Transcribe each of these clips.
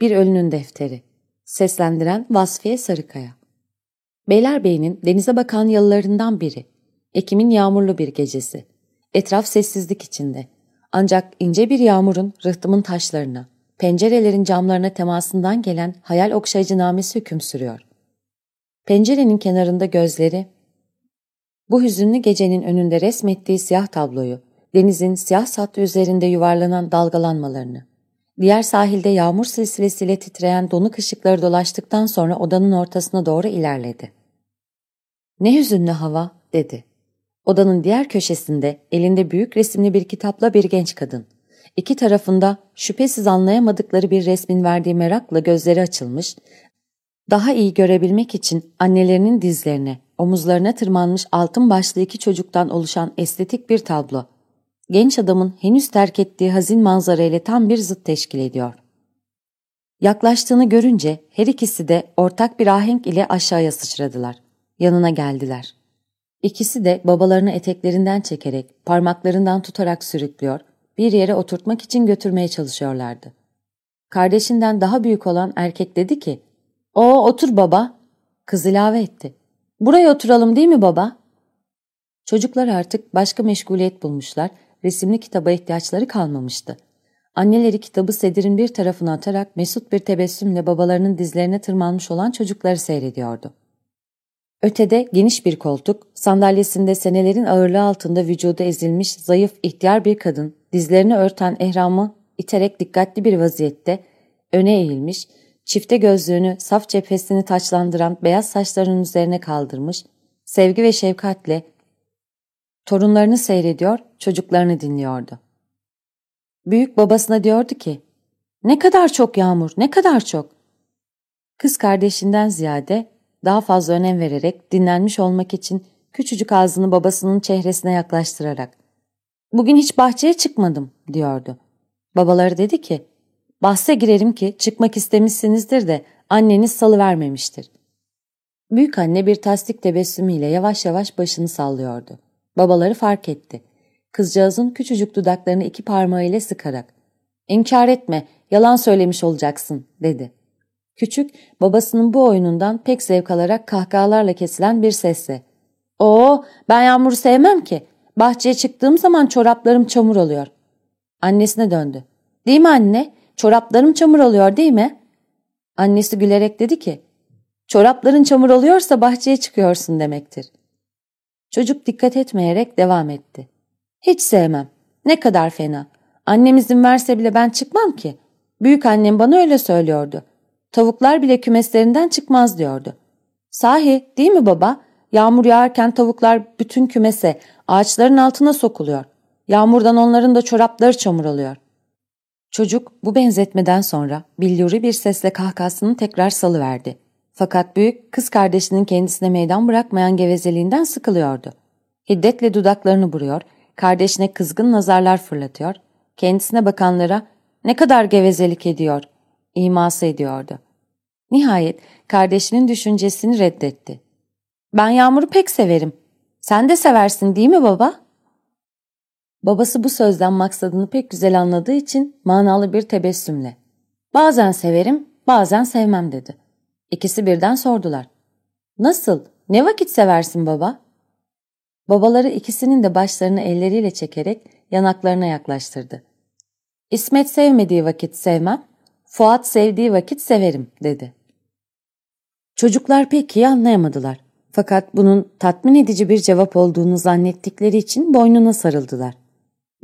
Bir Ölünün Defteri Seslendiren Vasfiye Sarıkaya Beylerbeyi'nin denize bakan yalılarından biri. Ekim'in yağmurlu bir gecesi. Etraf sessizlik içinde. Ancak ince bir yağmurun rıhtımın taşlarına, pencerelerin camlarına temasından gelen hayal okşayıcı namesi hüküm sürüyor. Pencerenin kenarında gözleri, bu hüzünlü gecenin önünde resmettiği siyah tabloyu, denizin siyah sattı üzerinde yuvarlanan dalgalanmalarını, diğer sahilde yağmur silsilesiyle titreyen donuk ışıkları dolaştıktan sonra odanın ortasına doğru ilerledi. ''Ne hüzünlü hava'' dedi. Odanın diğer köşesinde elinde büyük resimli bir kitapla bir genç kadın. İki tarafında şüphesiz anlayamadıkları bir resmin verdiği merakla gözleri açılmış, daha iyi görebilmek için annelerinin dizlerine, omuzlarına tırmanmış altın başlı iki çocuktan oluşan estetik bir tablo. Genç adamın henüz terk ettiği hazin manzara ile tam bir zıt teşkil ediyor. Yaklaştığını görünce her ikisi de ortak bir ahenk ile aşağıya sıçradılar. Yanına geldiler. İkisi de babalarını eteklerinden çekerek, parmaklarından tutarak sürüklüyor, bir yere oturtmak için götürmeye çalışıyorlardı. Kardeşinden daha büyük olan erkek dedi ki, ''O otur baba.'' Kız ilave etti. ''Buraya oturalım değil mi baba?'' Çocuklar artık başka meşguliyet bulmuşlar, resimli kitaba ihtiyaçları kalmamıştı. Anneleri kitabı sedirin bir tarafına atarak mesut bir tebessümle babalarının dizlerine tırmanmış olan çocukları seyrediyordu. Ötede geniş bir koltuk, sandalyesinde senelerin ağırlığı altında vücudu ezilmiş zayıf ihtiyar bir kadın, dizlerini örten ehramı iterek dikkatli bir vaziyette öne eğilmiş, çifte gözlüğünü saf cephesini taçlandıran beyaz saçlarının üzerine kaldırmış, sevgi ve şefkatle torunlarını seyrediyor, çocuklarını dinliyordu. Büyük babasına diyordu ki, ''Ne kadar çok yağmur, ne kadar çok.'' Kız kardeşinden ziyade daha fazla önem vererek dinlenmiş olmak için küçücük ağzını babasının çehresine yaklaştırarak ''Bugün hiç bahçeye çıkmadım.'' diyordu. Babaları dedi ki ''Bahse girerim ki çıkmak istemişsinizdir de anneniz salıvermemiştir.'' Büyük anne bir tasdik tebessümüyle yavaş yavaş başını sallıyordu. Babaları fark etti. Kızcağızın küçücük dudaklarını iki parmağıyla sıkarak ''İnkar etme, yalan söylemiş olacaksın.'' dedi. Küçük, babasının bu oyunundan pek zevk alarak kahkahalarla kesilen bir sesle. ''Oo, ben yağmuru sevmem ki. Bahçeye çıktığım zaman çoraplarım çamur oluyor.'' Annesine döndü. ''Değil mi anne? Çoraplarım çamur oluyor değil mi?'' Annesi gülerek dedi ki, ''Çorapların çamur oluyorsa bahçeye çıkıyorsun demektir.'' Çocuk dikkat etmeyerek devam etti. ''Hiç sevmem. Ne kadar fena. Annem izin verse bile ben çıkmam ki. Büyük annem bana öyle söylüyordu. Tavuklar bile kümeslerinden çıkmaz diyordu. Sahi değil mi baba? Yağmur yağarken tavuklar bütün kümese, ağaçların altına sokuluyor. Yağmurdan onların da çorapları çamur oluyor. Çocuk bu benzetmeden sonra billuri bir sesle kahkahasını tekrar salıverdi. Fakat büyük kız kardeşinin kendisine meydan bırakmayan gevezeliğinden sıkılıyordu. Hiddetle dudaklarını buruyor, kardeşine kızgın nazarlar fırlatıyor, kendisine bakanlara ne kadar gevezelik ediyor iması ediyordu. Nihayet kardeşinin düşüncesini reddetti. Ben Yağmur'u pek severim. Sen de seversin değil mi baba? Babası bu sözden maksadını pek güzel anladığı için manalı bir tebessümle. Bazen severim, bazen sevmem dedi. İkisi birden sordular. Nasıl, ne vakit seversin baba? Babaları ikisinin de başlarını elleriyle çekerek yanaklarına yaklaştırdı. İsmet sevmediği vakit sevmem, Fuat sevdiği vakit severim dedi. Çocuklar pek iyi anlayamadılar. Fakat bunun tatmin edici bir cevap olduğunu zannettikleri için boynuna sarıldılar.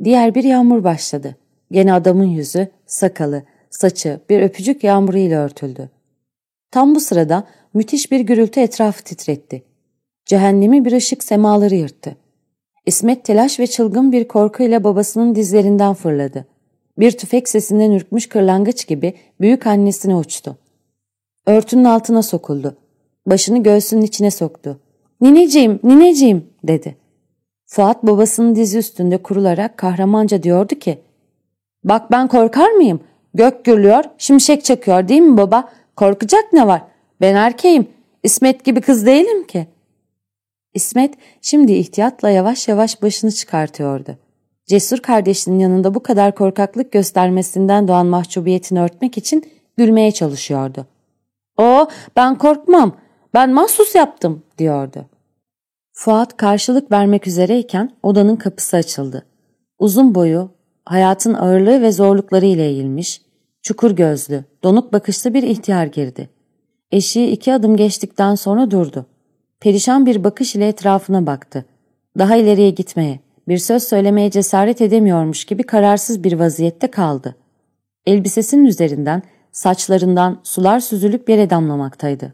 Diğer bir yağmur başladı. Gene adamın yüzü, sakalı, saçı bir öpücük yağmuru ile örtüldü. Tam bu sırada müthiş bir gürültü etrafı titretti. Cehennemi bir ışık semaları yırttı. İsmet telaş ve çılgın bir korkuyla babasının dizlerinden fırladı. Bir tüfek sesinden ürkmüş kırlangıç gibi büyük annesine uçtu. Örtünün altına sokuldu. Başını göğsünün içine soktu. Nineciğim, nineciğim dedi. Fuat babasının dizi üstünde kurularak kahramanca diyordu ki Bak ben korkar mıyım? Gök gürlüyor, şimşek çakıyor değil mi baba? Korkacak ne var? Ben erkeğim. İsmet gibi kız değilim ki. İsmet şimdi ihtiyatla yavaş yavaş başını çıkartıyordu. Cesur kardeşinin yanında bu kadar korkaklık göstermesinden doğan mahcubiyetini örtmek için gülmeye çalışıyordu. O ben korkmam, ben mahsus yaptım diyordu. Fuat karşılık vermek üzereyken odanın kapısı açıldı. Uzun boyu, hayatın ağırlığı ve zorlukları ile eğilmiş, çukur gözlü, donuk bakışlı bir ihtiyar girdi. Eşiği iki adım geçtikten sonra durdu. Perişan bir bakış ile etrafına baktı. Daha ileriye gitmeye, bir söz söylemeye cesaret edemiyormuş gibi kararsız bir vaziyette kaldı. Elbisesinin üzerinden, saçlarından sular süzülüp yere damlamaktaydı.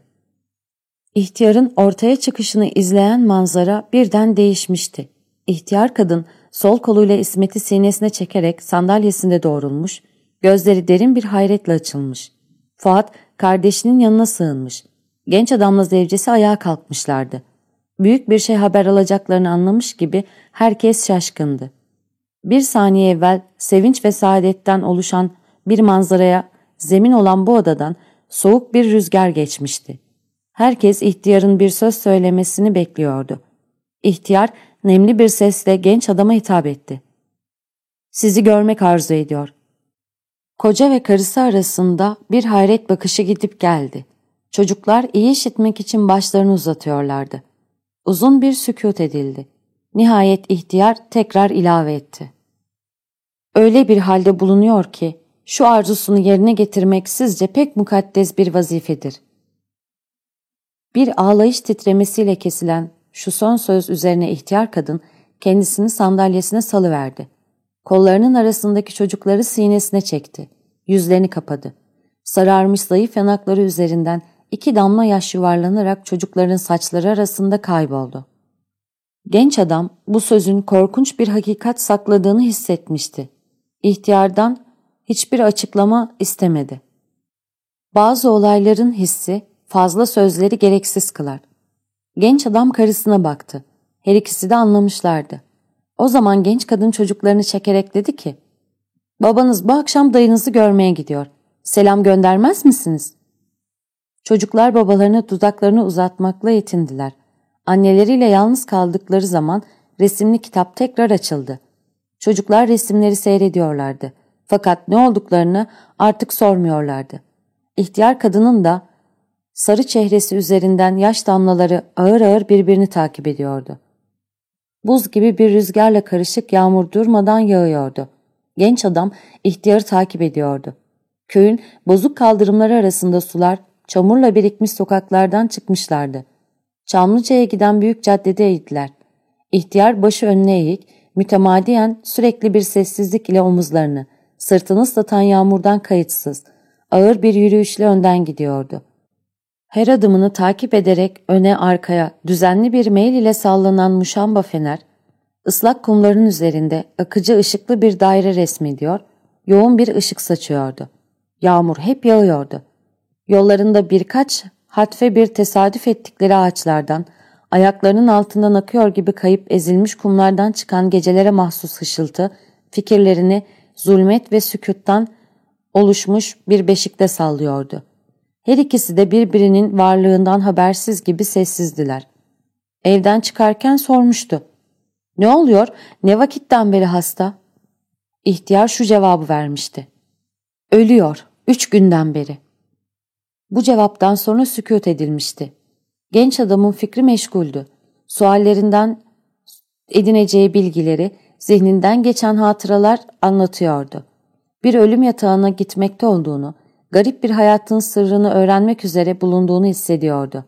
İhtiyarın ortaya çıkışını izleyen manzara birden değişmişti. İhtiyar kadın sol koluyla İsmet'i sinesine çekerek sandalyesinde doğrulmuş, gözleri derin bir hayretle açılmış. Fuat kardeşinin yanına sığınmış. Genç adamla zevcesi ayağa kalkmışlardı. Büyük bir şey haber alacaklarını anlamış gibi herkes şaşkındı. Bir saniye evvel sevinç ve saadetten oluşan bir manzaraya zemin olan bu odadan soğuk bir rüzgar geçmişti. Herkes ihtiyarın bir söz söylemesini bekliyordu. İhtiyar nemli bir sesle genç adama hitap etti. Sizi görmek arzu ediyor. Koca ve karısı arasında bir hayret bakışı gidip geldi. Çocuklar iyi işitmek için başlarını uzatıyorlardı. Uzun bir sükut edildi. Nihayet ihtiyar tekrar ilave etti. Öyle bir halde bulunuyor ki şu arzusunu yerine getirmek sizce pek mukaddes bir vazifedir. Bir ağlayış titremesiyle kesilen şu son söz üzerine ihtiyar kadın kendisini sandalyesine salıverdi. Kollarının arasındaki çocukları sinesine çekti. Yüzlerini kapadı. Sararmış zayıf yanakları üzerinden iki damla yaş yuvarlanarak çocukların saçları arasında kayboldu. Genç adam bu sözün korkunç bir hakikat sakladığını hissetmişti. İhtiyardan hiçbir açıklama istemedi. Bazı olayların hissi fazla sözleri gereksiz kılar. Genç adam karısına baktı. Her ikisi de anlamışlardı. O zaman genç kadın çocuklarını çekerek dedi ki, ''Babanız bu akşam dayınızı görmeye gidiyor. Selam göndermez misiniz?'' Çocuklar babalarına dudaklarını uzatmakla yetindiler. Anneleriyle yalnız kaldıkları zaman resimli kitap tekrar açıldı. Çocuklar resimleri seyrediyorlardı. Fakat ne olduklarını artık sormuyorlardı. İhtiyar kadının da sarı çehresi üzerinden yaş damlaları ağır ağır birbirini takip ediyordu. Buz gibi bir rüzgarla karışık yağmur durmadan yağıyordu. Genç adam ihtiyarı takip ediyordu. Köyün bozuk kaldırımları arasında sular çamurla birikmiş sokaklardan çıkmışlardı. Çamlıca'ya giden büyük caddedeydiler. İhtiyar başı önüne eğik, mütemadiyen sürekli bir sessizlik ile omuzlarını, sırtını ıslatan yağmurdan kayıtsız, ağır bir yürüyüşle önden gidiyordu. Her adımını takip ederek öne arkaya düzenli bir meyil ile sallanan muşamba fener, ıslak kumların üzerinde akıcı ışıklı bir daire resmediyor, yoğun bir ışık saçıyordu. Yağmur hep yağıyordu. Yollarında birkaç hatfe bir tesadüf ettikleri ağaçlardan, ayaklarının altından akıyor gibi kayıp ezilmiş kumlardan çıkan gecelere mahsus hışıltı, fikirlerini zulmet ve sükuttan oluşmuş bir beşikte sallıyordu. Her ikisi de birbirinin varlığından habersiz gibi sessizdiler. Evden çıkarken sormuştu. Ne oluyor? Ne vakitten beri hasta? İhtiyar şu cevabı vermişti. Ölüyor. Üç günden beri. Bu cevaptan sonra sükut edilmişti. Genç adamın fikri meşguldü. Suallerinden edineceği bilgileri, zihninden geçen hatıralar anlatıyordu. Bir ölüm yatağına gitmekte olduğunu, garip bir hayatın sırrını öğrenmek üzere bulunduğunu hissediyordu.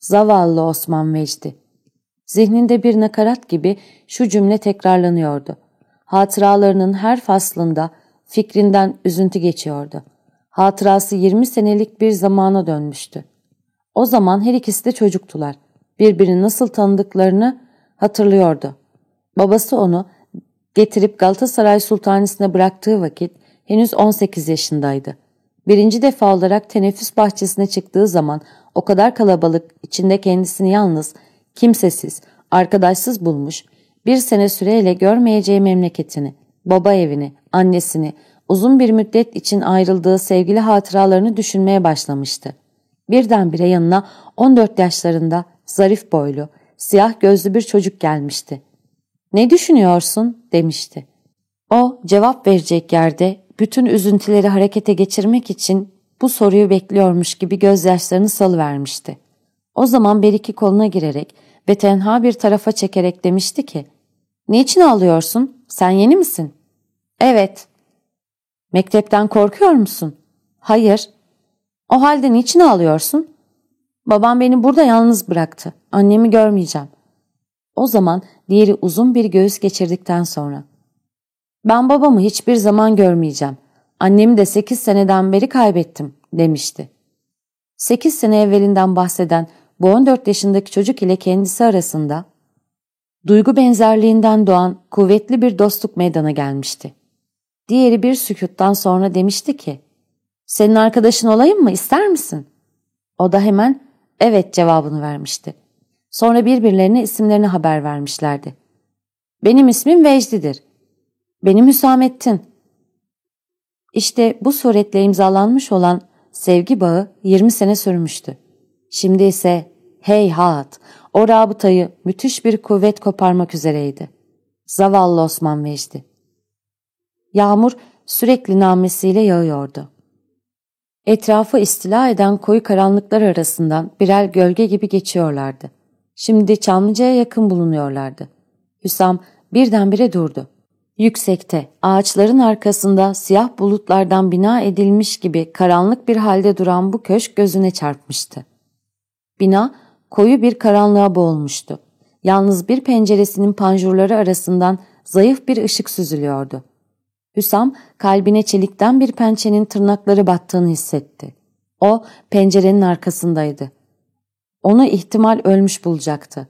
Zavallı Osman Vecdi. Zihninde bir nakarat gibi şu cümle tekrarlanıyordu. Hatıralarının her faslında fikrinden üzüntü geçiyordu. Hatırası 20 senelik bir zamana dönmüştü. O zaman her ikisi de çocuktular. Birbirini nasıl tanıdıklarını hatırlıyordu. Babası onu getirip Galatasaray Sultanisi'ne bıraktığı vakit henüz 18 yaşındaydı. Birinci defa olarak teneffüs bahçesine çıktığı zaman o kadar kalabalık, içinde kendisini yalnız, kimsesiz, arkadaşsız bulmuş, bir sene süreyle görmeyeceği memleketini, baba evini, annesini, uzun bir müddet için ayrıldığı sevgili hatıralarını düşünmeye başlamıştı. Birdenbire yanına 14 yaşlarında zarif boylu, siyah gözlü bir çocuk gelmişti. ''Ne düşünüyorsun?'' demişti. O cevap verecek yerde bütün üzüntüleri harekete geçirmek için bu soruyu bekliyormuş gibi gözyaşlarını salıvermişti. O zaman Beriki koluna girerek ve tenha bir tarafa çekerek demişti ki, ''Niçin ağlıyorsun? Sen yeni misin?'' ''Evet.'' ''Mektepten korkuyor musun?'' ''Hayır.'' ''O halde niçin ağlıyorsun?'' ''Babam beni burada yalnız bıraktı. Annemi görmeyeceğim.'' O zaman diğeri uzun bir göğüs geçirdikten sonra ben babamı hiçbir zaman görmeyeceğim. Annemi de sekiz seneden beri kaybettim demişti. Sekiz sene evvelinden bahseden bu on dört yaşındaki çocuk ile kendisi arasında duygu benzerliğinden doğan kuvvetli bir dostluk meydana gelmişti. Diğeri bir sükuttan sonra demişti ki, ''Senin arkadaşın olayım mı, ister misin?'' O da hemen ''Evet'' cevabını vermişti. Sonra birbirlerine isimlerini haber vermişlerdi. ''Benim ismim Vecdi'dir. Benim Hüsamettin. İşte bu suretle imzalanmış olan sevgi bağı 20 sene sürmüştü. Şimdi ise heyhat o rabıtayı müthiş bir kuvvet koparmak üzereydi. Zavallı Osman Vecdi. Yağmur sürekli namesiyle yağıyordu. Etrafı istila eden koyu karanlıklar arasından birer gölge gibi geçiyorlardı. Şimdi Çamlıca'ya yakın bulunuyorlardı. Hüsam birdenbire durdu. Yüksekte, ağaçların arkasında siyah bulutlardan bina edilmiş gibi karanlık bir halde duran bu köşk gözüne çarpmıştı. Bina koyu bir karanlığa boğulmuştu. Yalnız bir penceresinin panjurları arasından zayıf bir ışık süzülüyordu. Hüsam kalbine çelikten bir pençenin tırnakları battığını hissetti. O pencerenin arkasındaydı. Onu ihtimal ölmüş bulacaktı.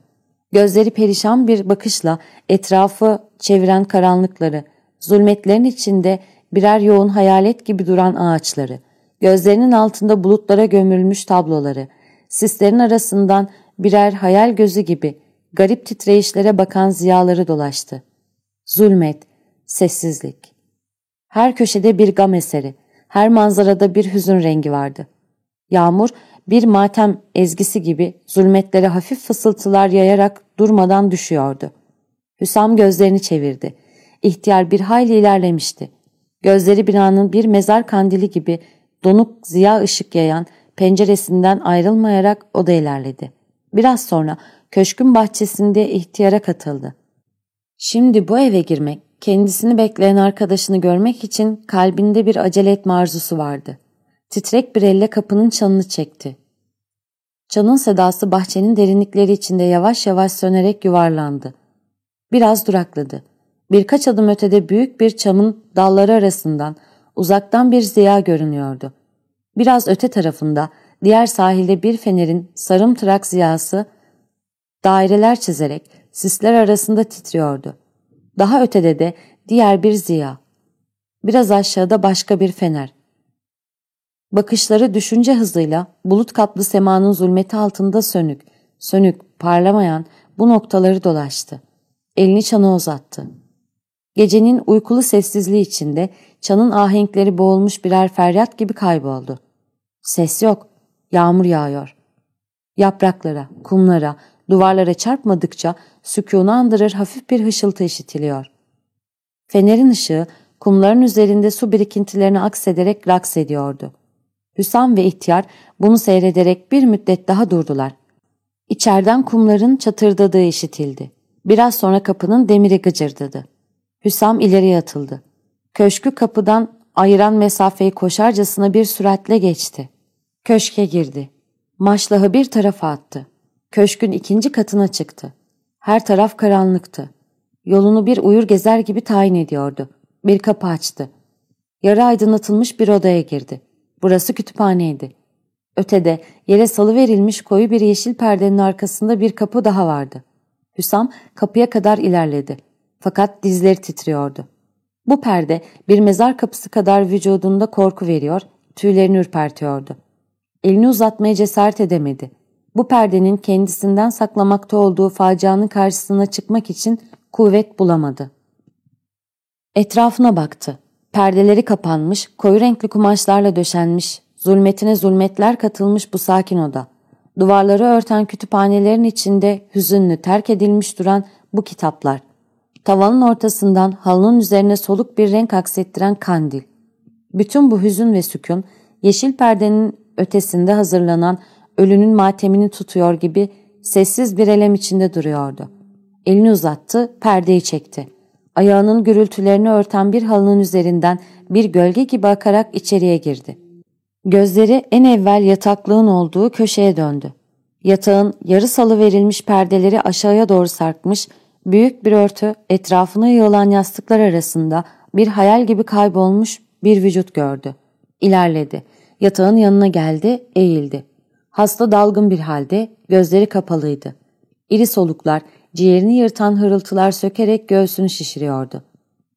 Gözleri perişan bir bakışla etrafı çeviren karanlıkları, zulmetlerin içinde birer yoğun hayalet gibi duran ağaçları, gözlerinin altında bulutlara gömülmüş tabloları, sislerin arasından birer hayal gözü gibi garip titreyişlere bakan ziyaları dolaştı. Zulmet, sessizlik. Her köşede bir gam eseri, her manzarada bir hüzün rengi vardı. Yağmur bir matem ezgisi gibi zulmetlere hafif fısıltılar yayarak durmadan düşüyordu. Hüsam gözlerini çevirdi. İhtiyar bir hayli ilerlemişti. Gözleri binanın bir mezar kandili gibi donuk ziya ışık yayan penceresinden ayrılmayarak o da ilerledi. Biraz sonra köşkün bahçesinde ihtiyara katıldı. Şimdi bu eve girmek, kendisini bekleyen arkadaşını görmek için kalbinde bir acele etme arzusu vardı. Titrek bir elle kapının çanını çekti. Çanın sedası bahçenin derinlikleri içinde yavaş yavaş sönerek yuvarlandı. Biraz durakladı. Birkaç adım ötede büyük bir çamın dalları arasından uzaktan bir ziya görünüyordu. Biraz öte tarafında diğer sahilde bir fenerin sarımtırak ziyası daireler çizerek sisler arasında titriyordu. Daha ötede de diğer bir ziya. Biraz aşağıda başka bir fener. Bakışları düşünce hızıyla bulut kaplı semanın zulmeti altında sönük, sönük, parlamayan bu noktaları dolaştı. Elini çana uzattı. Gecenin uykulu sessizliği içinde çanın ahenkleri boğulmuş birer feryat gibi kayboldu. Ses yok, yağmur yağıyor. Yapraklara, kumlara, duvarlara çarpmadıkça sükûnu andırır hafif bir hışıltı işitiliyor. Fenerin ışığı kumların üzerinde su birikintilerini aksederek raks ediyordu. Hüsam ve ihtiyar bunu seyrederek bir müddet daha durdular. İçeriden kumların çatırdadığı işitildi. Biraz sonra kapının demiri gıcırdadı. Hüsam ileriye atıldı. Köşkü kapıdan ayıran mesafeyi koşarcasına bir süratle geçti. Köşke girdi. Maşlahı bir tarafa attı. Köşkün ikinci katına çıktı. Her taraf karanlıktı. Yolunu bir uyur gezer gibi tayin ediyordu. Bir kapı açtı. Yarı aydınlatılmış bir odaya girdi. Burası kütüphaneydi. Ötede yere salı verilmiş koyu bir yeşil perdenin arkasında bir kapı daha vardı. Hüsam kapıya kadar ilerledi. Fakat dizleri titriyordu. Bu perde bir mezar kapısı kadar vücudunda korku veriyor, tüylerini ürpertiyordu. Elini uzatmaya cesaret edemedi. Bu perdenin kendisinden saklamakta olduğu facianın karşısına çıkmak için kuvvet bulamadı. Etrafına baktı. Perdeleri kapanmış, koyu renkli kumaşlarla döşenmiş, zulmetine zulmetler katılmış bu sakin oda. Duvarları örten kütüphanelerin içinde hüzünlü terk edilmiş duran bu kitaplar. Tavanın ortasından halının üzerine soluk bir renk aksettiren kandil. Bütün bu hüzün ve sükun, yeşil perdenin ötesinde hazırlanan ölünün matemini tutuyor gibi sessiz bir elem içinde duruyordu. Elini uzattı, perdeyi çekti. Ayağının gürültülerini örten bir halının üzerinden bir gölge gibi akarak içeriye girdi. Gözleri en evvel yataklığın olduğu köşeye döndü. Yatağın yarı salı verilmiş perdeleri aşağıya doğru sarkmış, büyük bir örtü etrafına yığılan yastıklar arasında bir hayal gibi kaybolmuş bir vücut gördü. İlerledi. Yatağın yanına geldi, eğildi. Hasta dalgın bir halde, gözleri kapalıydı. İri soluklar, ciğerini yırtan hırıltılar sökerek göğsünü şişiriyordu.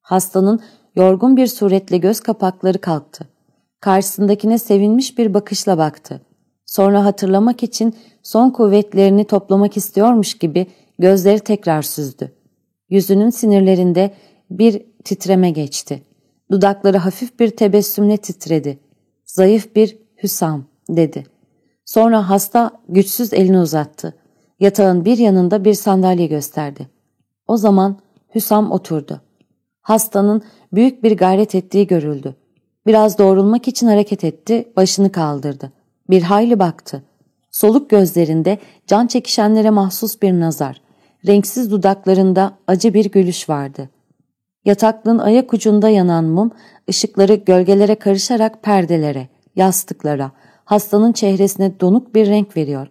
Hastanın yorgun bir suretle göz kapakları kalktı. Karşısındakine sevinmiş bir bakışla baktı. Sonra hatırlamak için son kuvvetlerini toplamak istiyormuş gibi gözleri tekrar süzdü. Yüzünün sinirlerinde bir titreme geçti. Dudakları hafif bir tebessümle titredi. Zayıf bir Hüsam dedi. Sonra hasta güçsüz elini uzattı. Yatağın bir yanında bir sandalye gösterdi. O zaman Hüsam oturdu. Hastanın büyük bir gayret ettiği görüldü. Biraz doğrulmak için hareket etti, başını kaldırdı. Bir hayli baktı. Soluk gözlerinde can çekişenlere mahsus bir nazar. Renksiz dudaklarında acı bir gülüş vardı. Yataklığın ayak ucunda yanan mum, ışıkları gölgelere karışarak perdelere, yastıklara, hastanın çehresine donuk bir renk veriyor.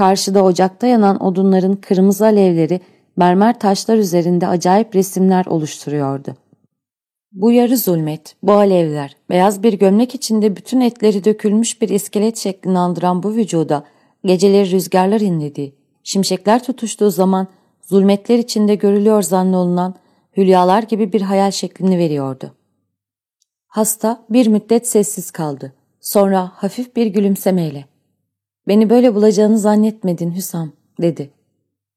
Karşıda ocakta yanan odunların kırmızı alevleri mermer taşlar üzerinde acayip resimler oluşturuyordu. Bu yarı zulmet, bu alevler, beyaz bir gömlek içinde bütün etleri dökülmüş bir iskelet şeklini andıran bu vücuda geceleri rüzgarlar inlediği, şimşekler tutuştuğu zaman zulmetler içinde görülüyor zannolunan hülyalar gibi bir hayal şeklini veriyordu. Hasta bir müddet sessiz kaldı. Sonra hafif bir gülümsemeyle ''Beni böyle bulacağını zannetmedin Hüsam'' dedi.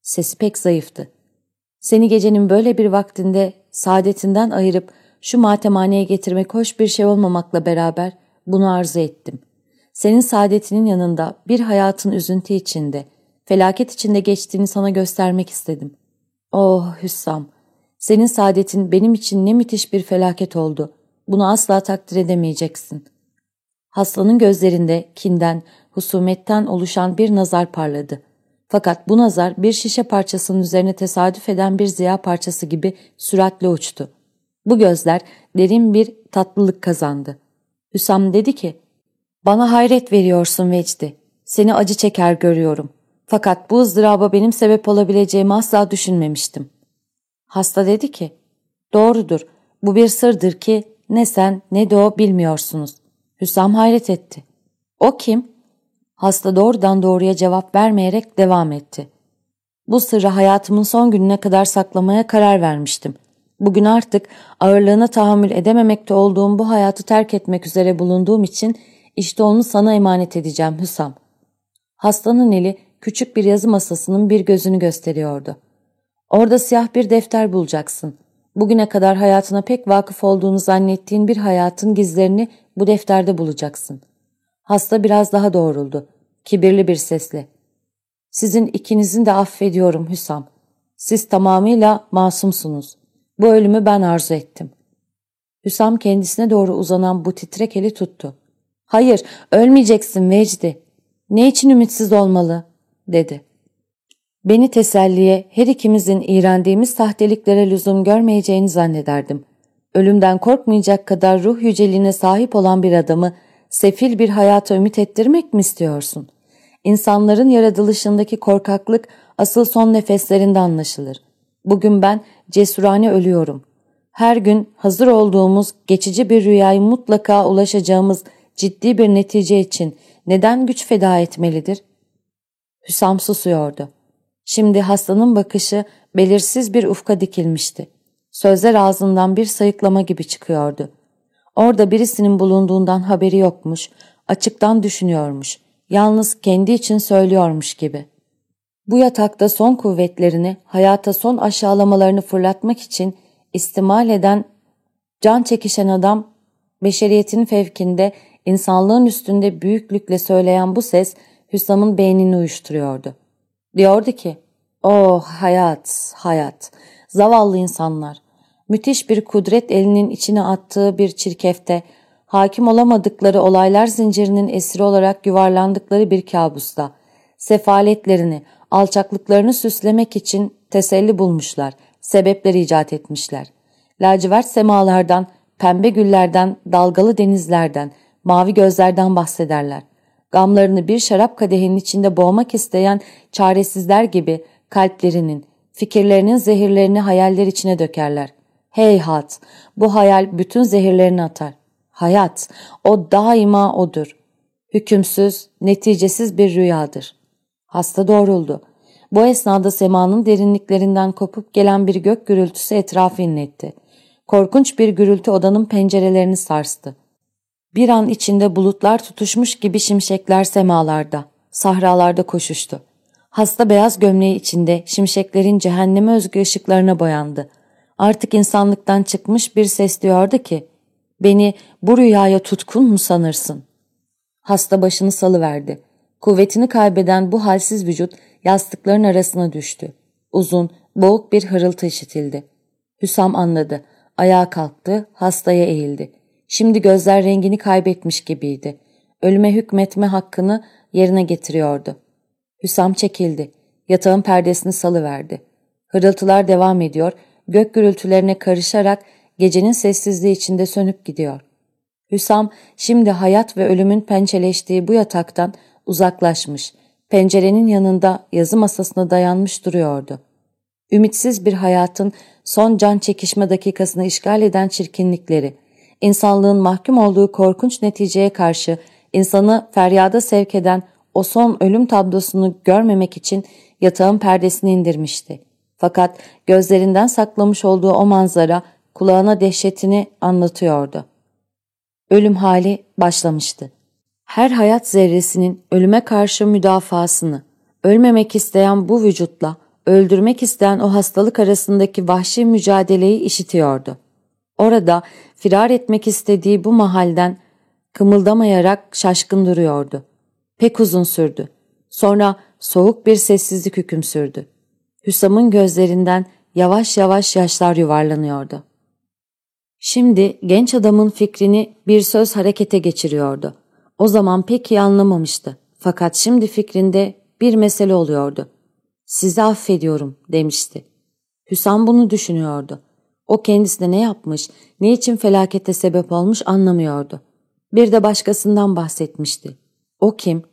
Sesi pek zayıftı. ''Seni gecenin böyle bir vaktinde saadetinden ayırıp şu matemhaneye getirmek hoş bir şey olmamakla beraber bunu arzu ettim. Senin saadetinin yanında bir hayatın üzüntü içinde, felaket içinde geçtiğini sana göstermek istedim. Oh Hüsam, senin saadetin benim için ne müthiş bir felaket oldu. Bunu asla takdir edemeyeceksin. Hastanın gözlerinde kinden, husumetten oluşan bir nazar parladı. Fakat bu nazar bir şişe parçasının üzerine tesadüf eden bir ziya parçası gibi süratle uçtu. Bu gözler derin bir tatlılık kazandı. Hüsam dedi ki, ''Bana hayret veriyorsun Vecdi. Seni acı çeker görüyorum. Fakat bu ızdıraba benim sebep olabileceğimi asla düşünmemiştim.'' Hasta dedi ki, ''Doğrudur. Bu bir sırdır ki ne sen ne de o bilmiyorsunuz. Hüsam hayret etti. O kim? Hasta doğrudan doğruya cevap vermeyerek devam etti. Bu sırrı hayatımın son gününe kadar saklamaya karar vermiştim. Bugün artık ağırlığına tahammül edememekte olduğum bu hayatı terk etmek üzere bulunduğum için işte onu sana emanet edeceğim Hüsam. Hastanın eli küçük bir yazı masasının bir gözünü gösteriyordu. Orada siyah bir defter bulacaksın. Bugüne kadar hayatına pek vakıf olduğunu zannettiğin bir hayatın gizlerini bu defterde bulacaksın. Hasta biraz daha doğruldu. Kibirli bir sesle. Sizin ikinizin de affediyorum Hüsam. Siz tamamıyla masumsunuz. Bu ölümü ben arzu ettim. Hüsam kendisine doğru uzanan bu titrek eli tuttu. Hayır, ölmeyeceksin Vecdi. Ne için ümitsiz olmalı? dedi. Beni teselliye her ikimizin iğrendiğimiz sahteliklere lüzum görmeyeceğini zannederdim. Ölümden korkmayacak kadar ruh yüceliğine sahip olan bir adamı sefil bir hayata ümit ettirmek mi istiyorsun? İnsanların yaratılışındaki korkaklık asıl son nefeslerinde anlaşılır. Bugün ben cesurane ölüyorum. Her gün hazır olduğumuz geçici bir rüyayı mutlaka ulaşacağımız ciddi bir netice için neden güç feda etmelidir? Hüsam susuyordu. Şimdi hastanın bakışı belirsiz bir ufka dikilmişti. Sözler ağzından bir sayıklama gibi çıkıyordu. Orada birisinin bulunduğundan haberi yokmuş, açıktan düşünüyormuş, yalnız kendi için söylüyormuş gibi. Bu yatakta son kuvvetlerini, hayata son aşağılamalarını fırlatmak için istimal eden, can çekişen adam, beşeriyetin fevkinde, insanlığın üstünde büyüklükle söyleyen bu ses Hüsam'ın beynini uyuşturuyordu. Diyordu ki, oh hayat, hayat, zavallı insanlar, müthiş bir kudret elinin içine attığı bir çirkefte, hakim olamadıkları olaylar zincirinin esiri olarak yuvarlandıkları bir kabusta, sefaletlerini, alçaklıklarını süslemek için teselli bulmuşlar, sebepler icat etmişler. Lacivert semalardan, pembe güllerden, dalgalı denizlerden, mavi gözlerden bahsederler. Gamlarını bir şarap kadehinin içinde boğmak isteyen çaresizler gibi kalplerinin, fikirlerinin zehirlerini hayaller içine dökerler. Heyhat, bu hayal bütün zehirlerini atar. Hayat, o daima odur. Hükümsüz, neticesiz bir rüyadır. Hasta doğruldu. Bu esnada semanın derinliklerinden kopup gelen bir gök gürültüsü etrafı inletti. Korkunç bir gürültü odanın pencerelerini sarstı. Bir an içinde bulutlar tutuşmuş gibi şimşekler semalarda, sahralarda koşuştu. Hasta beyaz gömleği içinde şimşeklerin cehenneme özgü ışıklarına boyandı. Artık insanlıktan çıkmış bir ses diyordu ki, ''Beni bu rüyaya tutkun mu sanırsın?'' Hasta başını salıverdi. Kuvvetini kaybeden bu halsiz vücut yastıkların arasına düştü. Uzun, boğuk bir hırıltı işitildi. Hüsam anladı. Ayağa kalktı, hastaya eğildi. Şimdi gözler rengini kaybetmiş gibiydi. Ölüme hükmetme hakkını yerine getiriyordu. Hüsam çekildi. Yatağın perdesini salıverdi. Hırıltılar devam ediyor, gök gürültülerine karışarak gecenin sessizliği içinde sönüp gidiyor. Hüsam şimdi hayat ve ölümün pençeleştiği bu yataktan uzaklaşmış, pencerenin yanında yazı masasına dayanmış duruyordu. Ümitsiz bir hayatın son can çekişme dakikasını işgal eden çirkinlikleri, insanlığın mahkum olduğu korkunç neticeye karşı insanı feryada sevk eden o son ölüm tablosunu görmemek için yatağın perdesini indirmişti. Fakat gözlerinden saklamış olduğu o manzara kulağına dehşetini anlatıyordu. Ölüm hali başlamıştı. Her hayat zerresinin ölüme karşı müdafasını, ölmemek isteyen bu vücutla öldürmek isteyen o hastalık arasındaki vahşi mücadeleyi işitiyordu. Orada firar etmek istediği bu mahalden kımıldamayarak şaşkın duruyordu. Pek uzun sürdü. Sonra soğuk bir sessizlik hüküm sürdü. Hüsam'ın gözlerinden yavaş yavaş yaşlar yuvarlanıyordu. Şimdi genç adamın fikrini bir söz harekete geçiriyordu. O zaman pek iyi anlamamıştı. Fakat şimdi fikrinde bir mesele oluyordu. Sizi affediyorum demişti. Hüsam bunu düşünüyordu. O kendisine ne yapmış, ne için felakete sebep olmuş anlamıyordu. Bir de başkasından bahsetmişti. O kim?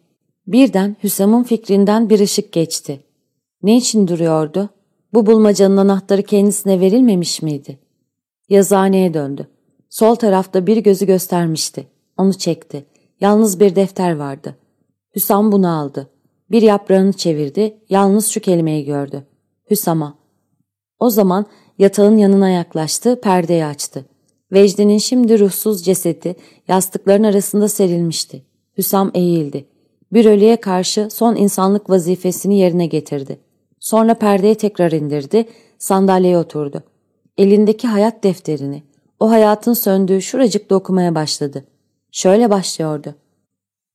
Birden Hüsam'ın fikrinden bir ışık geçti. Ne için duruyordu? Bu bulmacanın anahtarı kendisine verilmemiş miydi? Yazıhaneye döndü. Sol tarafta bir gözü göstermişti. Onu çekti. Yalnız bir defter vardı. Hüsam bunu aldı. Bir yaprağını çevirdi, yalnız şu kelimeyi gördü. Hüsam'a. O zaman yatağın yanına yaklaştı, perdeyi açtı. Vecdi'nin şimdi ruhsuz cesedi yastıkların arasında serilmişti. Hüsam eğildi. Bir ölüye karşı son insanlık vazifesini yerine getirdi. Sonra perdeyi tekrar indirdi, sandalyeye oturdu. Elindeki hayat defterini, o hayatın söndüğü şuracıkta okumaya başladı. Şöyle başlıyordu.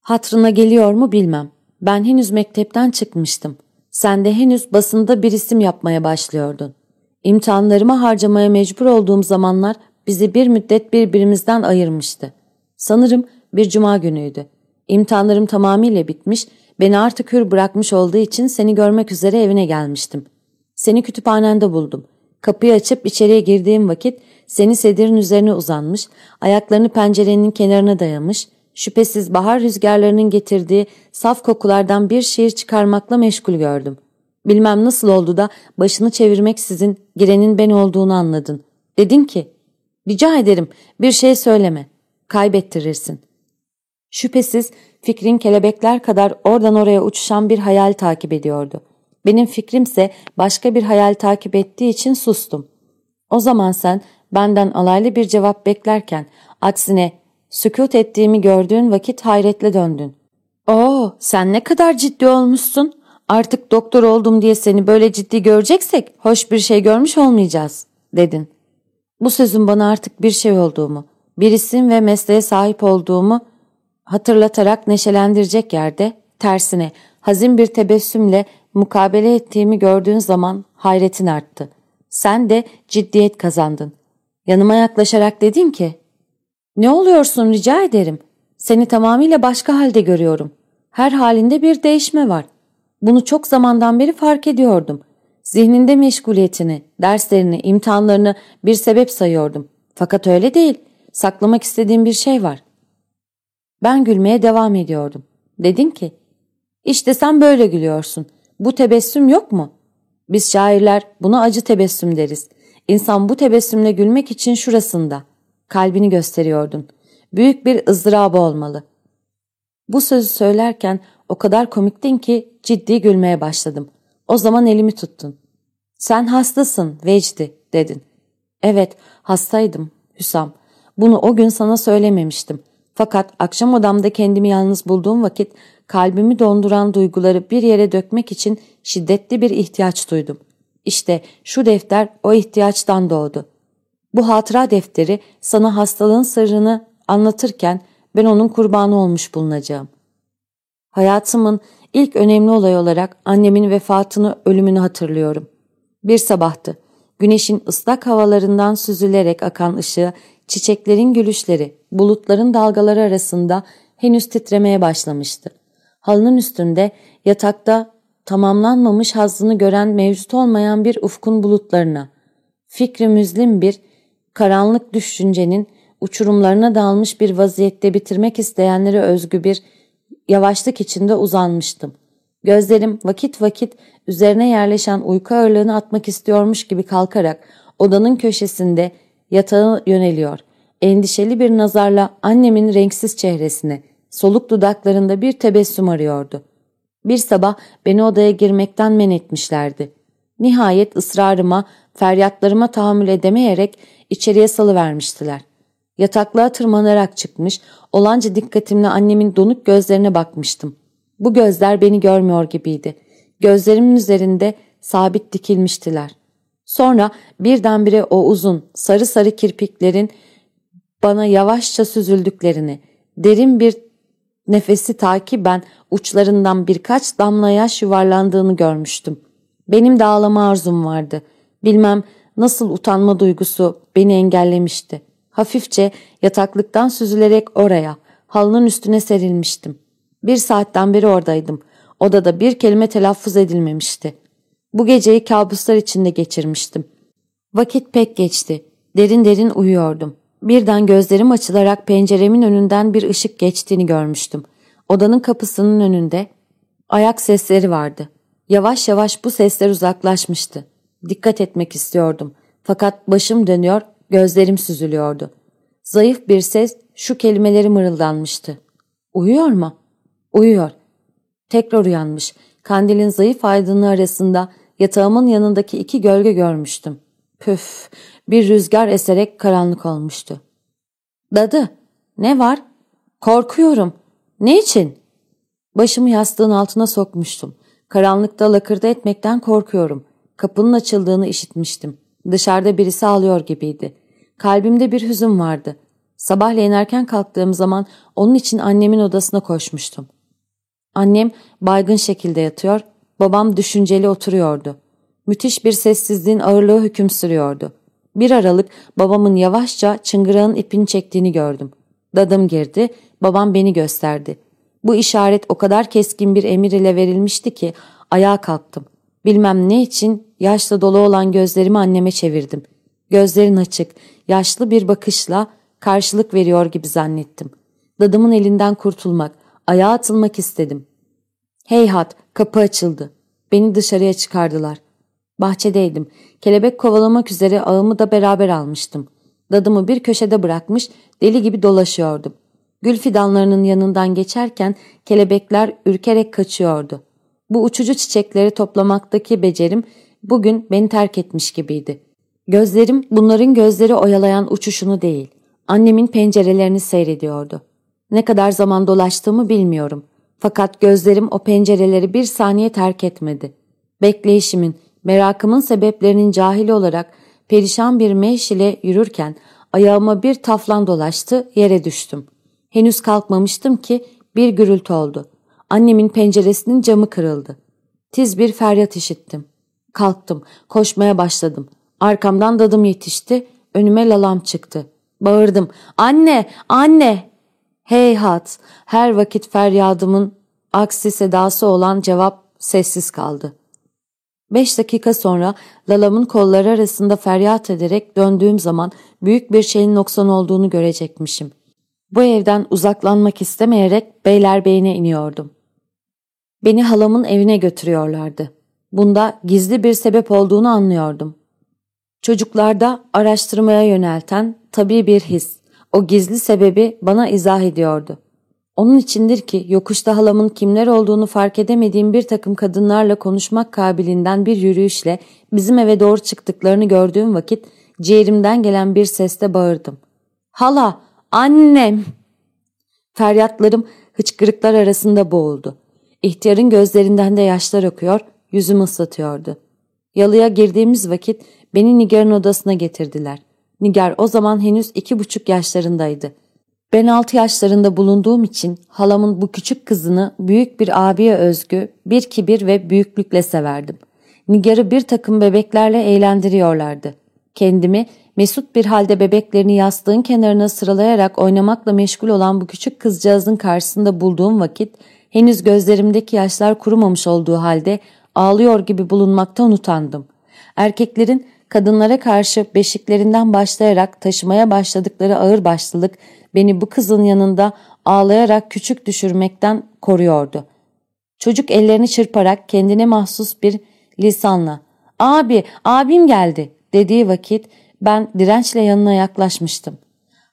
Hatrına geliyor mu bilmem. Ben henüz mektepten çıkmıştım. Sen de henüz basında bir isim yapmaya başlıyordun. İmtihanlarımı harcamaya mecbur olduğum zamanlar bizi bir müddet birbirimizden ayırmıştı. Sanırım bir cuma günüydü. İmtihanlarım tamamıyla bitmiş, beni artık hür bırakmış olduğu için seni görmek üzere evine gelmiştim. Seni kütüphanende buldum. Kapıyı açıp içeriye girdiğim vakit seni sedirin üzerine uzanmış, ayaklarını pencerenin kenarına dayamış, şüphesiz bahar rüzgarlarının getirdiği saf kokulardan bir şiir çıkarmakla meşgul gördüm. Bilmem nasıl oldu da başını çevirmeksizin girenin ben olduğunu anladın. Dedin ki, rica ederim bir şey söyleme, kaybettirirsin. Şüphesiz fikrin kelebekler kadar oradan oraya uçuşan bir hayal takip ediyordu. Benim fikrimse başka bir hayal takip ettiği için sustum. O zaman sen benden alaylı bir cevap beklerken aksine sükut ettiğimi gördüğün vakit hayretle döndün. Oo sen ne kadar ciddi olmuşsun. Artık doktor oldum diye seni böyle ciddi göreceksek hoş bir şey görmüş olmayacağız dedin. Bu sözün bana artık bir şey olduğumu, bir isim ve mesleğe sahip olduğumu hatırlatarak neşelendirecek yerde tersine hazin bir tebessümle mukabele ettiğimi gördüğün zaman hayretin arttı. Sen de ciddiyet kazandın. Yanıma yaklaşarak dedin ki, ''Ne oluyorsun rica ederim. Seni tamamıyla başka halde görüyorum. Her halinde bir değişme var. Bunu çok zamandan beri fark ediyordum. Zihninde meşguliyetini, derslerini, imtihanlarını bir sebep sayıyordum. Fakat öyle değil. Saklamak istediğim bir şey var. Ben gülmeye devam ediyordum. Dedin ki, işte sen böyle gülüyorsun. Bu tebessüm yok mu? Biz şairler buna acı tebessüm deriz. İnsan bu tebessümle gülmek için şurasında. Kalbini gösteriyordun. Büyük bir ızdırabı olmalı. Bu sözü söylerken o kadar komiktin ki ciddi gülmeye başladım. O zaman elimi tuttun. Sen hastasın Vecdi dedin. Evet hastaydım Hüsam. Bunu o gün sana söylememiştim. Fakat akşam odamda kendimi yalnız bulduğum vakit kalbimi donduran duyguları bir yere dökmek için şiddetli bir ihtiyaç duydum. İşte şu defter o ihtiyaçtan doğdu. Bu hatıra defteri sana hastalığın sırrını anlatırken ben onun kurbanı olmuş bulunacağım. Hayatımın ilk önemli olay olarak annemin vefatını, ölümünü hatırlıyorum. Bir sabahtı. Güneşin ıslak havalarından süzülerek akan ışığı, çiçeklerin gülüşleri, bulutların dalgaları arasında henüz titremeye başlamıştı. Halının üstünde, yatakta tamamlanmamış hazzını gören mevcut olmayan bir ufkun bulutlarına, fikri müzlim bir, karanlık düşüncenin uçurumlarına dalmış bir vaziyette bitirmek isteyenlere özgü bir yavaşlık içinde uzanmıştım. Gözlerim vakit vakit üzerine yerleşen uyku ağırlığını atmak istiyormuş gibi kalkarak odanın köşesinde yatağa yöneliyor. Endişeli bir nazarla annemin renksiz çehresine, soluk dudaklarında bir tebessüm arıyordu. Bir sabah beni odaya girmekten men etmişlerdi. Nihayet ısrarıma, feryatlarıma tahammül edemeyerek içeriye salıvermiştiler. Yataklığa tırmanarak çıkmış, olanca dikkatimle annemin donuk gözlerine bakmıştım. Bu gözler beni görmüyor gibiydi. Gözlerimin üzerinde sabit dikilmiştiler. Sonra birdenbire o uzun, sarı sarı kirpiklerin bana yavaşça süzüldüklerini, derin bir nefesi takiben uçlarından birkaç damla yaş yuvarlandığını görmüştüm. Benim de ağlama arzum vardı. Bilmem nasıl utanma duygusu beni engellemişti. Hafifçe yataklıktan süzülerek oraya, halının üstüne serilmiştim. Bir saatten beri oradaydım. Odada bir kelime telaffuz edilmemişti. Bu geceyi kabuslar içinde geçirmiştim. Vakit pek geçti. Derin derin uyuyordum. Birden gözlerim açılarak penceremin önünden bir ışık geçtiğini görmüştüm. Odanın kapısının önünde ayak sesleri vardı. Yavaş yavaş bu sesler uzaklaşmıştı. Dikkat etmek istiyordum. Fakat başım dönüyor, gözlerim süzülüyordu. Zayıf bir ses şu kelimeleri mırıldanmıştı. Uyuyor mu? Uyuyor. Tekrar uyanmış. Kandilin zayıf aydınlığı arasında yatağımın yanındaki iki gölge görmüştüm. Püf, bir rüzgar eserek karanlık olmuştu. Dadı, ne var? Korkuyorum. Ne için? Başımı yastığın altına sokmuştum. Karanlıkta lakırdı etmekten korkuyorum. Kapının açıldığını işitmiştim. Dışarıda birisi ağlıyor gibiydi. Kalbimde bir hüzün vardı. Sabahleyin erken kalktığım zaman onun için annemin odasına koşmuştum. Annem baygın şekilde yatıyor, babam düşünceli oturuyordu. Müthiş bir sessizliğin ağırlığı hüküm sürüyordu. Bir aralık babamın yavaşça çıngırağın ipini çektiğini gördüm. Dadım girdi, babam beni gösterdi. Bu işaret o kadar keskin bir emir ile verilmişti ki ayağa kalktım. Bilmem ne için yaşla dolu olan gözlerimi anneme çevirdim. Gözlerin açık, yaşlı bir bakışla karşılık veriyor gibi zannettim. Dadımın elinden kurtulmak, ayağa atılmak istedim. Heyhat, kapı açıldı. Beni dışarıya çıkardılar. Bahçedeydim. Kelebek kovalamak üzere ağımı da beraber almıştım. Dadımı bir köşede bırakmış, deli gibi dolaşıyordum. Gül fidanlarının yanından geçerken kelebekler ürkerek kaçıyordu. Bu uçucu çiçekleri toplamaktaki becerim bugün beni terk etmiş gibiydi. Gözlerim bunların gözleri oyalayan uçuşunu değil, annemin pencerelerini seyrediyordu. Ne kadar zaman dolaştığımı bilmiyorum. Fakat gözlerim o pencereleri bir saniye terk etmedi. Bekleyişimin, merakımın sebeplerinin cahili olarak perişan bir meş ile yürürken ayağıma bir taflan dolaştı, yere düştüm. Henüz kalkmamıştım ki bir gürültü oldu. Annemin penceresinin camı kırıldı. Tiz bir feryat işittim. Kalktım, koşmaya başladım. Arkamdan dadım yetişti, önüme lalam çıktı. Bağırdım, anne, anne! Heyhat, her vakit feryadımın aksi sedası olan cevap sessiz kaldı. Beş dakika sonra lalamın kolları arasında feryat ederek döndüğüm zaman büyük bir şeyin noksan olduğunu görecekmişim. Bu evden uzaklanmak istemeyerek Beylerbeyi'ne iniyordum. Beni halamın evine götürüyorlardı. Bunda gizli bir sebep olduğunu anlıyordum. Çocuklarda araştırmaya yönelten tabii bir his, o gizli sebebi bana izah ediyordu. Onun içindir ki yokuşta halamın kimler olduğunu fark edemediğim bir takım kadınlarla konuşmak kabiliğinden bir yürüyüşle bizim eve doğru çıktıklarını gördüğüm vakit ciğerimden gelen bir sesle bağırdım. Hala, annem! Feryatlarım hıçkırıklar arasında boğuldu. İhtiyarın gözlerinden de yaşlar akıyor, yüzümü ıslatıyordu. Yalıya girdiğimiz vakit beni Nigar'ın odasına getirdiler. Nigar o zaman henüz iki buçuk yaşlarındaydı. Ben altı yaşlarında bulunduğum için halamın bu küçük kızını büyük bir abiye özgü bir kibir ve büyüklükle severdim. Nigar'ı bir takım bebeklerle eğlendiriyorlardı. Kendimi mesut bir halde bebeklerini yastığın kenarına sıralayarak oynamakla meşgul olan bu küçük kızcağızın karşısında bulduğum vakit henüz gözlerimdeki yaşlar kurumamış olduğu halde ağlıyor gibi bulunmaktan utandım. Erkeklerin kadınlara karşı beşiklerinden başlayarak taşımaya başladıkları ağır başlılık beni bu kızın yanında ağlayarak küçük düşürmekten koruyordu. Çocuk ellerini çırparak kendine mahsus bir lisanla ''Abi, abim geldi.'' dediği vakit ben dirençle yanına yaklaşmıştım.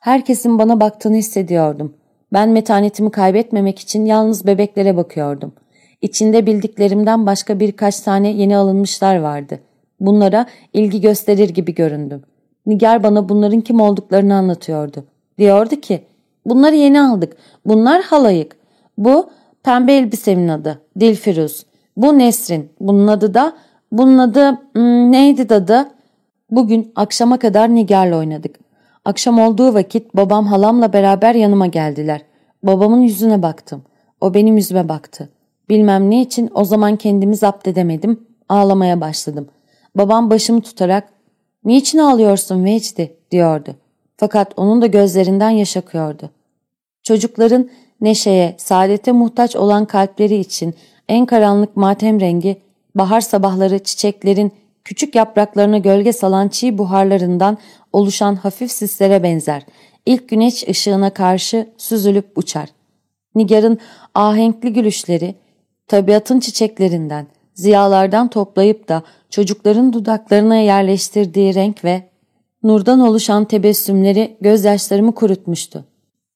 Herkesin bana baktığını hissediyordum. Ben metanetimi kaybetmemek için yalnız bebeklere bakıyordum. İçinde bildiklerimden başka birkaç tane yeni alınmışlar vardı. Bunlara ilgi gösterir gibi göründüm. Nigar bana bunların kim olduklarını anlatıyordu. Diyordu ki, bunları yeni aldık. Bunlar halayık. Bu pembe elbisemin adı, Dilfiruz. Bu Nesrin. Bunun adı da, bunun adı hmm, neydi adı? Bugün akşama kadar Nigar'la oynadık. Akşam olduğu vakit babam halamla beraber yanıma geldiler. Babamın yüzüne baktım. O benim yüzüme baktı. Bilmem ne için o zaman kendimi zapt edemedim. Ağlamaya başladım. Babam başımı tutarak ''Niçin ağlıyorsun Vecdi?'' diyordu. Fakat onun da gözlerinden yaş akıyordu. Çocukların neşeye, saadete muhtaç olan kalpleri için en karanlık matem rengi, bahar sabahları çiçeklerin küçük yapraklarına gölge salan çiğ buharlarından oluşan hafif sislere benzer. İlk güneş ışığına karşı süzülüp uçar. Nigar'ın ahenkli gülüşleri, tabiatın çiçeklerinden, ziyalardan toplayıp da çocukların dudaklarına yerleştirdiği renk ve nurdan oluşan tebessümleri gözyaşlarımı kurutmuştu.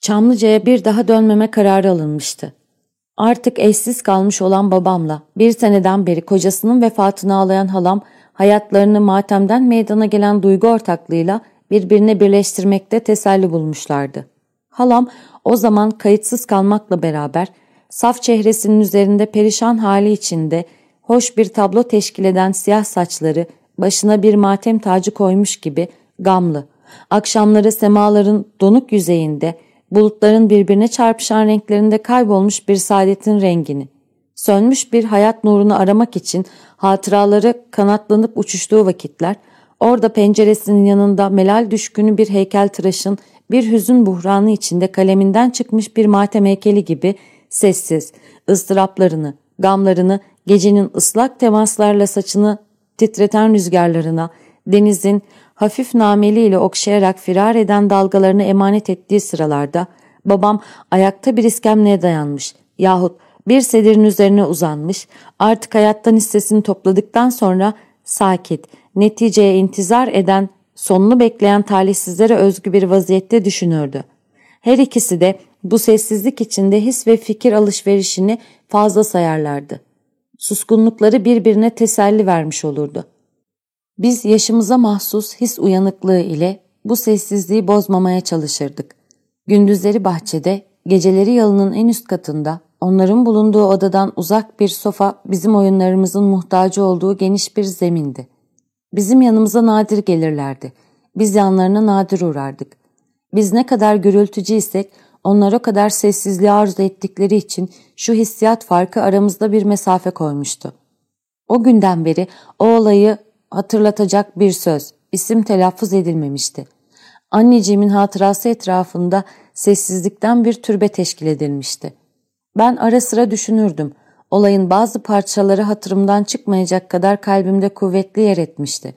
Çamlıca'ya bir daha dönmeme kararı alınmıştı. Artık eşsiz kalmış olan babamla bir seneden beri kocasının vefatını ağlayan halam hayatlarını matemden meydana gelen duygu ortaklığıyla birbirine birleştirmekte teselli bulmuşlardı. Halam o zaman kayıtsız kalmakla beraber saf çehresinin üzerinde perişan hali içinde hoş bir tablo teşkil eden siyah saçları başına bir matem tacı koymuş gibi gamlı. Akşamları semaların donuk yüzeyinde bulutların birbirine çarpışan renklerinde kaybolmuş bir saadetin rengini. Sönmüş bir hayat nurunu aramak için hatıraları kanatlanıp uçuştuğu vakitler, orada penceresinin yanında melal düşkünü bir heykel tıraşın bir hüzün buhranı içinde kaleminden çıkmış bir matem heykeli gibi sessiz, ıstıraplarını, gamlarını gecenin ıslak temaslarla saçını titreten rüzgarlarına, denizin hafif nameliyle okşayarak firar eden dalgalarını emanet ettiği sıralarda babam ayakta bir iskemleye dayanmış yahut bir sedirin üzerine uzanmış, artık hayattan hissesini topladıktan sonra sakit, neticeye intizar eden, sonunu bekleyen talihsizlere özgü bir vaziyette düşünürdü. Her ikisi de bu sessizlik içinde his ve fikir alışverişini fazla sayarlardı. Suskunlukları birbirine teselli vermiş olurdu. Biz yaşımıza mahsus his uyanıklığı ile bu sessizliği bozmamaya çalışırdık. Gündüzleri bahçede, geceleri yalının en üst katında, onların bulunduğu odadan uzak bir sofa bizim oyunlarımızın muhtacı olduğu geniş bir zemindi. Bizim yanımıza nadir gelirlerdi. Biz yanlarına nadir uğrardık. Biz ne kadar gürültücüysek onlar o kadar sessizliği arzu ettikleri için şu hissiyat farkı aramızda bir mesafe koymuştu. O günden beri o olayı hatırlatacak bir söz, isim telaffuz edilmemişti. Anneciğimin hatırası etrafında sessizlikten bir türbe teşkil edilmişti. Ben ara sıra düşünürdüm. Olayın bazı parçaları hatırımdan çıkmayacak kadar kalbimde kuvvetli yer etmişti.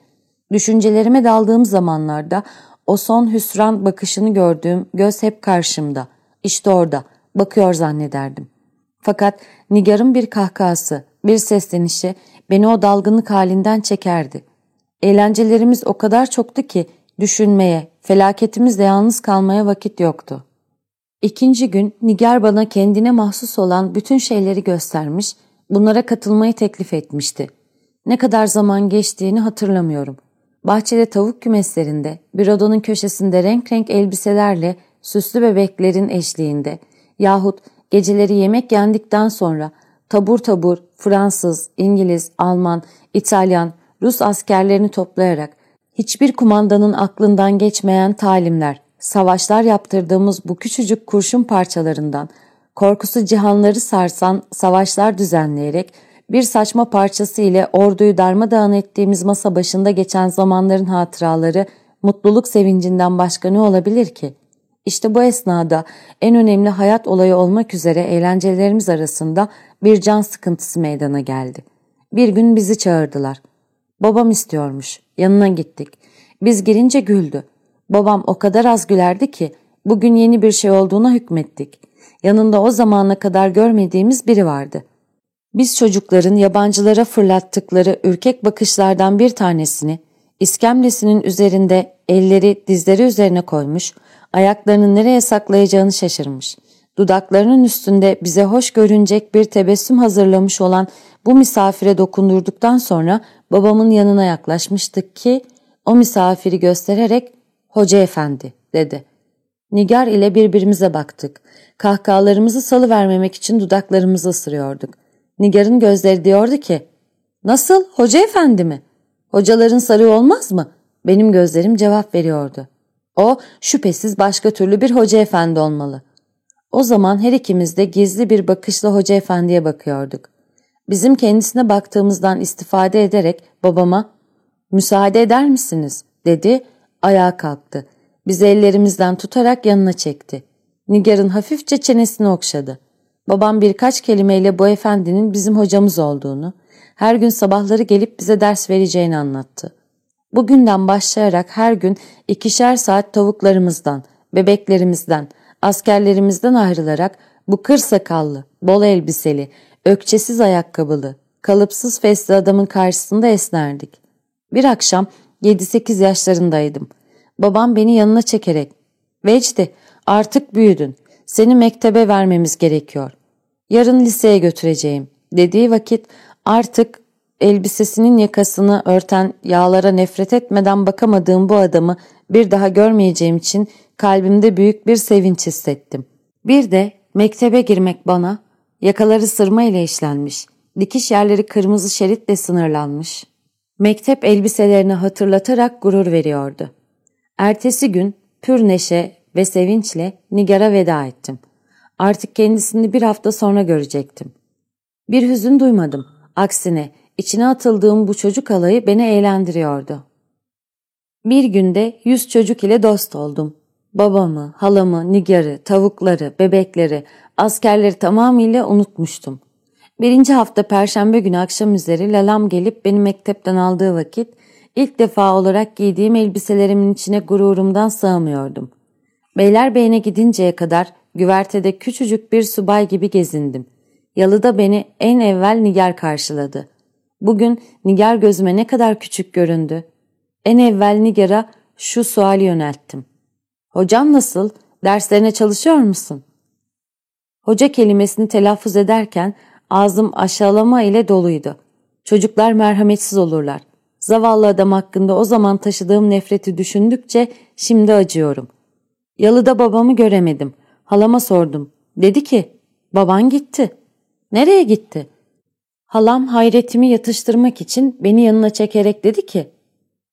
Düşüncelerime daldığım zamanlarda o son hüsran bakışını gördüğüm göz hep karşımda. İşte orada, bakıyor zannederdim. Fakat Nigar'ın bir kahkahası, bir seslenişi beni o dalgınlık halinden çekerdi. Eğlencelerimiz o kadar çoktu ki düşünmeye, felaketimizle yalnız kalmaya vakit yoktu. İkinci gün Nigar bana kendine mahsus olan bütün şeyleri göstermiş, bunlara katılmayı teklif etmişti. Ne kadar zaman geçtiğini hatırlamıyorum. Bahçede tavuk kümeslerinde, bir odanın köşesinde renk renk elbiselerle süslü bebeklerin eşliğinde yahut geceleri yemek yendikten sonra tabur tabur Fransız, İngiliz, Alman, İtalyan, Rus askerlerini toplayarak hiçbir kumandanın aklından geçmeyen talimler, savaşlar yaptırdığımız bu küçücük kurşun parçalarından korkusu cihanları sarsan savaşlar düzenleyerek bir saçma parçası ile orduyu darmadağın ettiğimiz masa başında geçen zamanların hatıraları mutluluk sevincinden başka ne olabilir ki? İşte bu esnada en önemli hayat olayı olmak üzere eğlencelerimiz arasında bir can sıkıntısı meydana geldi. Bir gün bizi çağırdılar. Babam istiyormuş. Yanına gittik. Biz girince güldü. Babam o kadar az gülerdi ki bugün yeni bir şey olduğuna hükmettik. Yanında o zamana kadar görmediğimiz biri vardı. Biz çocukların yabancılara fırlattıkları ürkek bakışlardan bir tanesini iskemlesinin üzerinde elleri dizleri üzerine koymuş, ayaklarını nereye saklayacağını şaşırmış. Dudaklarının üstünde bize hoş görünecek bir tebessüm hazırlamış olan bu misafire dokundurduktan sonra babamın yanına yaklaşmıştık ki o misafiri göstererek Hoca efendi dedi. Nigar ile birbirimize baktık. Kahkahalarımızı salıvermemek için dudaklarımızı ısırıyorduk. Nigar'ın gözleri diyordu ki ''Nasıl hoca efendi mi? Hocaların sarı olmaz mı?'' Benim gözlerim cevap veriyordu. O şüphesiz başka türlü bir hoca efendi olmalı. O zaman her ikimiz de gizli bir bakışla hoca efendiye bakıyorduk. Bizim kendisine baktığımızdan istifade ederek babama ''Müsaade eder misiniz?'' dedi, ayağa kalktı. Bizi ellerimizden tutarak yanına çekti. Nigar'ın hafifçe çenesini okşadı. Babam birkaç kelimeyle bu efendinin bizim hocamız olduğunu, her gün sabahları gelip bize ders vereceğini anlattı. Bugünden başlayarak her gün ikişer saat tavuklarımızdan, bebeklerimizden, askerlerimizden ayrılarak bu kır sakallı, bol elbiseli, ökçesiz ayakkabılı, kalıpsız fesli adamın karşısında esnerdik. Bir akşam 7-8 yaşlarındaydım. Babam beni yanına çekerek, ''Vecdi, artık büyüdün. Seni mektebe vermemiz gerekiyor. Yarın liseye götüreceğim.'' dediği vakit artık elbisesinin yakasını örten yağlara nefret etmeden bakamadığım bu adamı bir daha görmeyeceğim için kalbimde büyük bir sevinç hissettim. Bir de mektebe girmek bana yakaları sırma ile işlenmiş, dikiş yerleri kırmızı şeritle sınırlanmış. Mektep elbiselerini hatırlatarak gurur veriyordu. Ertesi gün pür neşe ve sevinçle Nigar'a veda ettim. Artık kendisini bir hafta sonra görecektim. Bir hüzün duymadım. Aksine içine atıldığım bu çocuk alayı beni eğlendiriyordu. Bir günde yüz çocuk ile dost oldum. Babamı, halamı, Nigar'ı, tavukları, bebekleri, askerleri tamamıyla unutmuştum. Birinci hafta perşembe günü akşam üzeri lalam gelip beni mektepten aldığı vakit ilk defa olarak giydiğim elbiselerimin içine gururumdan sığamıyordum. Beylerbeyi'ne gidinceye kadar güvertede küçücük bir subay gibi gezindim. Yalıda beni en evvel Nigar karşıladı. Bugün Nigar gözüme ne kadar küçük göründü. En evvel Nigar'a şu suali yönelttim. Hocam nasıl? Derslerine çalışıyor musun? Hoca kelimesini telaffuz ederken ağzım aşağılama ile doluydu. Çocuklar merhametsiz olurlar. Zavallı adam hakkında o zaman taşıdığım nefreti düşündükçe şimdi acıyorum. Yalıda babamı göremedim. Halama sordum. Dedi ki, baban gitti. Nereye gitti? Halam hayretimi yatıştırmak için beni yanına çekerek dedi ki,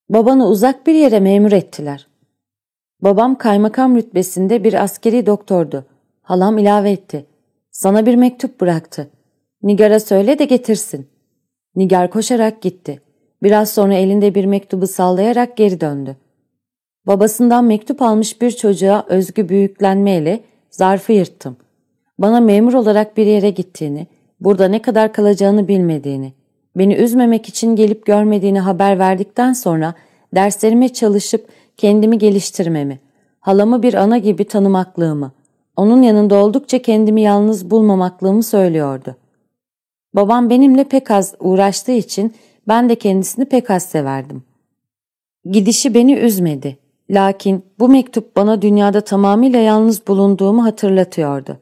babanı uzak bir yere memur ettiler. Babam kaymakam rütbesinde bir askeri doktordu. Halam ilave etti. Sana bir mektup bıraktı. Nigar'a söyle de getirsin. Nigar koşarak gitti. Biraz sonra elinde bir mektubu sallayarak geri döndü. Babasından mektup almış bir çocuğa özgü büyüklenmeyle zarfı yırttım. Bana memur olarak bir yere gittiğini, burada ne kadar kalacağını bilmediğini, beni üzmemek için gelip görmediğini haber verdikten sonra derslerime çalışıp kendimi geliştirmemi, halamı bir ana gibi tanımaklığımı, onun yanında oldukça kendimi yalnız bulmamaklığımı söylüyordu. Babam benimle pek az uğraştığı için ben de kendisini pek az severdim. Gidişi beni üzmedi. Lakin bu mektup bana dünyada tamamıyla yalnız bulunduğumu hatırlatıyordu.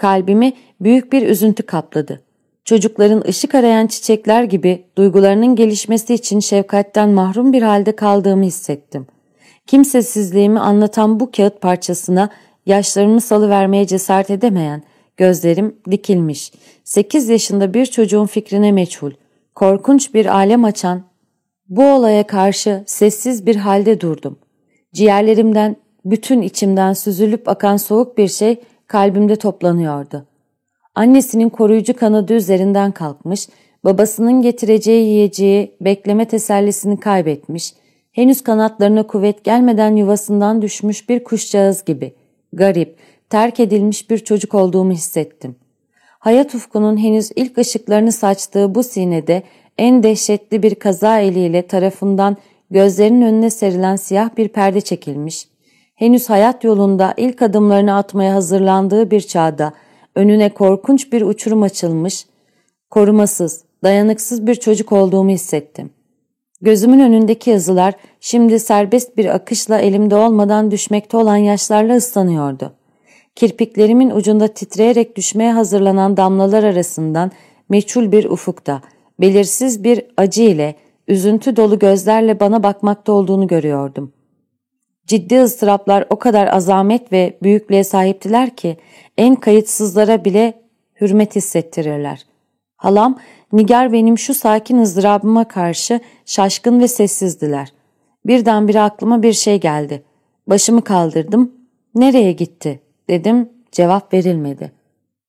Kalbimi büyük bir üzüntü kapladı. Çocukların ışık arayan çiçekler gibi duygularının gelişmesi için şefkatten mahrum bir halde kaldığımı hissettim. Kimsesizliğimi anlatan bu kağıt parçasına yaşlarımı salıvermeye cesaret edemeyen, gözlerim dikilmiş, sekiz yaşında bir çocuğun fikrine meçhul, korkunç bir alem açan, bu olaya karşı sessiz bir halde durdum. Ciğerlerimden, bütün içimden süzülüp akan soğuk bir şey kalbimde toplanıyordu. Annesinin koruyucu kanadı üzerinden kalkmış, babasının getireceği yiyeceği bekleme tesellisini kaybetmiş, henüz kanatlarına kuvvet gelmeden yuvasından düşmüş bir kuşcağız gibi, garip, terk edilmiş bir çocuk olduğumu hissettim. Hayat ufkunun henüz ilk ışıklarını saçtığı bu sinede en dehşetli bir kaza eliyle tarafından gözlerinin önüne serilen siyah bir perde çekilmiş, henüz hayat yolunda ilk adımlarını atmaya hazırlandığı bir çağda önüne korkunç bir uçurum açılmış, korumasız, dayanıksız bir çocuk olduğumu hissettim. Gözümün önündeki yazılar şimdi serbest bir akışla elimde olmadan düşmekte olan yaşlarla ıslanıyordu. Kirpiklerimin ucunda titreyerek düşmeye hazırlanan damlalar arasından meçhul bir ufukta, belirsiz bir acı ile, üzüntü dolu gözlerle bana bakmakta olduğunu görüyordum. Ciddi ıstıraplar o kadar azamet ve büyüklüğe sahiptiler ki en kayıtsızlara bile hürmet hissettirirler. Halam, Nigar benim şu sakin ızdırabıma karşı şaşkın ve sessizdiler. Birdenbire aklıma bir şey geldi. Başımı kaldırdım. Nereye gitti? dedim. Cevap verilmedi.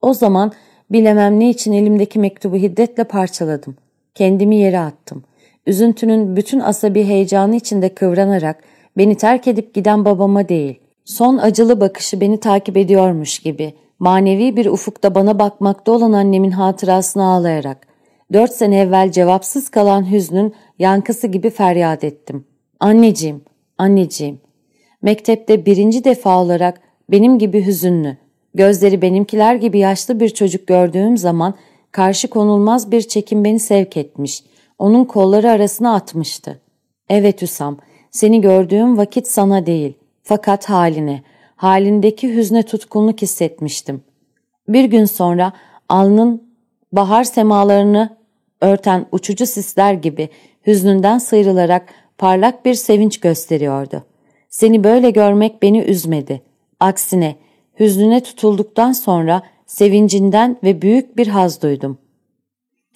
O zaman bilemem ne için elimdeki mektubu hiddetle parçaladım. Kendimi yere attım. Üzüntünün bütün asabi heyecanı içinde kıvranarak beni terk edip giden babama değil, son acılı bakışı beni takip ediyormuş gibi, manevi bir ufukta bana bakmakta olan annemin hatırasını ağlayarak, dört sene evvel cevapsız kalan hüznün yankısı gibi feryat ettim. Anneciğim, anneciğim. Mektepte birinci defa olarak benim gibi hüzünlü, gözleri benimkiler gibi yaşlı bir çocuk gördüğüm zaman karşı konulmaz bir çekim beni sevk etmiş, onun kolları arasına atmıştı. Evet Hüsam, seni gördüğüm vakit sana değil, fakat haline, halindeki hüzne tutkunluk hissetmiştim. Bir gün sonra alnın bahar semalarını örten uçucu sisler gibi hüznünden sıyrılarak parlak bir sevinç gösteriyordu. Seni böyle görmek beni üzmedi. Aksine hüznüne tutulduktan sonra sevincinden ve büyük bir haz duydum.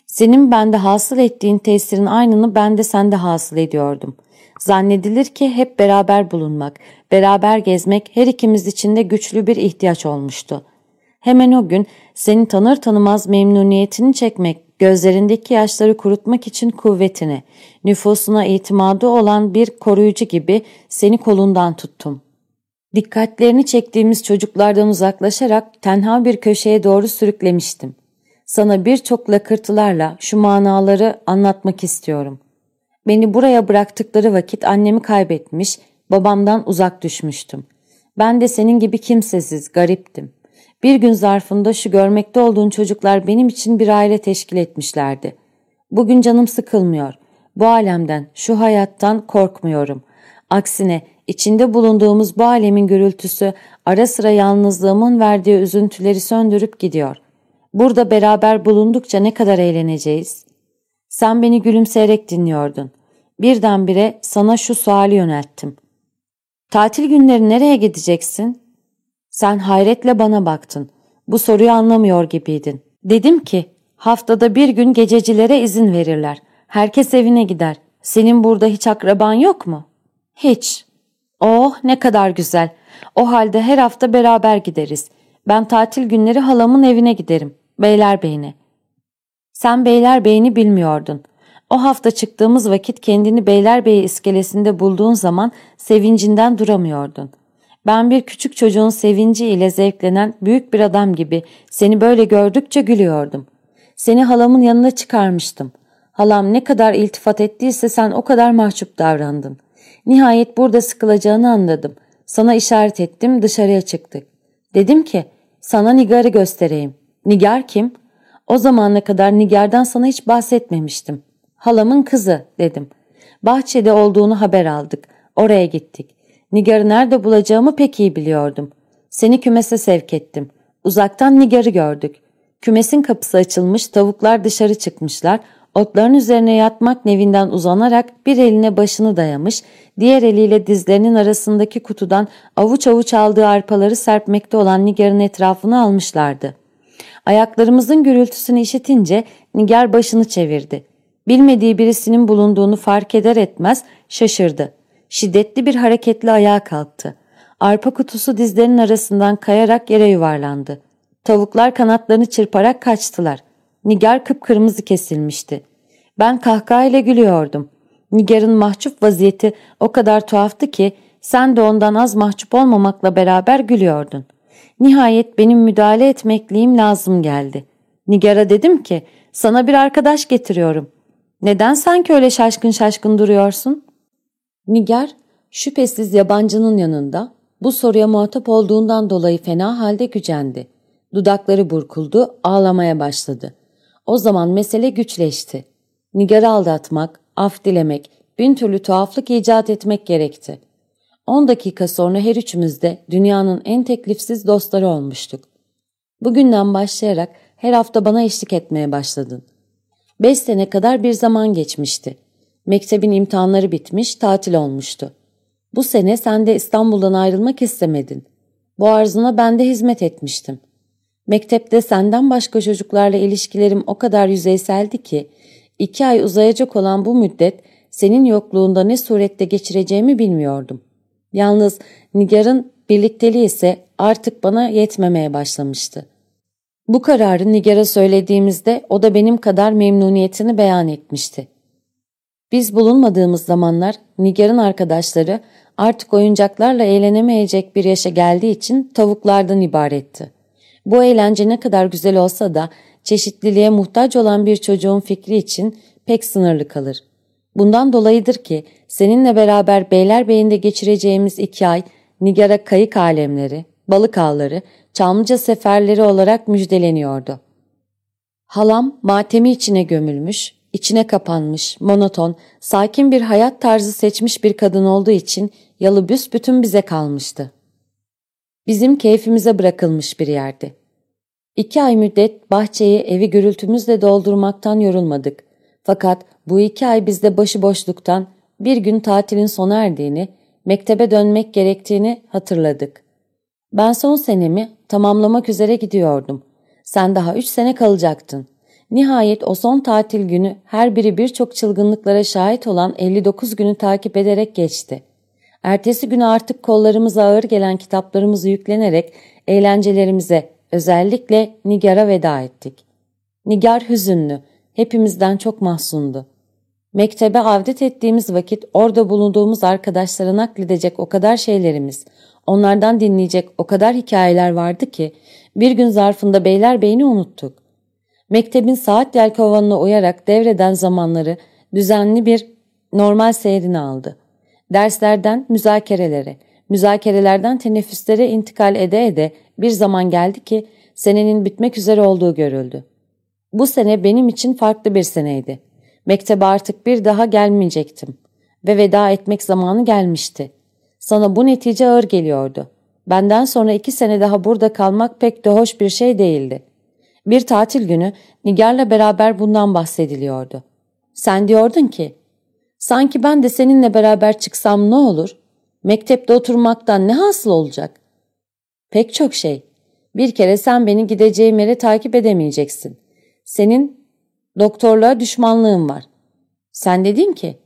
Senin bende hasıl ettiğin tesirin aynını ben de sende hasıl ediyordum. Zannedilir ki hep beraber bulunmak, beraber gezmek her ikimiz için de güçlü bir ihtiyaç olmuştu. Hemen o gün seni tanır tanımaz memnuniyetini çekmek, gözlerindeki yaşları kurutmak için kuvvetini, nüfusuna itimadı olan bir koruyucu gibi seni kolundan tuttum. Dikkatlerini çektiğimiz çocuklardan uzaklaşarak tenha bir köşeye doğru sürüklemiştim. Sana birçok lakırtılarla şu manaları anlatmak istiyorum. Beni buraya bıraktıkları vakit annemi kaybetmiş, babamdan uzak düşmüştüm. Ben de senin gibi kimsesiz, gariptim. Bir gün zarfında şu görmekte olduğun çocuklar benim için bir aile teşkil etmişlerdi. Bugün canım sıkılmıyor. Bu alemden, şu hayattan korkmuyorum. Aksine içinde bulunduğumuz bu alemin gürültüsü ara sıra yalnızlığımın verdiği üzüntüleri söndürüp gidiyor. Burada beraber bulundukça ne kadar eğleneceğiz. Sen beni gülümseyerek dinliyordun. Birdenbire sana şu suali yönelttim. Tatil günleri nereye gideceksin? Sen hayretle bana baktın. Bu soruyu anlamıyor gibiydin. Dedim ki haftada bir gün gececilere izin verirler. Herkes evine gider. Senin burada hiç akraban yok mu? Hiç. Oh ne kadar güzel. O halde her hafta beraber gideriz. Ben tatil günleri halamın evine giderim. Beylerbeyi'ne. Sen Beylerbeyi'ni bilmiyordun. O hafta çıktığımız vakit kendini Beylerbeyi iskelesinde bulduğun zaman sevincinden duramıyordun. Ben bir küçük çocuğun sevinci ile zevklenen büyük bir adam gibi seni böyle gördükçe gülüyordum. Seni halamın yanına çıkarmıştım. Halam ne kadar iltifat ettiyse sen o kadar mahcup davrandın. Nihayet burada sıkılacağını anladım. Sana işaret ettim dışarıya çıktık. Dedim ki sana Nigar'ı göstereyim. Nigar kim? O zamana kadar Nigar'dan sana hiç bahsetmemiştim. Halamın kızı dedim. Bahçede olduğunu haber aldık. Oraya gittik. Nigar'ı nerede bulacağımı pek iyi biliyordum. Seni kümese sevk ettim. Uzaktan Nigar'ı gördük. Kümesin kapısı açılmış, tavuklar dışarı çıkmışlar. Otların üzerine yatmak nevinden uzanarak bir eline başını dayamış, diğer eliyle dizlerinin arasındaki kutudan avuç avuç aldığı arpaları serpmekte olan Nigar'ın etrafını almışlardı. Ayaklarımızın gürültüsünü işitince Nigar başını çevirdi. Bilmediği birisinin bulunduğunu fark eder etmez şaşırdı. Şiddetli bir hareketle ayağa kalktı. Arpa kutusu dizlerinin arasından kayarak yere yuvarlandı. Tavuklar kanatlarını çırparak kaçtılar. Nigar kıpkırmızı kesilmişti. Ben kahkahayla gülüyordum. Nigar'ın mahcup vaziyeti o kadar tuhaftı ki sen de ondan az mahcup olmamakla beraber gülüyordun. Nihayet benim müdahale etmekliğim lazım geldi. Nigar'a dedim ki sana bir arkadaş getiriyorum. Neden sanki öyle şaşkın şaşkın duruyorsun? Nigar şüphesiz yabancının yanında bu soruya muhatap olduğundan dolayı fena halde gücendi. Dudakları burkuldu, ağlamaya başladı. O zaman mesele güçleşti. Nigar'ı aldatmak, af dilemek, bin türlü tuhaflık icat etmek gerekti. On dakika sonra her üçümüz de dünyanın en teklifsiz dostları olmuştuk. Bugünden başlayarak her hafta bana eşlik etmeye başladın. Beş sene kadar bir zaman geçmişti. Mektebin imtihanları bitmiş, tatil olmuştu. Bu sene sen de İstanbul'dan ayrılmak istemedin. Bu arzuna ben de hizmet etmiştim. Mektepte senden başka çocuklarla ilişkilerim o kadar yüzeyseldi ki, iki ay uzayacak olan bu müddet senin yokluğunda ne surette geçireceğimi bilmiyordum. Yalnız Nigar'ın birlikteliği ise artık bana yetmemeye başlamıştı. Bu kararı Nigar'a söylediğimizde o da benim kadar memnuniyetini beyan etmişti. Biz bulunmadığımız zamanlar Nigar'ın arkadaşları artık oyuncaklarla eğlenemeyecek bir yaşa geldiği için tavuklardan ibaretti. Bu eğlence ne kadar güzel olsa da çeşitliliğe muhtaç olan bir çocuğun fikri için pek sınırlı kalır. Bundan dolayıdır ki seninle beraber Beylerbeyi'nde geçireceğimiz iki ay Nigar'a kayık alemleri, balık ağları, Çamlıca seferleri olarak müjdeleniyordu. Halam matemi içine gömülmüş, içine kapanmış, monoton, sakin bir hayat tarzı seçmiş bir kadın olduğu için yalı büsbütün bize kalmıştı. Bizim keyfimize bırakılmış bir yerdi. İki ay müddet bahçeyi evi gürültümüzle doldurmaktan yorulmadık. Fakat bu iki ay bizde başıboşluktan bir gün tatilin sona erdiğini, mektebe dönmek gerektiğini hatırladık. Ben son senemi tamamlamak üzere gidiyordum. Sen daha üç sene kalacaktın. Nihayet o son tatil günü her biri birçok çılgınlıklara şahit olan 59 günü takip ederek geçti. Ertesi günü artık kollarımıza ağır gelen kitaplarımızı yüklenerek eğlencelerimize, özellikle Nigar'a veda ettik. Nigar hüzünlü, hepimizden çok mahzundu. Mektebe avdet ettiğimiz vakit orada bulunduğumuz arkadaşlara nakledecek o kadar şeylerimiz, onlardan dinleyecek o kadar hikayeler vardı ki bir gün zarfında Beylerbeyi'ni unuttuk. Mektebin saat yelkovanına uyarak devreden zamanları düzenli bir normal seyrini aldı. Derslerden müzakerelere, müzakerelerden teneffüslere intikal ede ede bir zaman geldi ki senenin bitmek üzere olduğu görüldü. Bu sene benim için farklı bir seneydi. Mektebe artık bir daha gelmeyecektim ve veda etmek zamanı gelmişti. Sana bu netice ağır geliyordu. Benden sonra iki sene daha burada kalmak pek de hoş bir şey değildi. Bir tatil günü Nigar'la beraber bundan bahsediliyordu. Sen diyordun ki, Sanki ben de seninle beraber çıksam ne olur? Mektepte oturmaktan ne hasıl olacak? Pek çok şey. Bir kere sen beni gideceğim yere takip edemeyeceksin. Senin doktorluğa düşmanlığın var. Sen dedin ki,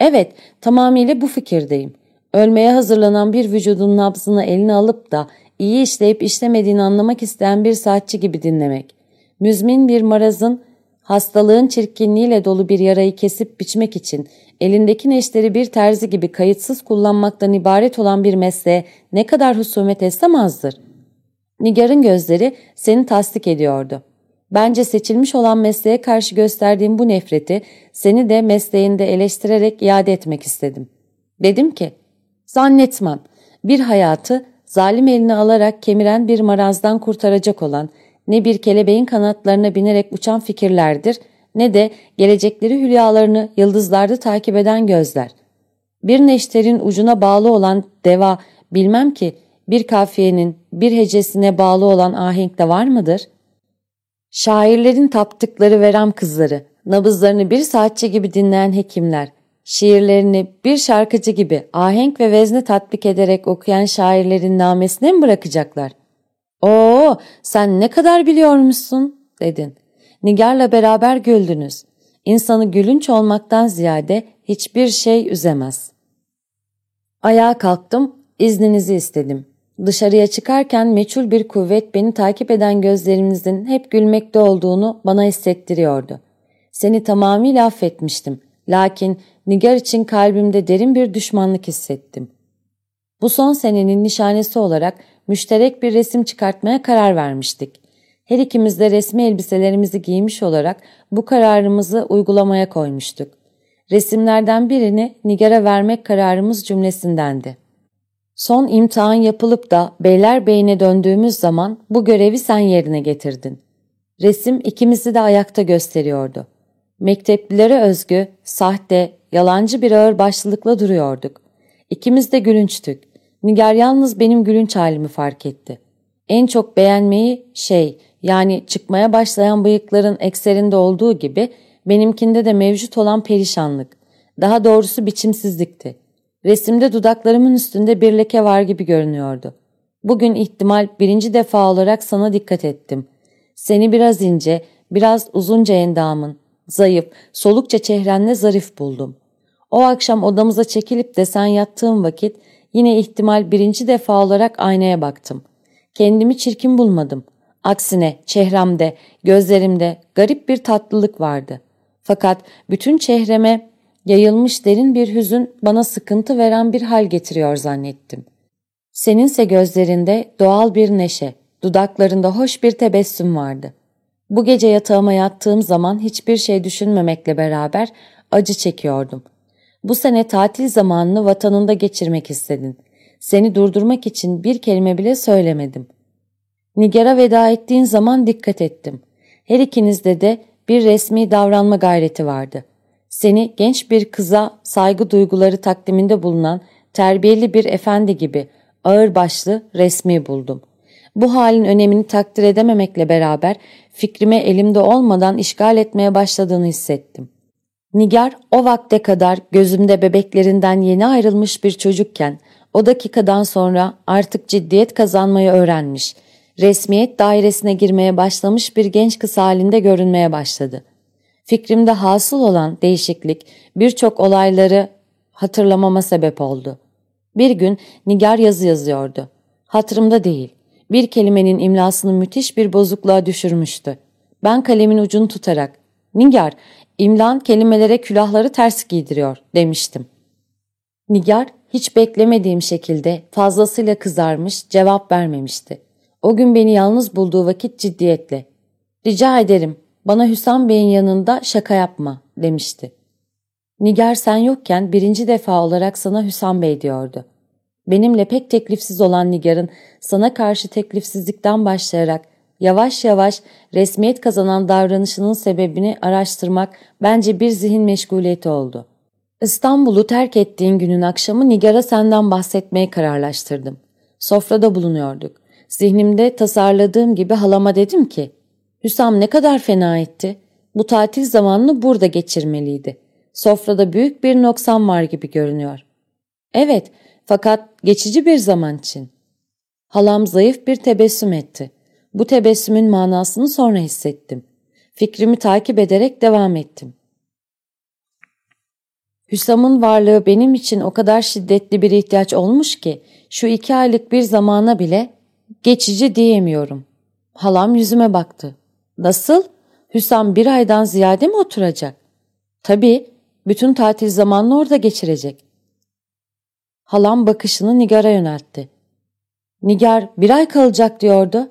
evet tamamıyla bu fikirdeyim. Ölmeye hazırlanan bir vücudun nabzını eline alıp da iyi işleyip işlemediğini anlamak isteyen bir saatçi gibi dinlemek. Müzmin bir marazın hastalığın çirkinliğiyle dolu bir yarayı kesip biçmek için elindeki neşteri bir terzi gibi kayıtsız kullanmaktan ibaret olan bir mesleğe ne kadar husumet etsem azdır. Nigar'ın gözleri seni tasdik ediyordu. Bence seçilmiş olan mesleğe karşı gösterdiğim bu nefreti seni de mesleğinde eleştirerek iade etmek istedim. Dedim ki, zannetmem bir hayatı zalim eline alarak kemiren bir marazdan kurtaracak olan ne bir kelebeğin kanatlarına binerek uçan fikirlerdir ne de gelecekleri hülyalarını yıldızlarda takip eden gözler. Bir neşterin ucuna bağlı olan deva bilmem ki bir kafiyenin bir hecesine bağlı olan ahenk de var mıdır? Şairlerin taptıkları verem kızları, nabızlarını bir saatçi gibi dinleyen hekimler, şiirlerini bir şarkıcı gibi ahenk ve vezne tatbik ederek okuyan şairlerin namesine mi bırakacaklar? Oo, sen ne kadar biliyormuşsun, dedin. Nigar'la beraber güldünüz. İnsanı gülünç olmaktan ziyade hiçbir şey üzemez. Ayağa kalktım, izninizi istedim. Dışarıya çıkarken meçhul bir kuvvet beni takip eden gözlerimizin hep gülmekte olduğunu bana hissettiriyordu. Seni tamamıyla affetmiştim. Lakin Nigar için kalbimde derin bir düşmanlık hissettim. Bu son senenin nişanesi olarak müşterek bir resim çıkartmaya karar vermiştik. Her ikimiz de resmi elbiselerimizi giymiş olarak bu kararımızı uygulamaya koymuştuk. Resimlerden birini Nigar'a vermek kararımız cümlesindendi. Son imtihan yapılıp da Beylerbeyi'ne döndüğümüz zaman bu görevi sen yerine getirdin. Resim ikimizi de ayakta gösteriyordu. Mekteplilere özgü, sahte, yalancı bir ağır başlılıkla duruyorduk. İkimiz de gülünçtük. Nigar yalnız benim gülünç halimi fark etti. En çok beğenmeyi şey yani çıkmaya başlayan bıyıkların ekserinde olduğu gibi benimkinde de mevcut olan perişanlık. Daha doğrusu biçimsizlikti. Resimde dudaklarımın üstünde bir leke var gibi görünüyordu. Bugün ihtimal birinci defa olarak sana dikkat ettim. Seni biraz ince, biraz uzunca endamın, zayıf, solukça çehrenle zarif buldum. O akşam odamıza çekilip de sen yattığım vakit yine ihtimal birinci defa olarak aynaya baktım. Kendimi çirkin bulmadım. Aksine çehremde, gözlerimde garip bir tatlılık vardı. Fakat bütün çehreme yayılmış derin bir hüzün bana sıkıntı veren bir hal getiriyor zannettim. Seninse gözlerinde doğal bir neşe, dudaklarında hoş bir tebessüm vardı. Bu gece yatağıma yattığım zaman hiçbir şey düşünmemekle beraber acı çekiyordum. Bu sene tatil zamanını vatanında geçirmek istedin. Seni durdurmak için bir kelime bile söylemedim. Nigar'a veda ettiğin zaman dikkat ettim. Her ikinizde de bir resmi davranma gayreti vardı. Seni genç bir kıza saygı duyguları takdiminde bulunan terbiyeli bir efendi gibi ağırbaşlı resmi buldum. Bu halin önemini takdir edememekle beraber fikrime elimde olmadan işgal etmeye başladığını hissettim. Nigar o vakte kadar gözümde bebeklerinden yeni ayrılmış bir çocukken o dakikadan sonra artık ciddiyet kazanmayı öğrenmiş, resmiyet dairesine girmeye başlamış bir genç kız halinde görünmeye başladı. Fikrimde hasıl olan değişiklik birçok olayları hatırlamama sebep oldu. Bir gün Nigar yazı yazıyordu. Hatırımda değil. Bir kelimenin imlasını müthiş bir bozukluğa düşürmüştü. Ben kalemin ucunu tutarak Nigar, imlan kelimelere külahları ters giydiriyor demiştim. Nigar hiç beklemediğim şekilde fazlasıyla kızarmış cevap vermemişti. O gün beni yalnız bulduğu vakit ciddiyetle ''Rica ederim bana Hüsam Bey'in yanında şaka yapma'' demişti. Nigar sen yokken birinci defa olarak sana Hüsam Bey diyordu. Benimle pek teklifsiz olan Nigar'ın sana karşı teklifsizlikten başlayarak yavaş yavaş resmiyet kazanan davranışının sebebini araştırmak bence bir zihin meşguliyeti oldu. İstanbul'u terk ettiğin günün akşamı Nigar'a senden bahsetmeye kararlaştırdım. Sofrada bulunuyorduk. Zihnimde tasarladığım gibi halama dedim ki, Hüsam ne kadar fena etti. Bu tatil zamanını burada geçirmeliydi. Sofrada büyük bir noksan var gibi görünüyor. Evet, fakat geçici bir zaman için. Halam zayıf bir tebessüm etti. Bu tebessümün manasını sonra hissettim. Fikrimi takip ederek devam ettim. Hüsam'ın varlığı benim için o kadar şiddetli bir ihtiyaç olmuş ki şu iki aylık bir zamana bile geçici diyemiyorum. Halam yüzüme baktı. Nasıl? Hüsam bir aydan ziyade mi oturacak? Tabii, bütün tatil zamanını orada geçirecek. Halam bakışını Nigar'a yöneltti. Nigar bir ay kalacak diyordu.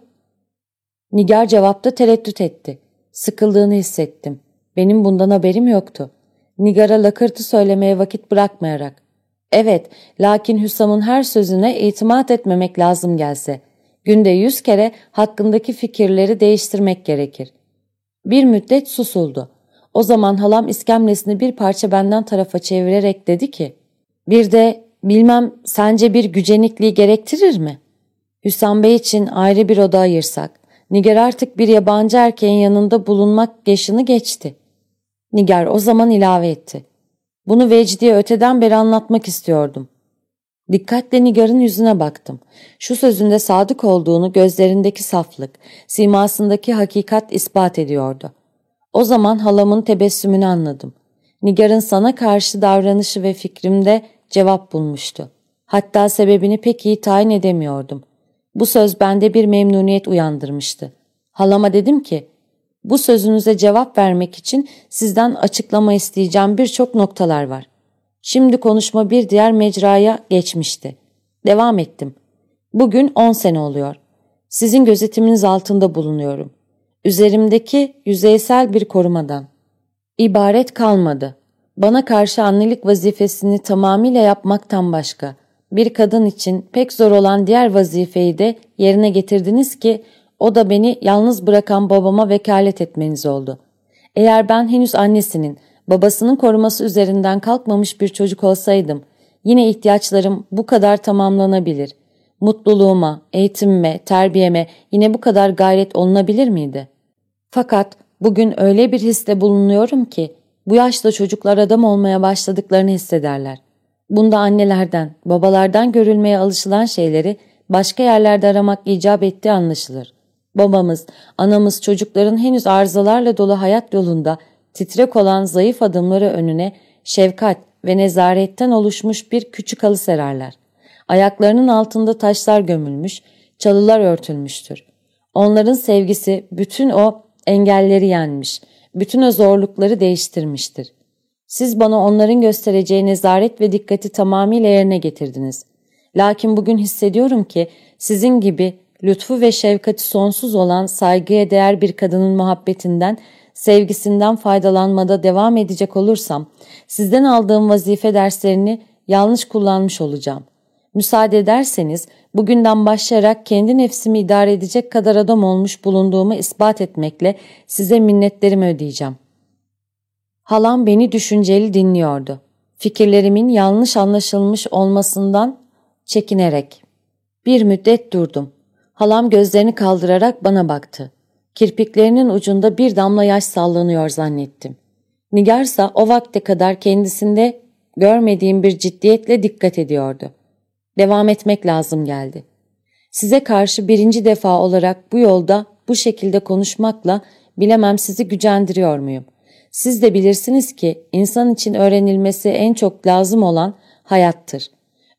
Nigar cevapta tereddüt etti. Sıkıldığını hissettim. Benim bundan haberim yoktu. Nigar'a lakırtı söylemeye vakit bırakmayarak. Evet, lakin Hüsam'ın her sözüne itimat etmemek lazım gelse. Günde yüz kere hakkındaki fikirleri değiştirmek gerekir. Bir müddet susuldu. O zaman halam iskemlesini bir parça benden tarafa çevirerek dedi ki, ''Bir de bilmem sence bir gücenikliği gerektirir mi? Hüsam Bey için ayrı bir oda ayırsak, Nigar artık bir yabancı erkeğin yanında bulunmak yaşını geçti.'' Nigar o zaman ilave etti. Bunu Vecdi'ye öteden beri anlatmak istiyordum. Dikkatle Nigar'ın yüzüne baktım. Şu sözünde sadık olduğunu gözlerindeki saflık, simasındaki hakikat ispat ediyordu. O zaman halamın tebessümünü anladım. Nigar'ın sana karşı davranışı ve fikrimde cevap bulmuştu. Hatta sebebini pek iyi tayin edemiyordum. Bu söz bende bir memnuniyet uyandırmıştı. Halama dedim ki, bu sözünüze cevap vermek için sizden açıklama isteyeceğim birçok noktalar var. Şimdi konuşma bir diğer mecraya geçmişti. Devam ettim. Bugün 10 sene oluyor. Sizin gözetiminiz altında bulunuyorum. Üzerimdeki yüzeysel bir korumadan. İbaret kalmadı. Bana karşı annelik vazifesini tamamıyla yapmaktan başka. Bir kadın için pek zor olan diğer vazifeyi de yerine getirdiniz ki o da beni yalnız bırakan babama vekalet etmeniz oldu. Eğer ben henüz annesinin, babasının koruması üzerinden kalkmamış bir çocuk olsaydım, yine ihtiyaçlarım bu kadar tamamlanabilir. Mutluluğuma, eğitimime, terbiyeme yine bu kadar gayret olunabilir miydi? Fakat bugün öyle bir histe bulunuyorum ki, bu yaşta çocuklar adam olmaya başladıklarını hissederler. Bunda annelerden, babalardan görülmeye alışılan şeyleri başka yerlerde aramak icap ettiği anlaşılır. Babamız, anamız çocukların henüz arızalarla dolu hayat yolunda titrek olan zayıf adımları önüne şefkat ve nezaretten oluşmuş bir küçük halı sererler. Ayaklarının altında taşlar gömülmüş, çalılar örtülmüştür. Onların sevgisi bütün o engelleri yenmiş, bütün o zorlukları değiştirmiştir. Siz bana onların göstereceği nezaret ve dikkati tamamıyla yerine getirdiniz. Lakin bugün hissediyorum ki sizin gibi lütfu ve şefkati sonsuz olan saygıya değer bir kadının muhabbetinden, sevgisinden faydalanmada devam edecek olursam, sizden aldığım vazife derslerini yanlış kullanmış olacağım. Müsaade ederseniz bugünden başlayarak kendi nefsimi idare edecek kadar adam olmuş bulunduğumu ispat etmekle size minnetlerimi ödeyeceğim. Halam beni düşünceli dinliyordu. Fikirlerimin yanlış anlaşılmış olmasından çekinerek. Bir müddet durdum. Halam gözlerini kaldırarak bana baktı. Kirpiklerinin ucunda bir damla yaş sallanıyor zannettim. Nigarsa o vakte kadar kendisinde görmediğim bir ciddiyetle dikkat ediyordu. Devam etmek lazım geldi. Size karşı birinci defa olarak bu yolda bu şekilde konuşmakla bilemem sizi gücendiriyor muyum? Siz de bilirsiniz ki insan için öğrenilmesi en çok lazım olan hayattır.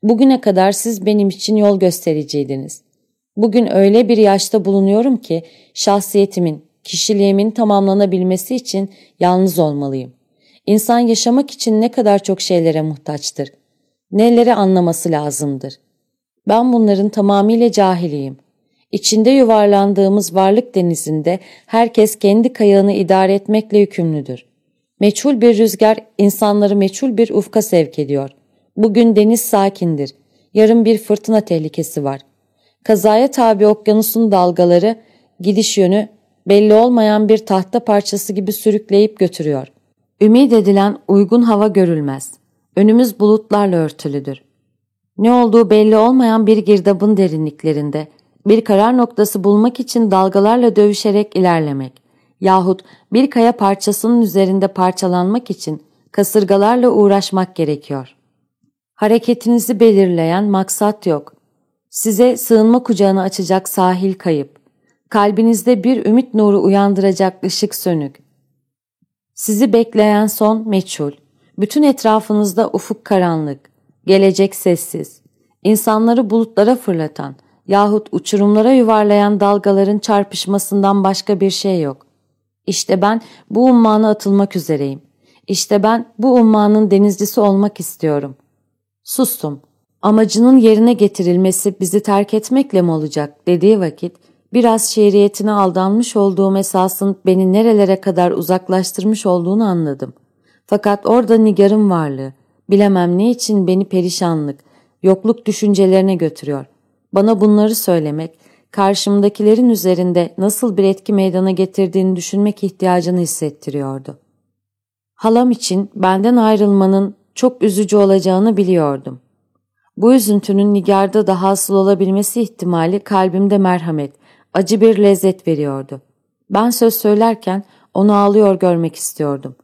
Bugüne kadar siz benim için yol göstericiydiniz. Bugün öyle bir yaşta bulunuyorum ki şahsiyetimin, kişiliğimin tamamlanabilmesi için yalnız olmalıyım. İnsan yaşamak için ne kadar çok şeylere muhtaçtır. Neleri anlaması lazımdır. Ben bunların tamamıyla cahiliyim. İçinde yuvarlandığımız varlık denizinde herkes kendi kayığını idare etmekle yükümlüdür. Meçhul bir rüzgar insanları meçhul bir ufka sevk ediyor. Bugün deniz sakindir. Yarın bir fırtına tehlikesi var. Kazaya tabi okyanusun dalgaları gidiş yönü belli olmayan bir tahta parçası gibi sürükleyip götürüyor. Ümid edilen uygun hava görülmez. Önümüz bulutlarla örtülüdür. Ne olduğu belli olmayan bir girdabın derinliklerinde bir karar noktası bulmak için dalgalarla dövüşerek ilerlemek yahut bir kaya parçasının üzerinde parçalanmak için kasırgalarla uğraşmak gerekiyor. Hareketinizi belirleyen maksat yok. Size sığınma kucağını açacak sahil kayıp. Kalbinizde bir ümit nuru uyandıracak ışık sönük. Sizi bekleyen son meçhul. Bütün etrafınızda ufuk karanlık. Gelecek sessiz. İnsanları bulutlara fırlatan yahut uçurumlara yuvarlayan dalgaların çarpışmasından başka bir şey yok. İşte ben bu ummana atılmak üzereyim. İşte ben bu ummanın denizcisi olmak istiyorum. Sustum. Amacının yerine getirilmesi bizi terk etmekle mi olacak dediği vakit biraz şehriyetine aldanmış olduğum esasın beni nerelere kadar uzaklaştırmış olduğunu anladım. Fakat orada Nigar'ın varlığı, bilemem ne için beni perişanlık, yokluk düşüncelerine götürüyor. Bana bunları söylemek, karşımdakilerin üzerinde nasıl bir etki meydana getirdiğini düşünmek ihtiyacını hissettiriyordu. Halam için benden ayrılmanın çok üzücü olacağını biliyordum. Bu üzüntünün Nigar'da da hasıl olabilmesi ihtimali kalbimde merhamet, acı bir lezzet veriyordu. Ben söz söylerken onu ağlıyor görmek istiyordum.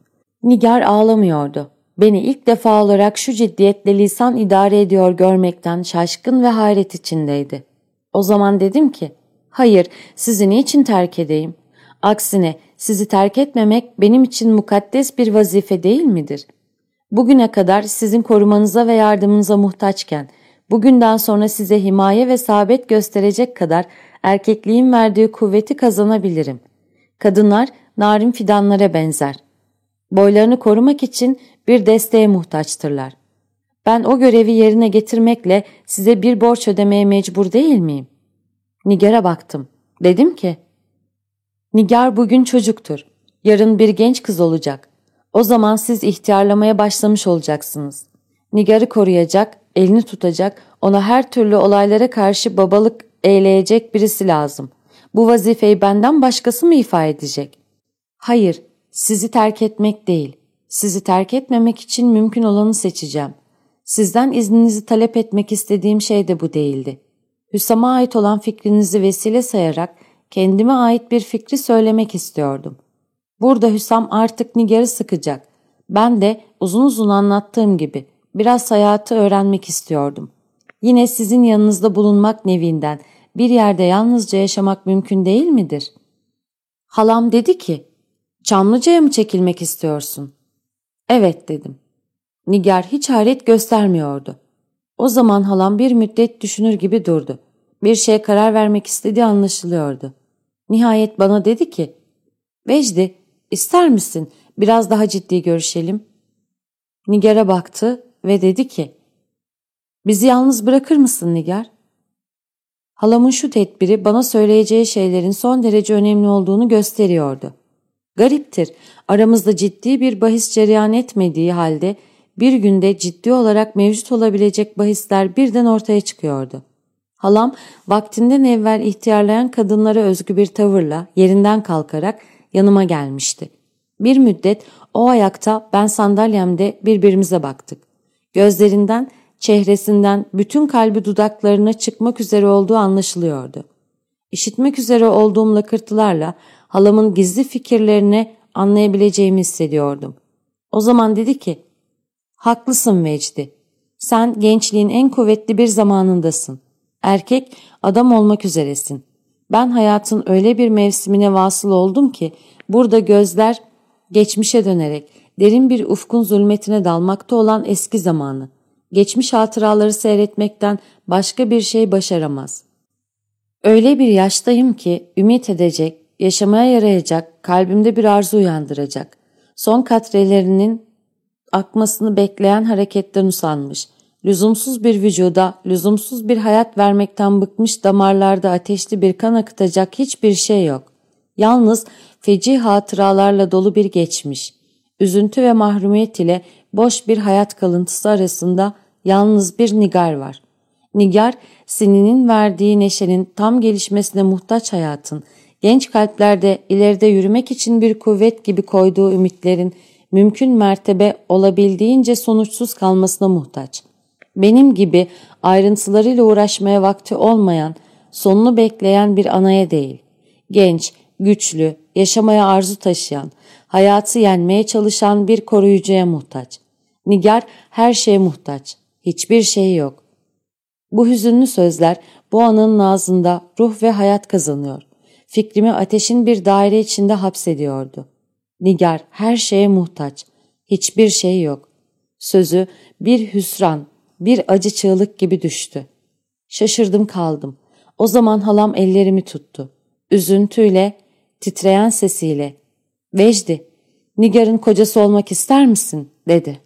Nigar ağlamıyordu. Beni ilk defa olarak şu ciddiyetle lisan idare ediyor görmekten şaşkın ve hayret içindeydi. O zaman dedim ki, hayır sizi niçin terk edeyim? Aksine sizi terk etmemek benim için mukaddes bir vazife değil midir? Bugüne kadar sizin korumanıza ve yardımınıza muhtaçken, bugünden sonra size himaye ve sabit gösterecek kadar erkekliğin verdiği kuvveti kazanabilirim. Kadınlar narin fidanlara benzer. Boylarını korumak için bir desteğe muhtaçtırlar. Ben o görevi yerine getirmekle size bir borç ödemeye mecbur değil miyim? Nigar'a baktım. Dedim ki, Nigar bugün çocuktur. Yarın bir genç kız olacak. O zaman siz ihtiyarlamaya başlamış olacaksınız. Nigar'ı koruyacak, elini tutacak, ona her türlü olaylara karşı babalık eyleyecek birisi lazım. Bu vazifeyi benden başkası mı ifa edecek? Hayır, sizi terk etmek değil. Sizi terk etmemek için mümkün olanı seçeceğim. Sizden izninizi talep etmek istediğim şey de bu değildi. Hüsam'a ait olan fikrinizi vesile sayarak kendime ait bir fikri söylemek istiyordum. Burada Hüsam artık Nigar'ı sıkacak. Ben de uzun uzun anlattığım gibi biraz hayatı öğrenmek istiyordum. Yine sizin yanınızda bulunmak nevinden bir yerde yalnızca yaşamak mümkün değil midir? Halam dedi ki, Çamlıca'ya mı çekilmek istiyorsun? Evet dedim. Nigar hiç hayret göstermiyordu. O zaman halam bir müddet düşünür gibi durdu. Bir şeye karar vermek istediği anlaşılıyordu. Nihayet bana dedi ki, Vecdi ister misin biraz daha ciddi görüşelim? Nigar'a baktı ve dedi ki, bizi yalnız bırakır mısın Nigar? Halamın şu tedbiri bana söyleyeceği şeylerin son derece önemli olduğunu gösteriyordu. Gariptir, aramızda ciddi bir bahis cereyan etmediği halde bir günde ciddi olarak mevcut olabilecek bahisler birden ortaya çıkıyordu. Halam vaktinden evvel ihtiyarlayan kadınlara özgü bir tavırla yerinden kalkarak yanıma gelmişti. Bir müddet o ayakta ben sandalyemde birbirimize baktık. Gözlerinden, çehresinden bütün kalbi dudaklarına çıkmak üzere olduğu anlaşılıyordu. İşitmek üzere olduğum lakırtılarla halamın gizli fikirlerini anlayabileceğimi hissediyordum. O zaman dedi ki, haklısın Vecdi. Sen gençliğin en kuvvetli bir zamanındasın. Erkek adam olmak üzeresin. Ben hayatın öyle bir mevsimine vasıl oldum ki burada gözler geçmişe dönerek derin bir ufkun zulmetine dalmakta olan eski zamanı, geçmiş hatıraları seyretmekten başka bir şey başaramaz. Öyle bir yaştayım ki ümit edecek, yaşamaya yarayacak, kalbimde bir arzu uyandıracak. Son katrelerinin akmasını bekleyen hareketten usanmış, lüzumsuz bir vücuda, lüzumsuz bir hayat vermekten bıkmış damarlarda ateşli bir kan akıtacak hiçbir şey yok. Yalnız feci hatıralarla dolu bir geçmiş. Üzüntü ve mahrumiyet ile boş bir hayat kalıntısı arasında yalnız bir nigar var. Nigar, sininin verdiği neşenin tam gelişmesine muhtaç hayatın, genç kalplerde ileride yürümek için bir kuvvet gibi koyduğu ümitlerin mümkün mertebe olabildiğince sonuçsuz kalmasına muhtaç. Benim gibi ayrıntılarıyla uğraşmaya vakti olmayan, sonunu bekleyen bir anaya değil. Genç, güçlü, yaşamaya arzu taşıyan, hayatı yenmeye çalışan bir koruyucuya muhtaç. Nigar her şeye muhtaç. Hiçbir şeyi yok. Bu hüzünlü sözler bu anın ağzında ruh ve hayat kazanıyor. Fikrimi ateşin bir daire içinde hapsediyordu. Nigar her şeye muhtaç. Hiçbir şey yok. Sözü bir hüsran, bir acı çığlık gibi düştü. Şaşırdım kaldım. O zaman halam ellerimi tuttu. Üzüntüyle, titreyen sesiyle. Vecdi, Nigar'ın kocası olmak ister misin? dedi.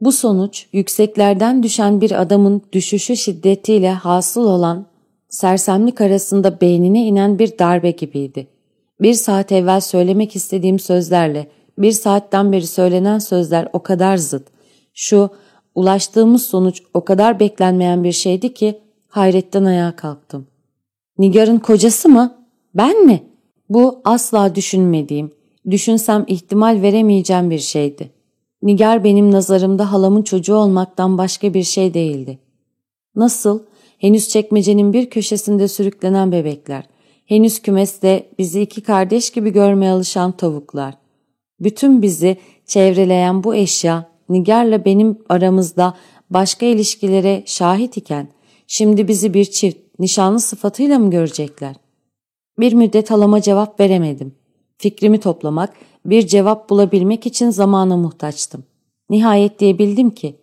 Bu sonuç yükseklerden düşen bir adamın düşüşü şiddetiyle hasıl olan sersemlik arasında beynine inen bir darbe gibiydi. Bir saat evvel söylemek istediğim sözlerle bir saatten beri söylenen sözler o kadar zıt. Şu ulaştığımız sonuç o kadar beklenmeyen bir şeydi ki hayretten ayağa kalktım. Nigar'ın kocası mı? Ben mi? Bu asla düşünmediğim, düşünsem ihtimal veremeyeceğim bir şeydi. Nigar benim nazarımda halamın çocuğu olmaktan başka bir şey değildi. Nasıl? Henüz çekmecenin bir köşesinde sürüklenen bebekler, henüz kümeste bizi iki kardeş gibi görmeye alışan tavuklar. Bütün bizi çevreleyen bu eşya Nigar'la benim aramızda başka ilişkilere şahit iken şimdi bizi bir çift nişanlı sıfatıyla mı görecekler? Bir müddet halama cevap veremedim. Fikrimi toplamak, bir cevap bulabilmek için zamana muhtaçtım. Nihayet diyebildim ki,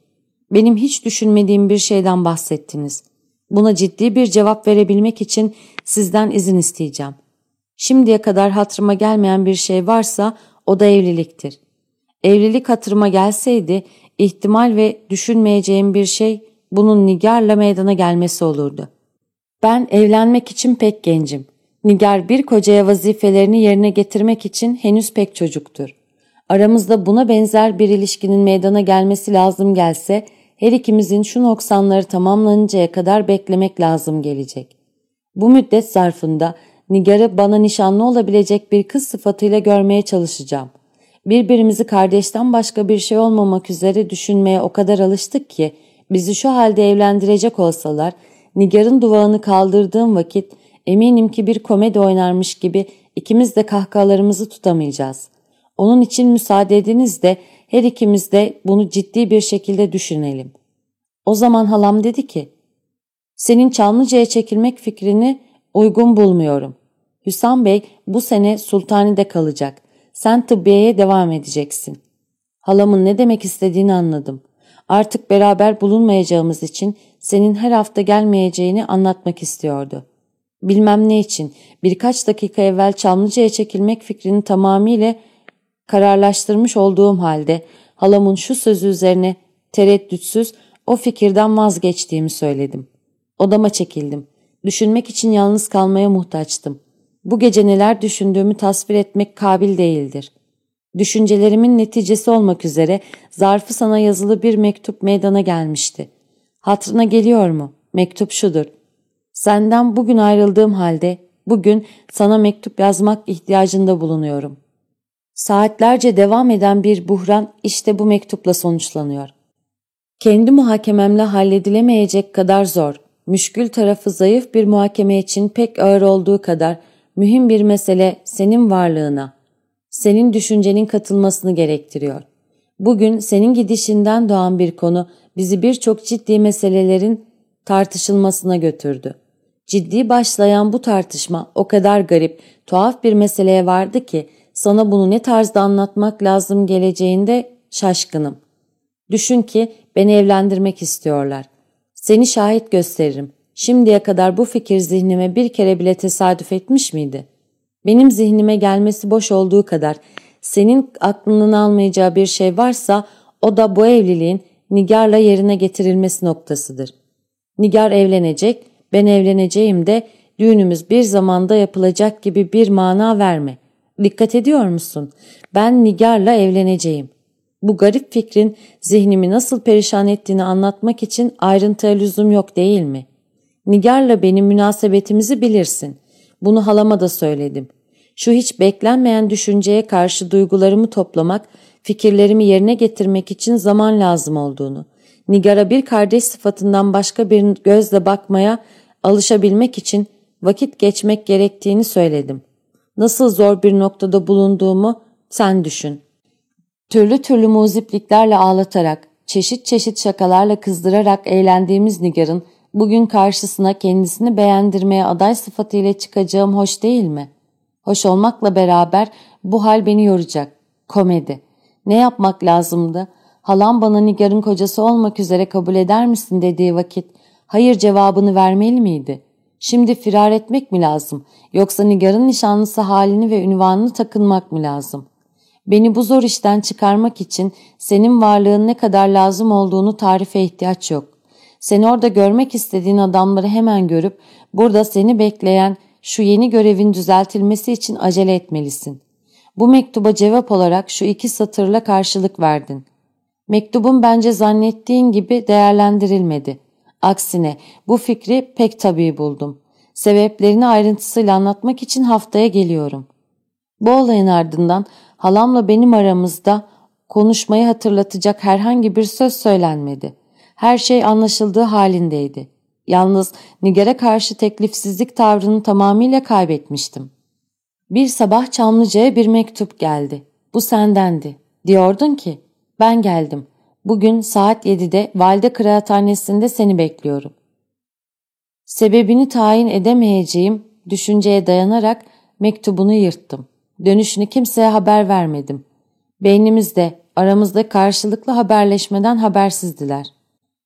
benim hiç düşünmediğim bir şeyden bahsettiniz. Buna ciddi bir cevap verebilmek için sizden izin isteyeceğim. Şimdiye kadar hatırıma gelmeyen bir şey varsa o da evliliktir. Evlilik hatırıma gelseydi ihtimal ve düşünmeyeceğim bir şey bunun Nigar'la meydana gelmesi olurdu. Ben evlenmek için pek gencim. Nigar bir kocaya vazifelerini yerine getirmek için henüz pek çocuktur. Aramızda buna benzer bir ilişkinin meydana gelmesi lazım gelse her ikimizin şu noksanları tamamlanıncaya kadar beklemek lazım gelecek. Bu müddet zarfında Nigar'ı bana nişanlı olabilecek bir kız sıfatıyla görmeye çalışacağım. Birbirimizi kardeşten başka bir şey olmamak üzere düşünmeye o kadar alıştık ki bizi şu halde evlendirecek olsalar Nigar'ın duvağını kaldırdığım vakit eminim ki bir komedi oynarmış gibi ikimiz de kahkahalarımızı tutamayacağız. Onun için müsaade ediniz de her ikimiz de bunu ciddi bir şekilde düşünelim. O zaman halam dedi ki, senin Çamlıca'ya çekilmek fikrini uygun bulmuyorum. Hüsam Bey bu sene Sultani'de kalacak. Sen tıbbiyeye devam edeceksin. Halamın ne demek istediğini anladım. Artık beraber bulunmayacağımız için senin her hafta gelmeyeceğini anlatmak istiyordu. Bilmem ne için birkaç dakika evvel Çamlıca'ya çekilmek fikrini tamamıyla kararlaştırmış olduğum halde halamın şu sözü üzerine tereddütsüz o fikirden vazgeçtiğimi söyledim. Odama çekildim. Düşünmek için yalnız kalmaya muhtaçtım. Bu gece neler düşündüğümü tasvir etmek kabil değildir. Düşüncelerimin neticesi olmak üzere zarfı sana yazılı bir mektup meydana gelmişti. Hatrına geliyor mu? Mektup şudur. Senden bugün ayrıldığım halde bugün sana mektup yazmak ihtiyacında bulunuyorum. Saatlerce devam eden bir buhran işte bu mektupla sonuçlanıyor. Kendi muhakememle halledilemeyecek kadar zor, müşkül tarafı zayıf bir muhakeme için pek ağır olduğu kadar mühim bir mesele senin varlığına, senin düşüncenin katılmasını gerektiriyor. Bugün senin gidişinden doğan bir konu bizi birçok ciddi meselelerin tartışılmasına götürdü. Ciddi başlayan bu tartışma o kadar garip, tuhaf bir meseleye vardı ki sana bunu ne tarzda anlatmak lazım geleceğinde şaşkınım. Düşün ki beni evlendirmek istiyorlar. Seni şahit gösteririm. Şimdiye kadar bu fikir zihnime bir kere bile tesadüf etmiş miydi? Benim zihnime gelmesi boş olduğu kadar senin aklının almayacağı bir şey varsa o da bu evliliğin Nigar'la yerine getirilmesi noktasıdır. Nigar evlenecek, ben evleneceğim de düğünümüz bir zamanda yapılacak gibi bir mana verme. Dikkat ediyor musun? Ben Nigar'la evleneceğim. Bu garip fikrin zihnimi nasıl perişan ettiğini anlatmak için ayrıntıya lüzum yok değil mi? Nigar'la benim münasebetimizi bilirsin. Bunu halama da söyledim. Şu hiç beklenmeyen düşünceye karşı duygularımı toplamak, fikirlerimi yerine getirmek için zaman lazım olduğunu, Nigar'a bir kardeş sıfatından başka bir gözle bakmaya alışabilmek için vakit geçmek gerektiğini söyledim. Nasıl zor bir noktada bulunduğumu sen düşün. Türlü türlü muzipliklerle ağlatarak, çeşit çeşit şakalarla kızdırarak eğlendiğimiz Nigar'ın bugün karşısına kendisini beğendirmeye aday sıfatıyla çıkacağım hoş değil mi? Hoş olmakla beraber bu hal beni yoracak. Komedi. Ne yapmak lazımdı? Halam bana Nigar'ın kocası olmak üzere kabul eder misin dediği vakit hayır cevabını vermeli miydi? Şimdi firar etmek mi lazım yoksa Nigar'ın nişanlısı halini ve ünvanını takınmak mı lazım? Beni bu zor işten çıkarmak için senin varlığın ne kadar lazım olduğunu tarife ihtiyaç yok. Seni orada görmek istediğin adamları hemen görüp burada seni bekleyen şu yeni görevin düzeltilmesi için acele etmelisin. Bu mektuba cevap olarak şu iki satırla karşılık verdin. Mektubun bence zannettiğin gibi değerlendirilmedi. Aksine bu fikri pek tabii buldum. Sebeplerini ayrıntısıyla anlatmak için haftaya geliyorum. Bu olayın ardından halamla benim aramızda konuşmayı hatırlatacak herhangi bir söz söylenmedi. Her şey anlaşıldığı halindeydi. Yalnız Nigar'a karşı teklifsizlik tavrını tamamıyla kaybetmiştim. Bir sabah Çamlıca'ya bir mektup geldi. Bu sendendi. Diyordun ki, ben geldim. Bugün saat 7'de Valide Kıraathanesi'nde seni bekliyorum. Sebebini tayin edemeyeceğim düşünceye dayanarak mektubunu yırttım. Dönüşünü kimseye haber vermedim. Beynimizde, aramızda karşılıklı haberleşmeden habersizdiler.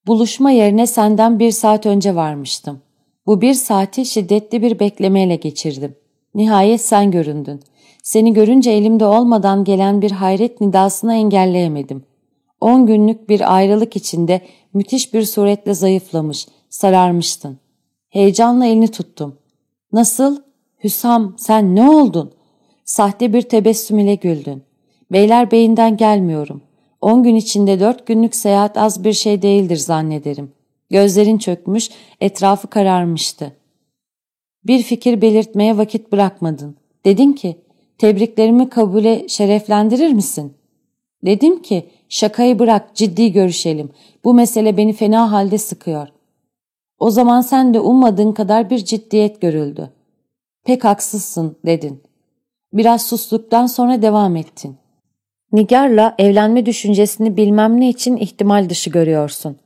Buluşma yerine senden bir saat önce varmıştım. Bu bir saati şiddetli bir beklemeyle geçirdim. Nihayet sen göründün. Seni görünce elimde olmadan gelen bir hayret nidasını engelleyemedim. On günlük bir ayrılık içinde müthiş bir suretle zayıflamış, sararmıştın. Heyecanla elini tuttum. Nasıl? Hüsam sen ne oldun? Sahte bir tebessüm ile güldün. Beyler beyinden gelmiyorum. On gün içinde dört günlük seyahat az bir şey değildir zannederim. Gözlerin çökmüş, etrafı kararmıştı. Bir fikir belirtmeye vakit bırakmadın. Dedin ki, tebriklerimi kabule şereflendirir misin? Dedim ki, şakayı bırak, ciddi görüşelim. Bu mesele beni fena halde sıkıyor. O zaman sen de ummadığın kadar bir ciddiyet görüldü. Pek haksızsın, dedin. Biraz sustuktan sonra devam ettin. Nigar'la evlenme düşüncesini bilmem ne için ihtimal dışı görüyorsun.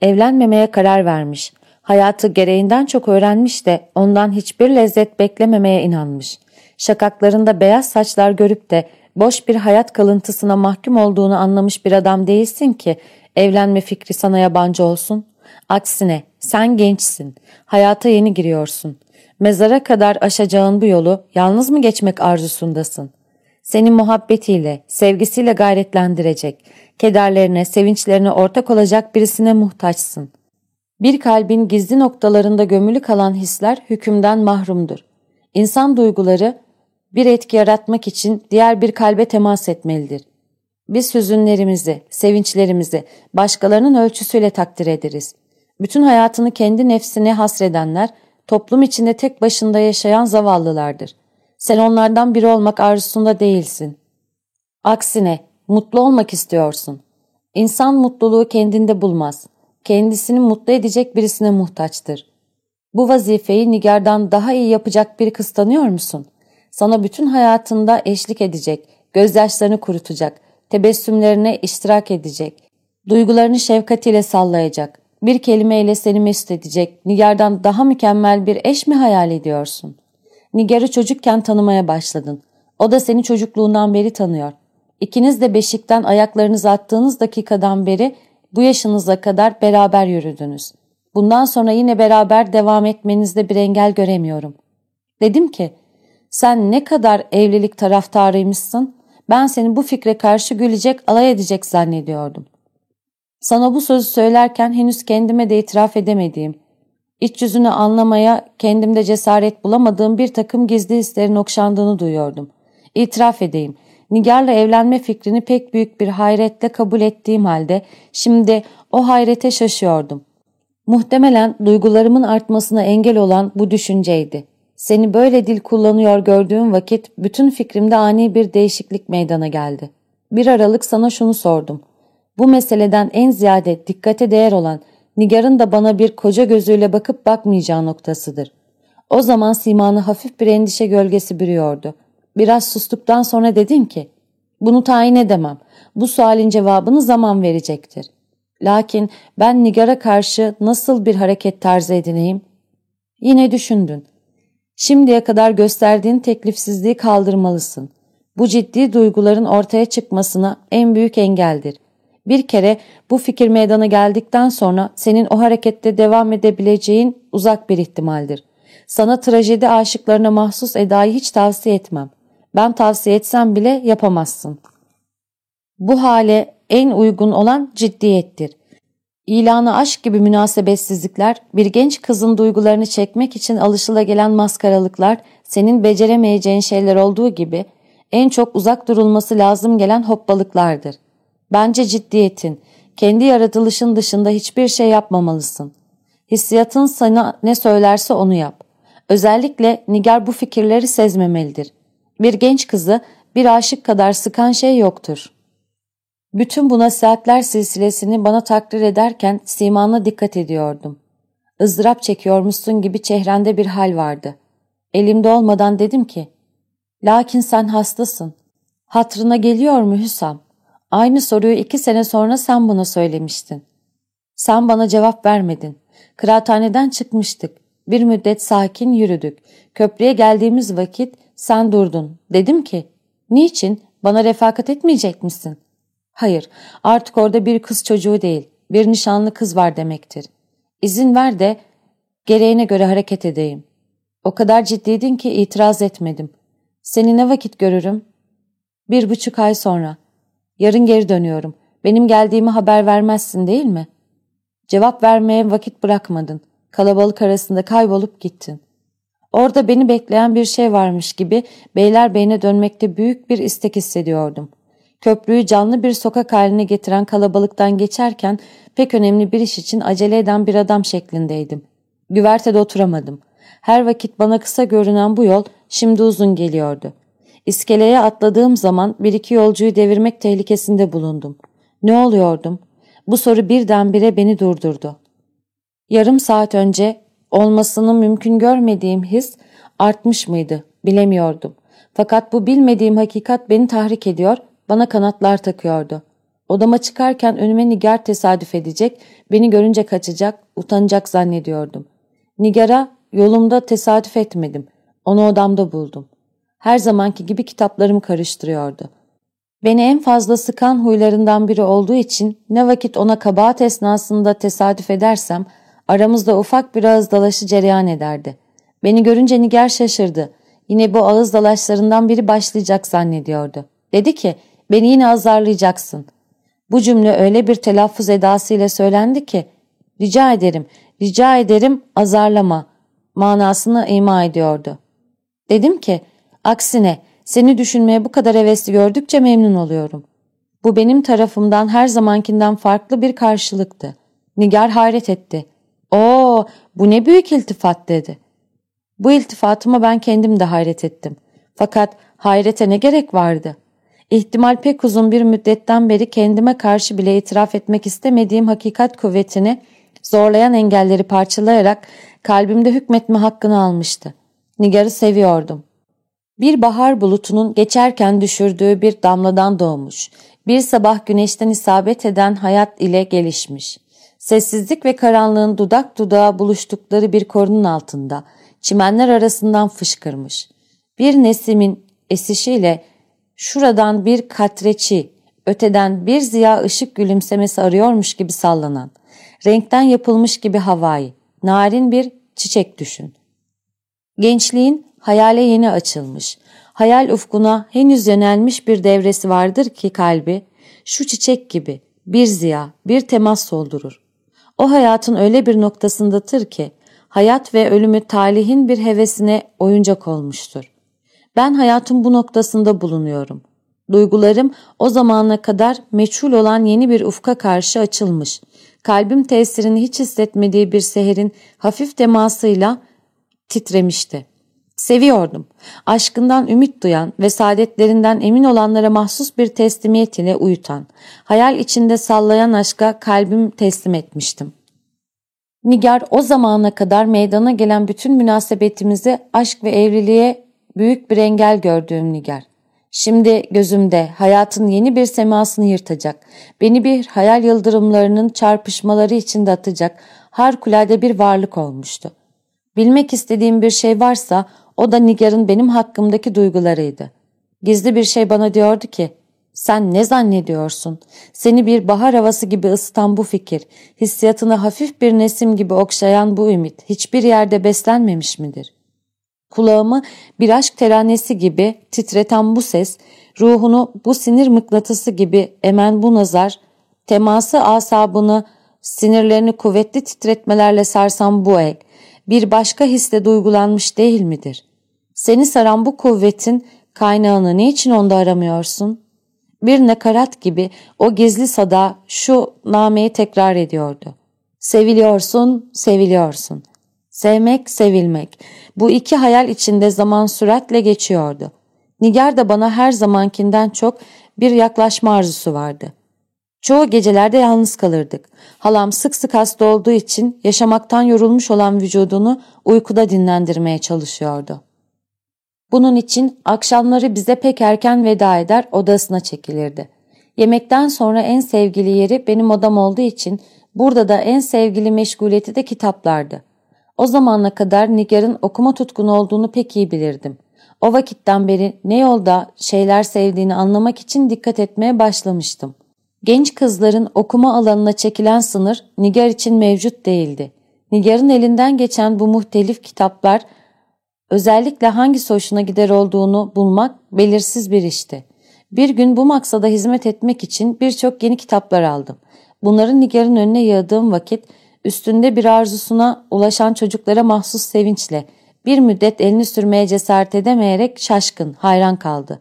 Evlenmemeye karar vermiş. Hayatı gereğinden çok öğrenmiş de ondan hiçbir lezzet beklememeye inanmış. Şakaklarında beyaz saçlar görüp de boş bir hayat kalıntısına mahkum olduğunu anlamış bir adam değilsin ki evlenme fikri sana yabancı olsun. Aksine sen gençsin, hayata yeni giriyorsun. Mezara kadar aşacağın bu yolu yalnız mı geçmek arzusundasın? Seni muhabbetiyle, sevgisiyle gayretlendirecek, kederlerine, sevinçlerine ortak olacak birisine muhtaçsın. Bir kalbin gizli noktalarında gömülü kalan hisler hükümden mahrumdur. İnsan duyguları bir etki yaratmak için diğer bir kalbe temas etmelidir. Biz hüzünlerimizi, sevinçlerimizi başkalarının ölçüsüyle takdir ederiz. Bütün hayatını kendi nefsine hasredenler, toplum içinde tek başında yaşayan zavallılardır. Sen onlardan biri olmak arzusunda değilsin. Aksine mutlu olmak istiyorsun. İnsan mutluluğu kendinde bulmaz. Kendisini mutlu edecek birisine muhtaçtır. Bu vazifeyi Nigar'dan daha iyi yapacak bir kız tanıyor musun? Sana bütün hayatında eşlik edecek, gözyaşlarını kurutacak, tebessümlerine iştirak edecek, duygularını şefkatiyle sallayacak, bir kelimeyle seni mesut edecek, Nigar'dan daha mükemmel bir eş mi hayal ediyorsun? Nigar'ı çocukken tanımaya başladın. O da seni çocukluğundan beri tanıyor. İkiniz de beşikten ayaklarınızı attığınız dakikadan beri bu yaşınıza kadar beraber yürüdünüz. Bundan sonra yine beraber devam etmenizde bir engel göremiyorum. Dedim ki, sen ne kadar evlilik taraftarıymışsın, ben seni bu fikre karşı gülecek, alay edecek zannediyordum. Sana bu sözü söylerken henüz kendime de itiraf edemediğim, iç yüzünü anlamaya kendimde cesaret bulamadığım bir takım gizli hislerin okşandığını duyuyordum. İtiraf edeyim, Nigar'la evlenme fikrini pek büyük bir hayretle kabul ettiğim halde şimdi o hayrete şaşıyordum. Muhtemelen duygularımın artmasına engel olan bu düşünceydi. Seni böyle dil kullanıyor gördüğüm vakit bütün fikrimde ani bir değişiklik meydana geldi. Bir aralık sana şunu sordum. Bu meseleden en ziyade dikkate değer olan Nigar'ın da bana bir koca gözüyle bakıp bakmayacağı noktasıdır. O zaman simanı hafif bir endişe gölgesi bürüyordu. Biraz sustuktan sonra dedin ki, bunu tayin edemem. Bu sualin cevabını zaman verecektir. Lakin ben Nigar'a karşı nasıl bir hareket tarzı edineyim? Yine düşündün. Şimdiye kadar gösterdiğin teklifsizliği kaldırmalısın. Bu ciddi duyguların ortaya çıkmasına en büyük engeldir. Bir kere bu fikir meydana geldikten sonra senin o harekette devam edebileceğin uzak bir ihtimaldir. Sana trajedi aşıklarına mahsus edayı hiç tavsiye etmem. Ben tavsiye etsem bile yapamazsın. Bu hale en uygun olan ciddiyettir. İlanı aşk gibi münasebetsizlikler, bir genç kızın duygularını çekmek için alışılagelen maskaralıklar, senin beceremeyeceğin şeyler olduğu gibi en çok uzak durulması lazım gelen hoppalıklardır. Bence ciddiyetin, kendi yaratılışın dışında hiçbir şey yapmamalısın. Hissiyatın sana ne söylerse onu yap. Özellikle Nigar bu fikirleri sezmemelidir. Bir genç kızı bir aşık kadar sıkan şey yoktur. Bütün bu nasihatler silsilesini bana takdir ederken simana dikkat ediyordum. Izdırap çekiyormuşsun gibi çehrende bir hal vardı. Elimde olmadan dedim ki, ''Lakin sen hastasın. Hatrına geliyor mu Hüsam? Aynı soruyu iki sene sonra sen bana söylemiştin. Sen bana cevap vermedin. Kıraathaneden çıkmıştık. Bir müddet sakin yürüdük. Köprüye geldiğimiz vakit sen durdun. Dedim ki, niçin? Bana refakat etmeyecek misin? Hayır, artık orada bir kız çocuğu değil, bir nişanlı kız var demektir. İzin ver de gereğine göre hareket edeyim. O kadar ciddiydin ki itiraz etmedim. Seni ne vakit görürüm? Bir buçuk ay sonra. Yarın geri dönüyorum. Benim geldiğimi haber vermezsin değil mi? Cevap vermeye vakit bırakmadın. Kalabalık arasında kaybolup gittin. Orada beni bekleyen bir şey varmış gibi Beylerbeyi'ne dönmekte büyük bir istek hissediyordum. Köprüyü canlı bir sokak haline getiren kalabalıktan geçerken pek önemli bir iş için acele eden bir adam şeklindeydim. Güvertede oturamadım. Her vakit bana kısa görünen bu yol şimdi uzun geliyordu. İskeleye atladığım zaman bir iki yolcuyu devirmek tehlikesinde bulundum. Ne oluyordum? Bu soru birdenbire beni durdurdu. Yarım saat önce olmasını mümkün görmediğim his artmış mıydı bilemiyordum. Fakat bu bilmediğim hakikat beni tahrik ediyor, bana kanatlar takıyordu. Odama çıkarken önüme Nigar tesadüf edecek, beni görünce kaçacak, utanacak zannediyordum. Nigar'a yolumda tesadüf etmedim. Onu odamda buldum. Her zamanki gibi kitaplarımı karıştırıyordu. Beni en fazla sıkan huylarından biri olduğu için ne vakit ona kabahat esnasında tesadüf edersem aramızda ufak bir ağız dalaşı cereyan ederdi. Beni görünce Niger şaşırdı. Yine bu ağız dalaşlarından biri başlayacak zannediyordu. Dedi ki beni yine azarlayacaksın. Bu cümle öyle bir telaffuz edasıyla söylendi ki rica ederim, rica ederim azarlama manasını ima ediyordu. Dedim ki aksine seni düşünmeye bu kadar hevesli gördükçe memnun oluyorum. Bu benim tarafımdan her zamankinden farklı bir karşılıktı. Nigar hayret etti. Oo, bu ne büyük iltifat dedi. Bu iltifatıma ben kendim de hayret ettim. Fakat hayrete ne gerek vardı? İhtimal pek uzun bir müddetten beri kendime karşı bile itiraf etmek istemediğim hakikat kuvvetini zorlayan engelleri parçalayarak kalbimde hükmetme hakkını almıştı. Nigar'ı seviyordum. Bir bahar bulutunun geçerken düşürdüğü bir damladan doğmuş, bir sabah güneşten isabet eden hayat ile gelişmiş. Sessizlik ve karanlığın dudak dudağa buluştukları bir korunun altında, çimenler arasından fışkırmış. Bir nesimin esişiyle şuradan bir katreçi, öteden bir ziya ışık gülümsemesi arıyormuş gibi sallanan, renkten yapılmış gibi havai, narin bir çiçek düşün. Gençliğin hayale yeni açılmış, hayal ufkuna henüz yönelmiş bir devresi vardır ki kalbi, şu çiçek gibi bir ziya, bir temas soldurur. O hayatın öyle bir noktasındadır ki, hayat ve ölümü talihin bir hevesine oyuncak olmuştur. Ben hayatın bu noktasında bulunuyorum. Duygularım o zamana kadar meçhul olan yeni bir ufka karşı açılmış. Kalbim tesirini hiç hissetmediği bir seherin hafif temasıyla titremişti. Seviyordum. Aşkından ümit duyan ve saadetlerinden emin olanlara mahsus bir teslimiyet ile uyutan, hayal içinde sallayan aşka kalbim teslim etmiştim. Nigar o zamana kadar meydana gelen bütün münasebetimizi aşk ve evliliğe büyük bir engel gördüğüm Nigar. Şimdi gözümde hayatın yeni bir semasını yırtacak, beni bir hayal yıldırımlarının çarpışmaları içinde atacak harikulade bir varlık olmuştu. Bilmek istediğim bir şey varsa o da Nigar'ın benim hakkımdaki duygularıydı. Gizli bir şey bana diyordu ki, sen ne zannediyorsun? Seni bir bahar havası gibi ısıtan bu fikir, hissiyatını hafif bir nesim gibi okşayan bu ümit hiçbir yerde beslenmemiş midir? Kulağımı bir aşk teranesi gibi titreten bu ses, ruhunu bu sinir mıknatısı gibi emen bu nazar, teması asabını, sinirlerini kuvvetli titretmelerle sarsan bu el, bir başka hisle duygulanmış değil midir? Seni saran bu kuvvetin kaynağını niçin onda aramıyorsun? Bir nakarat gibi o gizli sada şu nameyi tekrar ediyordu. Seviliyorsun, seviliyorsun. Sevmek, sevilmek. Bu iki hayal içinde zaman süratle geçiyordu. Nigar da bana her zamankinden çok bir yaklaşma arzusu vardı. Çoğu gecelerde yalnız kalırdık. Halam sık sık hasta olduğu için yaşamaktan yorulmuş olan vücudunu uykuda dinlendirmeye çalışıyordu. Bunun için akşamları bize pek erken veda eder odasına çekilirdi. Yemekten sonra en sevgili yeri benim odam olduğu için burada da en sevgili meşguliyeti de kitaplardı. O zamana kadar Nigar'ın okuma tutkunu olduğunu pek iyi bilirdim. O vakitten beri ne yolda şeyler sevdiğini anlamak için dikkat etmeye başlamıştım. Genç kızların okuma alanına çekilen sınır Nigar için mevcut değildi. Nigar'ın elinden geçen bu muhtelif kitaplar özellikle hangisi hoşuna gider olduğunu bulmak belirsiz bir işti. Bir gün bu maksada hizmet etmek için birçok yeni kitaplar aldım. Bunların Nigar'ın önüne yağdığım vakit üstünde bir arzusuna ulaşan çocuklara mahsus sevinçle bir müddet elini sürmeye cesaret edemeyerek şaşkın, hayran kaldı.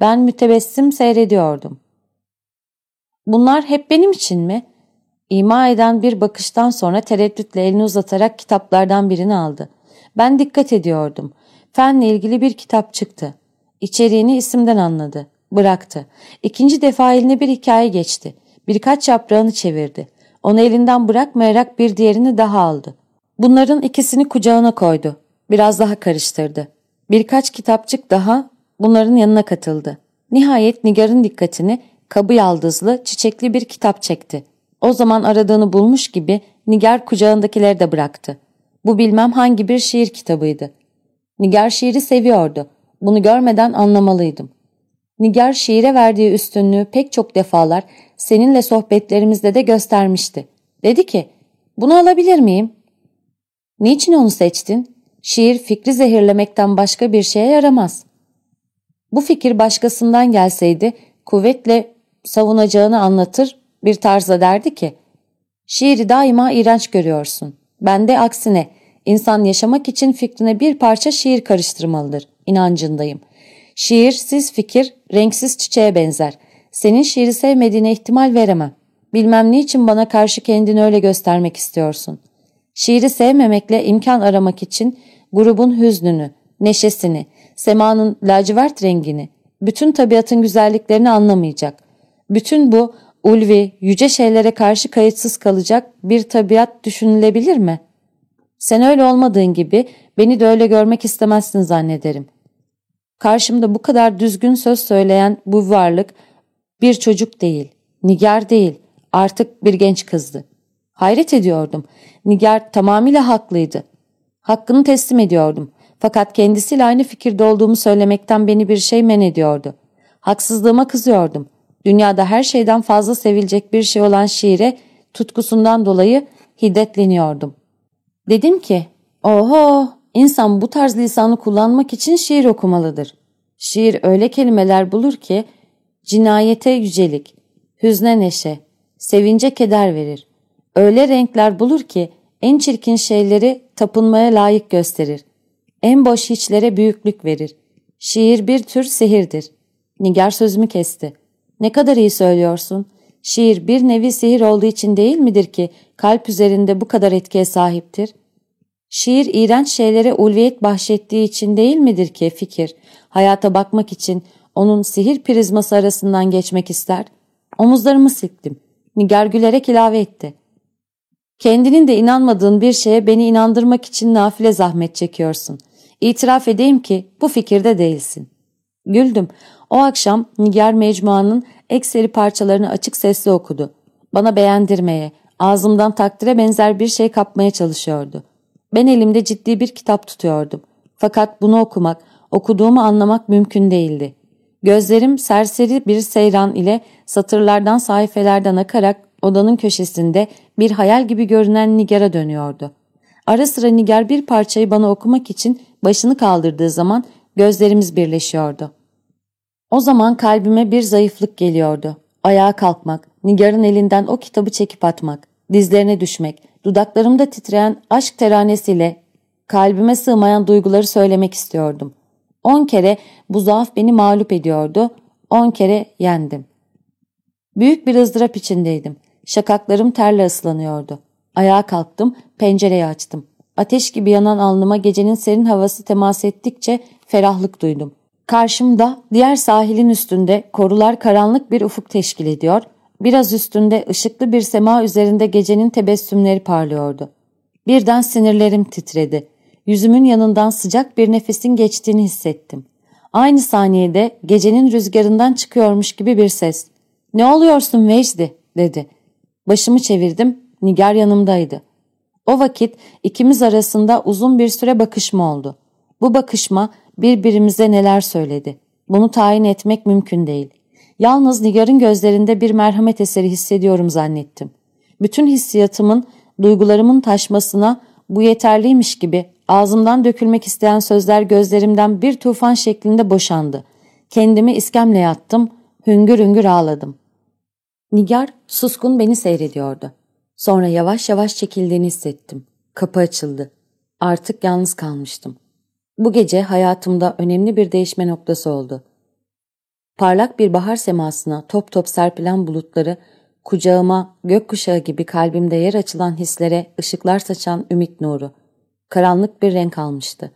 Ben mütebessim seyrediyordum. Bunlar hep benim için mi? İma eden bir bakıştan sonra tereddütle elini uzatarak kitaplardan birini aldı. Ben dikkat ediyordum. Fenle ilgili bir kitap çıktı. İçeriğini isimden anladı. Bıraktı. İkinci defa eline bir hikaye geçti. Birkaç yaprağını çevirdi. Onu elinden bırakmayarak bir diğerini daha aldı. Bunların ikisini kucağına koydu. Biraz daha karıştırdı. Birkaç kitapçık daha bunların yanına katıldı. Nihayet Nigar'ın dikkatini kabı yaldızlı, çiçekli bir kitap çekti. O zaman aradığını bulmuş gibi Nigar kucağındakileri de bıraktı. Bu bilmem hangi bir şiir kitabıydı. Nigar şiiri seviyordu. Bunu görmeden anlamalıydım. Nigar şiire verdiği üstünlüğü pek çok defalar seninle sohbetlerimizde de göstermişti. Dedi ki, bunu alabilir miyim? Niçin onu seçtin? Şiir fikri zehirlemekten başka bir şeye yaramaz. Bu fikir başkasından gelseydi kuvvetle savunacağını anlatır bir tarzda derdi ki, şiiri daima iğrenç görüyorsun. Ben de aksine insan yaşamak için fikrine bir parça şiir karıştırmalıdır, inancındayım. Şiirsiz fikir renksiz çiçeğe benzer. Senin şiiri sevmediğine ihtimal veremem. Bilmem niçin bana karşı kendini öyle göstermek istiyorsun. Şiiri sevmemekle imkan aramak için grubun hüznünü, neşesini, semanın lacivert rengini, bütün tabiatın güzelliklerini anlamayacak. Bütün bu ulvi, yüce şeylere karşı kayıtsız kalacak bir tabiat düşünülebilir mi? Sen öyle olmadığın gibi beni de öyle görmek istemezsin zannederim. Karşımda bu kadar düzgün söz söyleyen bu varlık bir çocuk değil, Nigar değil, artık bir genç kızdı. Hayret ediyordum. Nigar tamamıyla haklıydı. Hakkını teslim ediyordum. Fakat kendisiyle aynı fikirde olduğumu söylemekten beni bir şey men ediyordu. Haksızlığıma kızıyordum. Dünyada her şeyden fazla sevilecek bir şey olan şiire tutkusundan dolayı hiddetleniyordum. Dedim ki, oho insan bu tarz lisanı kullanmak için şiir okumalıdır. Şiir öyle kelimeler bulur ki cinayete yücelik, hüzne neşe, sevince keder verir. Öyle renkler bulur ki en çirkin şeyleri tapınmaya layık gösterir. En boş hiçlere büyüklük verir. Şiir bir tür sihirdir. Nigar sözümü kesti. Ne kadar iyi söylüyorsun. Şiir bir nevi sihir olduğu için değil midir ki kalp üzerinde bu kadar etkiye sahiptir? Şiir iğrenç şeylere ulviyet bahşettiği için değil midir ki fikir, hayata bakmak için onun sihir prizması arasından geçmek ister? Omuzlarımı silktim. Nigar gülerek ilave etti. Kendinin de inanmadığın bir şeye beni inandırmak için nafile zahmet çekiyorsun. İtiraf edeyim ki bu fikirde değilsin. Güldüm. O akşam Nigar Mecmua'nın ekseri parçalarını açık sesli okudu. Bana beğendirmeye, ağzımdan takdire benzer bir şey kapmaya çalışıyordu. Ben elimde ciddi bir kitap tutuyordum. Fakat bunu okumak, okuduğumu anlamak mümkün değildi. Gözlerim serseri bir seyran ile satırlardan sayfelerden akarak odanın köşesinde bir hayal gibi görünen Nigar'a dönüyordu. Ara sıra Nigar bir parçayı bana okumak için başını kaldırdığı zaman gözlerimiz birleşiyordu. O zaman kalbime bir zayıflık geliyordu. Ayağa kalkmak, Nigar'ın elinden o kitabı çekip atmak, dizlerine düşmek, dudaklarımda titreyen aşk teranesiyle kalbime sığmayan duyguları söylemek istiyordum. On kere bu zaaf beni mağlup ediyordu, on kere yendim. Büyük bir ızdırap içindeydim. Şakaklarım terle ıslanıyordu. Ayağa kalktım, pencereyi açtım. Ateş gibi yanan alnıma gecenin serin havası temas ettikçe ferahlık duydum. Karşımda diğer sahilin üstünde korular karanlık bir ufuk teşkil ediyor, biraz üstünde ışıklı bir sema üzerinde gecenin tebessümleri parlıyordu. Birden sinirlerim titredi. Yüzümün yanından sıcak bir nefesin geçtiğini hissettim. Aynı saniyede gecenin rüzgarından çıkıyormuş gibi bir ses. ''Ne oluyorsun Vecdi?'' dedi. Başımı çevirdim, Nigar yanımdaydı. O vakit ikimiz arasında uzun bir süre bakışma oldu. Bu bakışma birbirimize neler söyledi. Bunu tayin etmek mümkün değil. Yalnız Nigar'ın gözlerinde bir merhamet eseri hissediyorum zannettim. Bütün hissiyatımın, duygularımın taşmasına bu yeterliymiş gibi ağzımdan dökülmek isteyen sözler gözlerimden bir tufan şeklinde boşandı. Kendimi iskemleye attım, hüngür hüngür ağladım. Nigar suskun beni seyrediyordu. Sonra yavaş yavaş çekildiğini hissettim. Kapı açıldı. Artık yalnız kalmıştım. Bu gece hayatımda önemli bir değişme noktası oldu. Parlak bir bahar semasına top top serpilen bulutları, kucağıma gökkuşağı gibi kalbimde yer açılan hislere ışıklar saçan ümit nuru. Karanlık bir renk almıştı.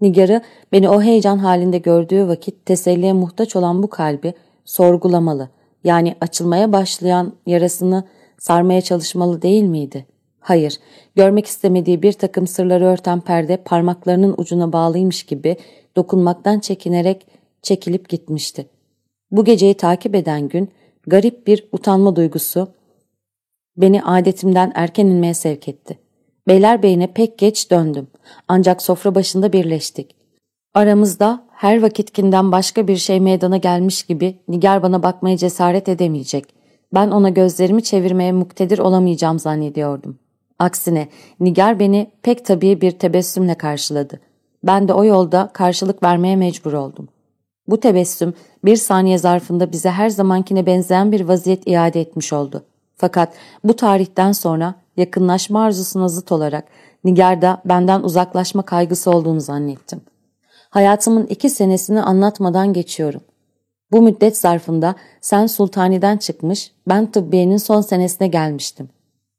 Nigar'ı beni o heyecan halinde gördüğü vakit teselliye muhtaç olan bu kalbi sorgulamalı, yani açılmaya başlayan yarasını sarmaya çalışmalı değil miydi? Hayır, görmek istemediği bir takım sırları örten perde parmaklarının ucuna bağlıymış gibi dokunmaktan çekinerek çekilip gitmişti. Bu geceyi takip eden gün garip bir utanma duygusu beni adetimden erken inmeye sevk etti. Beylerbeyi'ne pek geç döndüm. Ancak sofra başında birleştik. Aramızda her vakitkinden başka bir şey meydana gelmiş gibi Nigar bana bakmaya cesaret edemeyecek. Ben ona gözlerimi çevirmeye muktedir olamayacağım zannediyordum. Aksine Nigar beni pek tabii bir tebessümle karşıladı. Ben de o yolda karşılık vermeye mecbur oldum. Bu tebessüm bir saniye zarfında bize her zamankine benzeyen bir vaziyet iade etmiş oldu. Fakat bu tarihten sonra yakınlaşma arzusuna zıt olarak Nigar'da benden uzaklaşma kaygısı olduğunu zannettim. Hayatımın iki senesini anlatmadan geçiyorum. Bu müddet zarfında sen sultaniden çıkmış, ben tıbbiyenin son senesine gelmiştim.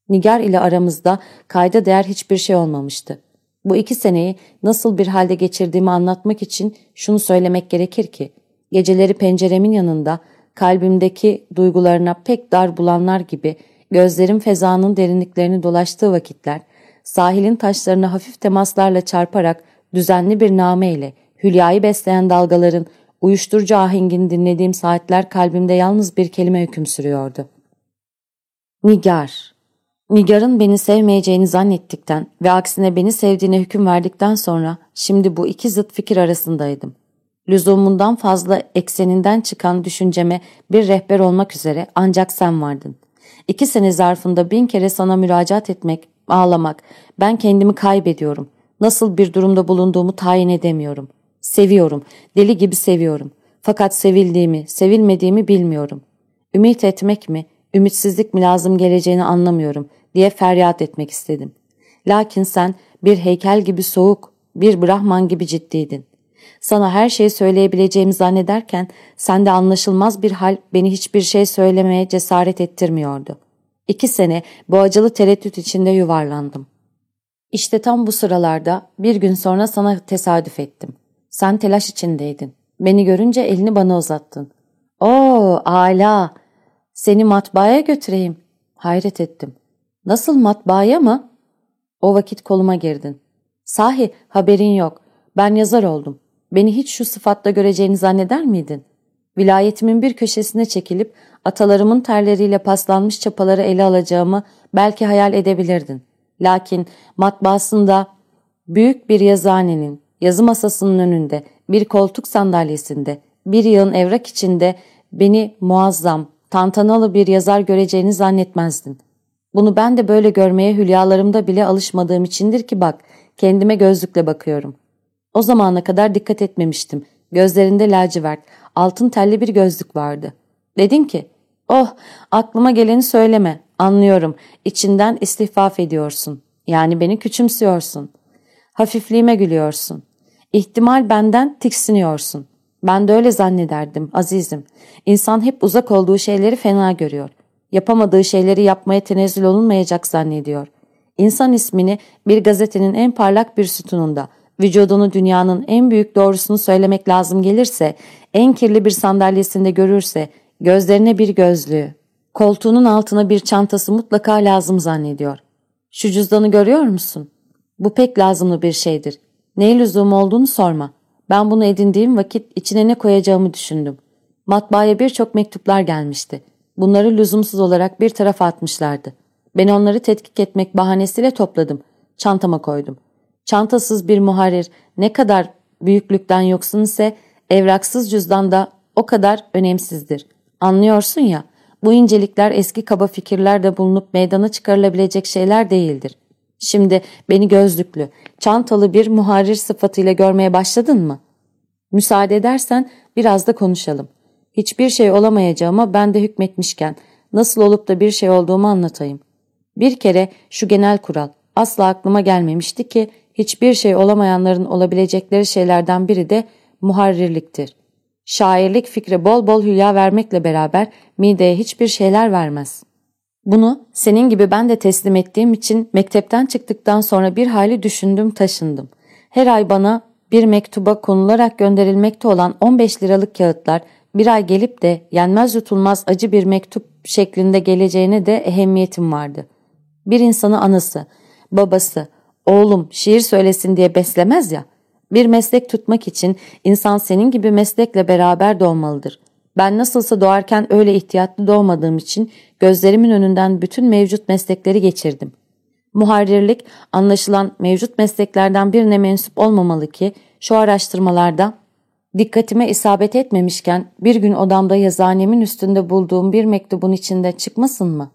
Nigar ile aramızda kayda değer hiçbir şey olmamıştı. Bu iki seneyi nasıl bir halde geçirdiğimi anlatmak için şunu söylemek gerekir ki, geceleri penceremin yanında kalbimdeki duygularına pek dar bulanlar gibi gözlerim fezanın derinliklerini dolaştığı vakitler, sahilin taşlarına hafif temaslarla çarparak düzenli bir name ile hülyayı besleyen dalgaların uyuşturucu ahengini dinlediğim saatler kalbimde yalnız bir kelime hüküm sürüyordu. Nigar Nigar'ın beni sevmeyeceğini zannettikten ve aksine beni sevdiğine hüküm verdikten sonra şimdi bu iki zıt fikir arasındaydım. Lüzumundan fazla ekseninden çıkan düşünceme bir rehber olmak üzere ancak sen vardın. İki sene zarfında bin kere sana müracaat etmek, ağlamak, ben kendimi kaybediyorum. Nasıl bir durumda bulunduğumu tayin edemiyorum. Seviyorum, deli gibi seviyorum. Fakat sevildiğimi, sevilmediğimi bilmiyorum. Ümit etmek mi, ümitsizlik mi lazım geleceğini anlamıyorum diye feryat etmek istedim. Lakin sen bir heykel gibi soğuk, bir Brahman gibi ciddiydin. Sana her şeyi söyleyebileceğimi zannederken sende anlaşılmaz bir hal beni hiçbir şey söylemeye cesaret ettirmiyordu. İki sene bu acılı tereddüt içinde yuvarlandım. İşte tam bu sıralarda bir gün sonra sana tesadüf ettim. Sen telaş içindeydin. Beni görünce elini bana uzattın. Oo ala! Seni matbaaya götüreyim. Hayret ettim. Nasıl matbaaya mı? O vakit koluma girdin. Sahi haberin yok. Ben yazar oldum. Beni hiç şu sıfatla göreceğini zanneder miydin? Vilayetimin bir köşesine çekilip atalarımın terleriyle paslanmış çapaları ele alacağımı belki hayal edebilirdin. Lakin matbaasında büyük bir yazıhanenin yazı masasının önünde bir koltuk sandalyesinde bir yığın evrak içinde beni muazzam, tantanalı bir yazar göreceğini zannetmezdin. Bunu ben de böyle görmeye hülyalarımda bile alışmadığım içindir ki bak, kendime gözlükle bakıyorum. O zamana kadar dikkat etmemiştim. Gözlerinde lacivert, altın telli bir gözlük vardı. Dedin ki, oh aklıma geleni söyleme, anlıyorum, içinden istihfaf ediyorsun. Yani beni küçümsüyorsun. Hafifliğime gülüyorsun. İhtimal benden tiksiniyorsun. Ben de öyle zannederdim azizim. İnsan hep uzak olduğu şeyleri fena görüyor. Yapamadığı şeyleri yapmaya tenezzül olunmayacak zannediyor. İnsan ismini bir gazetenin en parlak bir sütununda, vücudunu dünyanın en büyük doğrusunu söylemek lazım gelirse, en kirli bir sandalyesinde görürse, gözlerine bir gözlüğü, koltuğunun altına bir çantası mutlaka lazım zannediyor. Şu cüzdanı görüyor musun? Bu pek lazımlı bir şeydir. Neye lüzum olduğunu sorma. Ben bunu edindiğim vakit içine ne koyacağımı düşündüm. Matbaaya birçok mektuplar gelmişti. Bunları lüzumsuz olarak bir tarafa atmışlardı. Ben onları tetkik etmek bahanesiyle topladım. Çantama koydum. Çantasız bir muharir ne kadar büyüklükten yoksun ise evraksız cüzdan da o kadar önemsizdir. Anlıyorsun ya, bu incelikler eski kaba fikirlerde bulunup meydana çıkarılabilecek şeyler değildir. Şimdi beni gözlüklü, çantalı bir muharir sıfatıyla görmeye başladın mı? Müsaade edersen biraz da konuşalım. Hiçbir şey olamayacağıma ben de hükmetmişken nasıl olup da bir şey olduğumu anlatayım. Bir kere şu genel kural asla aklıma gelmemişti ki hiçbir şey olamayanların olabilecekleri şeylerden biri de muharrirliktir. Şairlik fikre bol bol hülya vermekle beraber mideye hiçbir şeyler vermez. Bunu senin gibi ben de teslim ettiğim için mektepten çıktıktan sonra bir hali düşündüm taşındım. Her ay bana bir mektuba konularak gönderilmekte olan 15 liralık kağıtlar bir ay gelip de yenmez yutulmaz acı bir mektup şeklinde geleceğine de ehemmiyetim vardı. Bir insanı anası, babası, oğlum şiir söylesin diye beslemez ya, bir meslek tutmak için insan senin gibi meslekle beraber doğmalıdır. Ben nasılsa doğarken öyle ihtiyatlı doğmadığım için gözlerimin önünden bütün mevcut meslekleri geçirdim. Muharrirlik anlaşılan mevcut mesleklerden birine mensup olmamalı ki şu araştırmalarda dikkatime isabet etmemişken bir gün odamda yazıhanemin üstünde bulduğum bir mektubun içinde çıkmasın mı?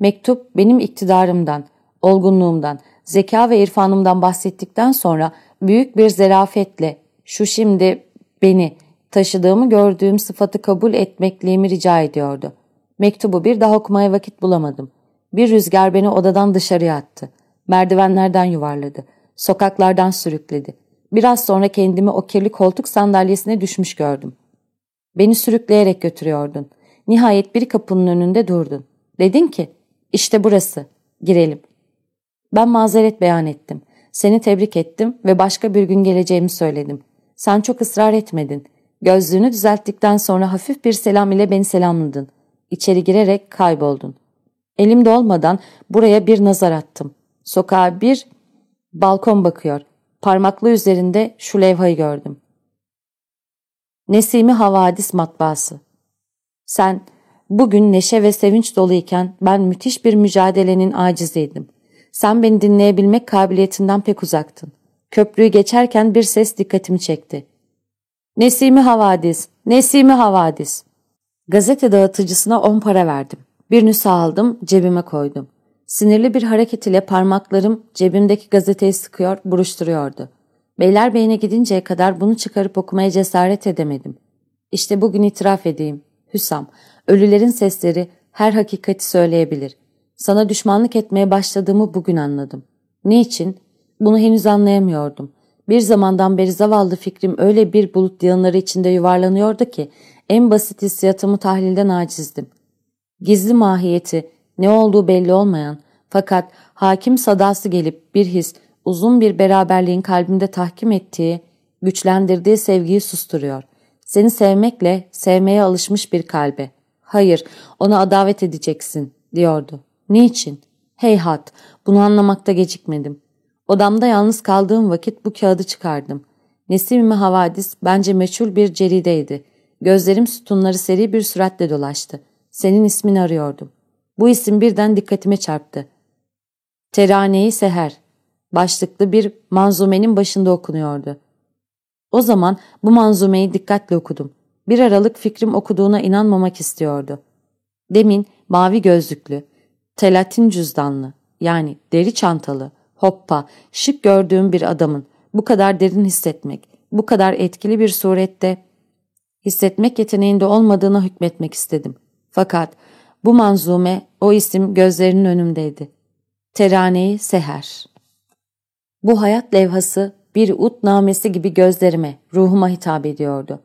Mektup benim iktidarımdan, olgunluğumdan, zeka ve irfanımdan bahsettikten sonra büyük bir zerafetle şu şimdi beni taşıdığımı gördüğüm sıfatı kabul etmekliğimi rica ediyordu. Mektubu bir daha okumaya vakit bulamadım. Bir rüzgar beni odadan dışarıya attı. Merdivenlerden yuvarladı. Sokaklardan sürükledi. Biraz sonra kendimi o kirli koltuk sandalyesine düşmüş gördüm. Beni sürükleyerek götürüyordun. Nihayet bir kapının önünde durdun. Dedin ki, işte burası, girelim. Ben mazeret beyan ettim. Seni tebrik ettim ve başka bir gün geleceğimi söyledim. Sen çok ısrar etmedin. Gözlüğünü düzelttikten sonra hafif bir selam ile beni selamladın. İçeri girerek kayboldun. Elimde olmadan buraya bir nazar attım. Sokağa bir balkon bakıyor. Parmaklı üzerinde şu levhayı gördüm. Nesimi Havadis Matbaası Sen bugün neşe ve sevinç doluyken ben müthiş bir mücadelenin aciziydim. Sen beni dinleyebilmek kabiliyetinden pek uzaktın. Köprüyü geçerken bir ses dikkatimi çekti. Nesimi Havadis, Nesimi Havadis. Gazete dağıtıcısına on para verdim. Bir nüsa aldım, cebime koydum. Sinirli bir hareket ile parmaklarım cebimdeki gazeteyi sıkıyor, buruşturuyordu. Beylerbeyi'ne gidinceye kadar bunu çıkarıp okumaya cesaret edemedim. İşte bugün itiraf edeyim. Hüsam, ölülerin sesleri her hakikati söyleyebilir. Sana düşmanlık etmeye başladığımı bugün anladım. Niçin? Bunu henüz anlayamıyordum. Bir zamandan beri zavallı fikrim öyle bir bulut yığınları içinde yuvarlanıyordu ki en basit hissiyatımı tahlilden acizdim. Gizli mahiyeti, ne olduğu belli olmayan fakat hakim sadası gelip bir his, uzun bir beraberliğin kalbimde tahkim ettiği, güçlendirdiği sevgiyi susturuyor. Seni sevmekle sevmeye alışmış bir kalbe. Hayır, ona adavet edeceksin, diyordu. Niçin? Heyhat, bunu anlamakta gecikmedim. Odamda yalnız kaldığım vakit bu kağıdı çıkardım. Nesim-i Havadis bence meçhul bir cerideydi. Gözlerim sütunları seri bir süratle dolaştı. Senin ismini arıyordum. Bu isim birden dikkatime çarptı. Terane-i Seher. Başlıklı bir manzumenin başında okunuyordu. O zaman bu manzumeyi dikkatle okudum. Bir aralık fikrim okuduğuna inanmamak istiyordu. Demin mavi gözlüklü, telatin cüzdanlı yani deri çantalı, hoppa, şık gördüğüm bir adamın bu kadar derin hissetmek, bu kadar etkili bir surette hissetmek yeteneğinde olmadığına hükmetmek istedim. Fakat bu manzume, o isim gözlerinin önümdeydi. Teraneyi Seher. Bu hayat levhası bir ut namesi gibi gözlerime, ruhuma hitap ediyordu.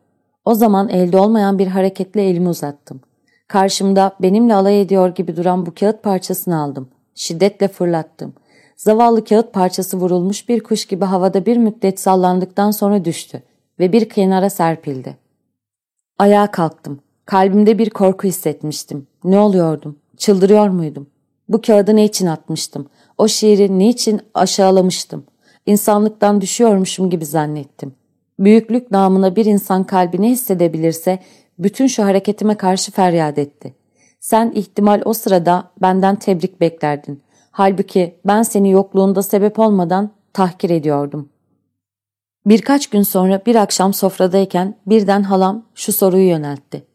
O zaman elde olmayan bir hareketle elimi uzattım. Karşımda benimle alay ediyor gibi duran bu kağıt parçasını aldım. Şiddetle fırlattım. Zavallı kağıt parçası vurulmuş bir kuş gibi havada bir müddet sallandıktan sonra düştü ve bir kenara serpildi. Ayağa kalktım. Kalbimde bir korku hissetmiştim. Ne oluyordum? Çıldırıyor muydum? Bu kağıdı ne için atmıştım? O şiiri niçin aşağılamıştım? İnsanlıktan düşüyormuşum gibi zannettim. Büyüklük namına bir insan kalbini hissedebilirse bütün şu hareketime karşı feryat etti. Sen ihtimal o sırada benden tebrik beklerdin. Halbuki ben seni yokluğunda sebep olmadan tahkir ediyordum. Birkaç gün sonra bir akşam sofradayken birden halam şu soruyu yöneltti.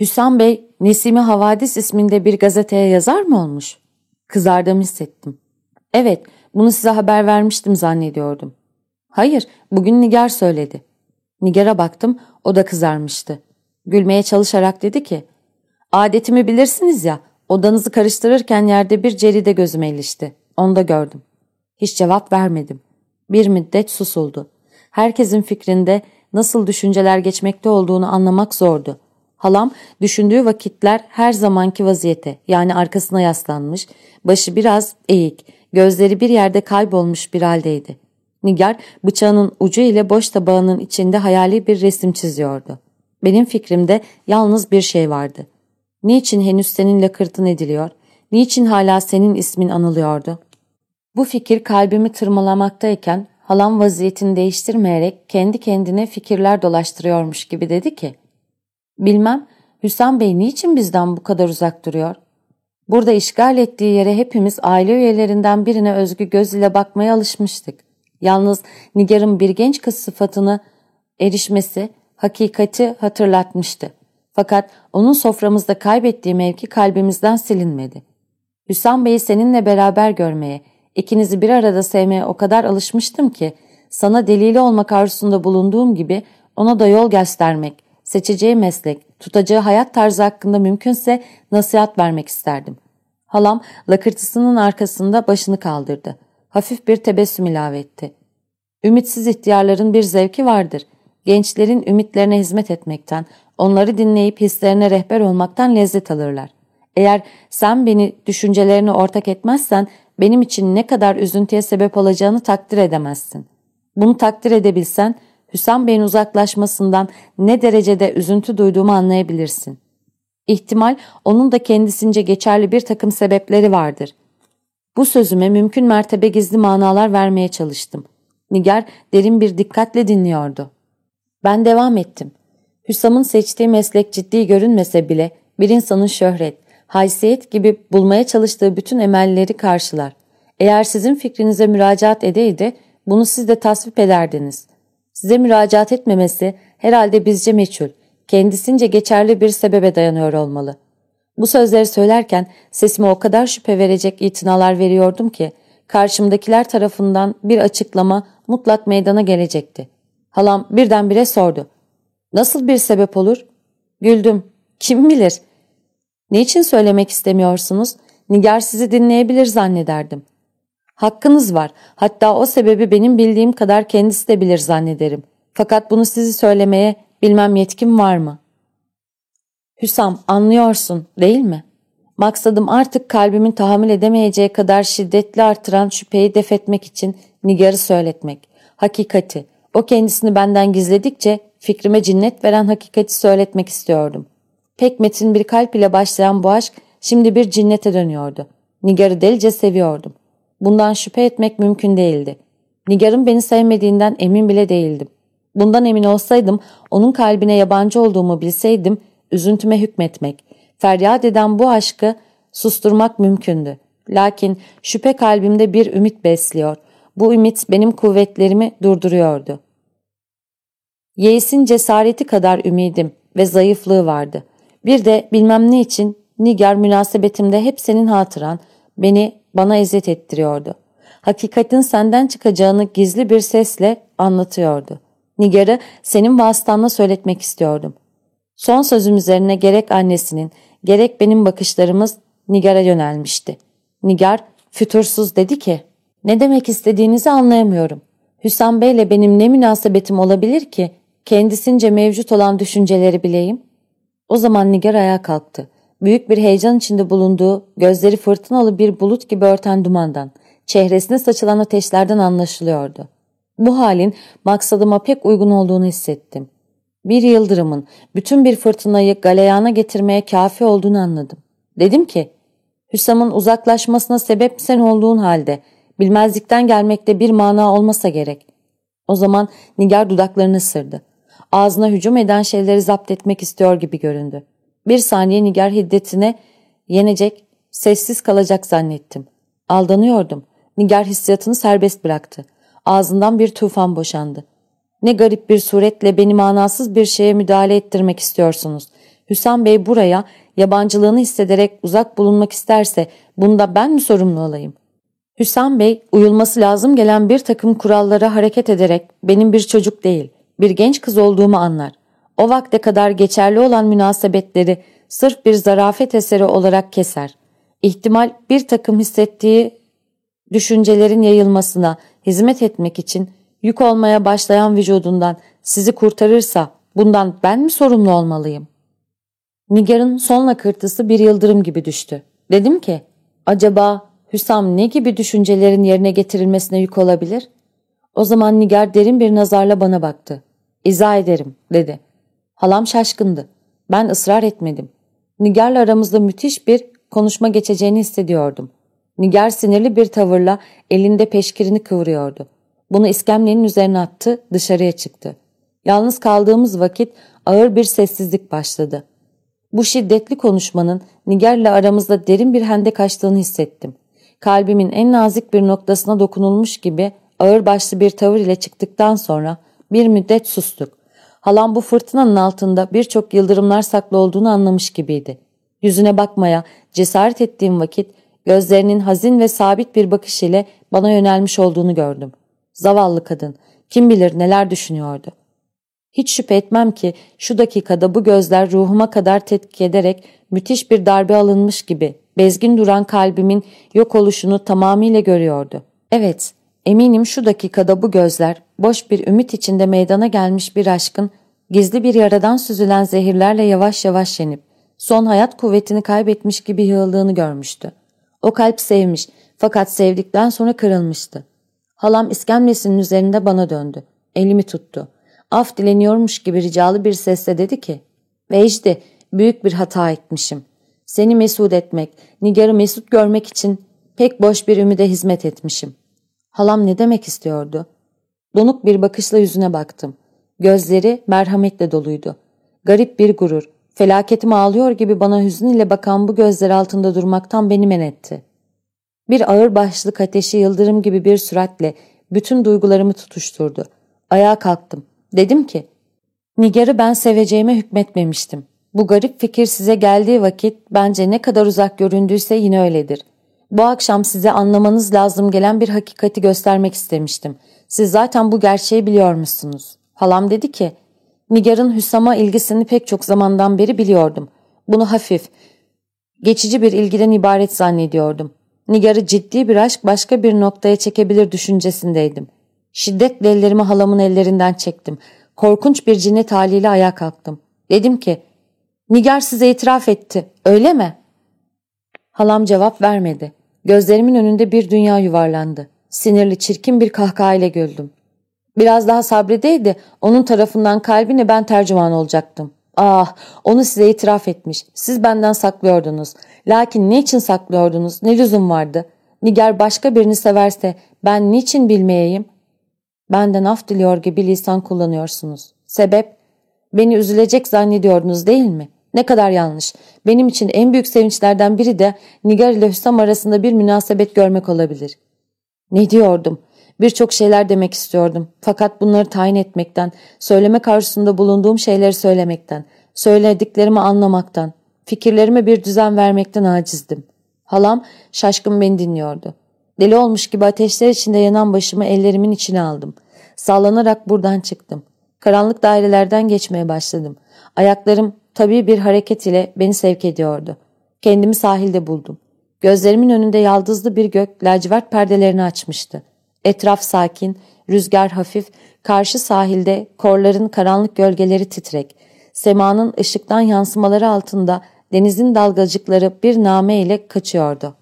Hüsam Bey, Nesimi Havadis isminde bir gazeteye yazar mı olmuş? Kızardığımı hissettim. Evet, bunu size haber vermiştim zannediyordum. Hayır, bugün Nigar söyledi. Nigar'a baktım, o da kızarmıştı. Gülmeye çalışarak dedi ki, adetimi bilirsiniz ya, odanızı karıştırırken yerde bir ceride gözüme ilişti. Onu da gördüm. Hiç cevap vermedim. Bir müddet susuldu. Herkesin fikrinde nasıl düşünceler geçmekte olduğunu anlamak zordu. Halam düşündüğü vakitler her zamanki vaziyete yani arkasına yaslanmış, başı biraz eğik, gözleri bir yerde kaybolmuş bir haldeydi. Nigar bıçağının ucu ile boş tabağının içinde hayali bir resim çiziyordu. Benim fikrimde yalnız bir şey vardı. Niçin henüz seninle kırtın ediliyor? Niçin hala senin ismin anılıyordu? Bu fikir kalbimi tırmalamaktayken halam vaziyetini değiştirmeyerek kendi kendine fikirler dolaştırıyormuş gibi dedi ki Bilmem Hüsam Bey niçin bizden bu kadar uzak duruyor? Burada işgal ettiği yere hepimiz aile üyelerinden birine özgü göz ile bakmaya alışmıştık. Yalnız Nigar'ın bir genç kız sıfatını erişmesi hakikati hatırlatmıştı. Fakat onun soframızda kaybettiği mevki kalbimizden silinmedi. Hüsam Bey'i seninle beraber görmeye, ikinizi bir arada sevmeye o kadar alışmıştım ki, sana delili olmak arzusunda bulunduğum gibi ona da yol göstermek, seçeceği meslek, tutacağı hayat tarzı hakkında mümkünse nasihat vermek isterdim. Halam lakırtısının arkasında başını kaldırdı. Hafif bir tebessüm ilave etti. Ümitsiz ihtiyarların bir zevki vardır. Gençlerin ümitlerine hizmet etmekten, onları dinleyip hislerine rehber olmaktan lezzet alırlar. Eğer sen beni düşüncelerine ortak etmezsen benim için ne kadar üzüntüye sebep olacağını takdir edemezsin. Bunu takdir edebilsen Hüsam Bey'in uzaklaşmasından ne derecede üzüntü duyduğumu anlayabilirsin. İhtimal onun da kendisince geçerli bir takım sebepleri vardır. Bu sözüme mümkün mertebe gizli manalar vermeye çalıştım. Nigar derin bir dikkatle dinliyordu. Ben devam ettim. Hüsam'ın seçtiği meslek ciddi görünmese bile bir insanın şöhret, haysiyet gibi bulmaya çalıştığı bütün emelleri karşılar. Eğer sizin fikrinize müracaat edeydi bunu siz de tasvip ederdiniz. Size müracaat etmemesi herhalde bizce meçhul, kendisince geçerli bir sebebe dayanıyor olmalı. Bu sözleri söylerken sesime o kadar şüphe verecek itinalar veriyordum ki karşımdakiler tarafından bir açıklama mutlak meydana gelecekti. Halam birdenbire sordu. Nasıl bir sebep olur? Güldüm. Kim bilir? Ne için söylemek istemiyorsunuz? Nigar sizi dinleyebilir zannederdim. Hakkınız var. Hatta o sebebi benim bildiğim kadar kendisi de bilir zannederim. Fakat bunu sizi söylemeye bilmem yetkim var mı? Hüsam anlıyorsun değil mi? Maksadım artık kalbimin tahammül edemeyeceği kadar şiddetli artıran şüpheyi defetmek için Nigar'ı söyletmek. Hakikati. O kendisini benden gizledikçe fikrime cinnet veren hakikati söyletmek istiyordum. Pek metin bir kalp ile başlayan bu aşk şimdi bir cinnete dönüyordu. Nigar'ı delice seviyordum. Bundan şüphe etmek mümkün değildi. Nigar'ın beni sevmediğinden emin bile değildim. Bundan emin olsaydım, onun kalbine yabancı olduğumu bilseydim, üzüntüme hükmetmek, feryat eden bu aşkı susturmak mümkündü. Lakin şüphe kalbimde bir ümit besliyor. Bu ümit benim kuvvetlerimi durduruyordu. Yeğsin cesareti kadar ümidim ve zayıflığı vardı. Bir de bilmem ne için Nigar münasebetimde hep senin hatıran beni bana eziyet ettiriyordu. Hakikatin senden çıkacağını gizli bir sesle anlatıyordu. Nigar'ı senin vasıtanla söyletmek istiyordum. Son sözüm üzerine gerek annesinin gerek benim bakışlarımız Nigar'a yönelmişti. Nigar fütursuz dedi ki ne demek istediğinizi anlayamıyorum. Hüsam Bey'le benim ne münasebetim olabilir ki kendisince mevcut olan düşünceleri bileyim? O zaman Nigar ayağa kalktı. Büyük bir heyecan içinde bulunduğu, gözleri fırtınalı bir bulut gibi örten dumandan, çehresine saçılan ateşlerden anlaşılıyordu. Bu halin maksadıma pek uygun olduğunu hissettim. Bir yıldırımın bütün bir fırtınayı galeyana getirmeye kafi olduğunu anladım. Dedim ki, Hüsam'ın uzaklaşmasına sebep sen olduğun halde bilmezlikten gelmekte bir mana olmasa gerek. O zaman Nigar dudaklarını sırdı. Ağzına hücum eden şeyleri zapt etmek istiyor gibi göründü. Bir saniye Nigar hiddetine yenecek, sessiz kalacak zannettim. Aldanıyordum. Nigar hissiyatını serbest bıraktı. Ağzından bir tufan boşandı. Ne garip bir suretle beni manasız bir şeye müdahale ettirmek istiyorsunuz. Hüsam Bey buraya yabancılığını hissederek uzak bulunmak isterse bunda ben mi sorumlu olayım? Hüsam Bey uyulması lazım gelen bir takım kurallara hareket ederek benim bir çocuk değil, bir genç kız olduğumu anlar. O vakte kadar geçerli olan münasebetleri sırf bir zarafet eseri olarak keser. İhtimal bir takım hissettiği düşüncelerin yayılmasına hizmet etmek için yük olmaya başlayan vücudundan sizi kurtarırsa bundan ben mi sorumlu olmalıyım? Nigar'ın son lakırtısı bir yıldırım gibi düştü. Dedim ki, acaba Hüsam ne gibi düşüncelerin yerine getirilmesine yük olabilir? O zaman Nigar derin bir nazarla bana baktı. İzah ederim, dedi. Halam şaşkındı. Ben ısrar etmedim. Nigar'la aramızda müthiş bir konuşma geçeceğini hissediyordum. Nigar sinirli bir tavırla elinde peşkirini kıvırıyordu. Bunu iskemlenin üzerine attı, dışarıya çıktı. Yalnız kaldığımız vakit ağır bir sessizlik başladı. Bu şiddetli konuşmanın Niger'le aramızda derin bir hendek açtığını hissettim. Kalbimin en nazik bir noktasına dokunulmuş gibi ağır başlı bir tavır ile çıktıktan sonra bir müddet sustuk. Halam bu fırtınanın altında birçok yıldırımlar saklı olduğunu anlamış gibiydi. Yüzüne bakmaya cesaret ettiğim vakit gözlerinin hazin ve sabit bir bakış ile bana yönelmiş olduğunu gördüm. Zavallı kadın kim bilir neler düşünüyordu. Hiç şüphe etmem ki şu dakikada bu gözler ruhuma kadar tetkik ederek müthiş bir darbe alınmış gibi bezgin duran kalbimin yok oluşunu tamamıyla görüyordu. Evet, eminim şu dakikada bu gözler boş bir ümit içinde meydana gelmiş bir aşkın gizli bir yaradan süzülen zehirlerle yavaş yavaş yenip son hayat kuvvetini kaybetmiş gibi yığıldığını görmüştü. O kalp sevmiş fakat sevdikten sonra kırılmıştı. Halam iskemlesinin üzerinde bana döndü. Elimi tuttu. Af dileniyormuş gibi ricalı bir sesle dedi ki Vecdi büyük bir hata etmişim. Seni mesut etmek, Nigar'ı mesut görmek için pek boş bir ümide hizmet etmişim. Halam ne demek istiyordu? Donuk bir bakışla yüzüne baktım. Gözleri merhametle doluydu. Garip bir gurur, felaketimi ağlıyor gibi bana hüzün ile bakan bu gözler altında durmaktan beni men etti. Bir ağır başlık ateşi yıldırım gibi bir süratle bütün duygularımı tutuşturdu. Ayağa kalktım. Dedim ki, Nigar'ı ben seveceğime hükmetmemiştim. Bu garip fikir size geldiği vakit bence ne kadar uzak göründüyse yine öyledir. Bu akşam size anlamanız lazım gelen bir hakikati göstermek istemiştim. Siz zaten bu gerçeği biliyormuşsunuz. Halam dedi ki, Nigar'ın Hüsam'a ilgisini pek çok zamandan beri biliyordum. Bunu hafif, geçici bir ilgiden ibaret zannediyordum. Nigar'ı ciddi bir aşk başka bir noktaya çekebilir düşüncesindeydim. Şiddetle ellerimi halamın ellerinden çektim. Korkunç bir cinnet haliyle ayağa kalktım. Dedim ki, Nigar size itiraf etti, öyle mi? Halam cevap vermedi. Gözlerimin önünde bir dünya yuvarlandı. Sinirli, çirkin bir kahkahayla güldüm. Biraz daha sabredeydi, onun tarafından kalbine ben tercüman olacaktım. Ah, onu size itiraf etmiş. Siz benden saklıyordunuz. Lakin ne için saklıyordunuz? Ne lüzum vardı? Nigar başka birini severse ben niçin bilmeyeyim? Benden af diliyor gibi lisan kullanıyorsunuz. Sebep? Beni üzülecek zannediyordunuz değil mi? Ne kadar yanlış. Benim için en büyük sevinçlerden biri de Nigar ile Hüsam arasında bir münasebet görmek olabilir. Ne diyordum? Birçok şeyler demek istiyordum. Fakat bunları tayin etmekten, söyleme karşısında bulunduğum şeyleri söylemekten, söylediklerimi anlamaktan, fikirlerime bir düzen vermekten acizdim. Halam şaşkın beni dinliyordu. Deli olmuş gibi ateşler içinde yanan başımı ellerimin içine aldım. Sallanarak buradan çıktım. Karanlık dairelerden geçmeye başladım. Ayaklarım tabii bir hareket ile beni sevk ediyordu. Kendimi sahilde buldum. Gözlerimin önünde yaldızlı bir gök lacivert perdelerini açmıştı. Etraf sakin, rüzgar hafif, karşı sahilde korların karanlık gölgeleri titrek, semanın ışıktan yansımaları altında denizin dalgacıkları bir name ile kaçıyordu.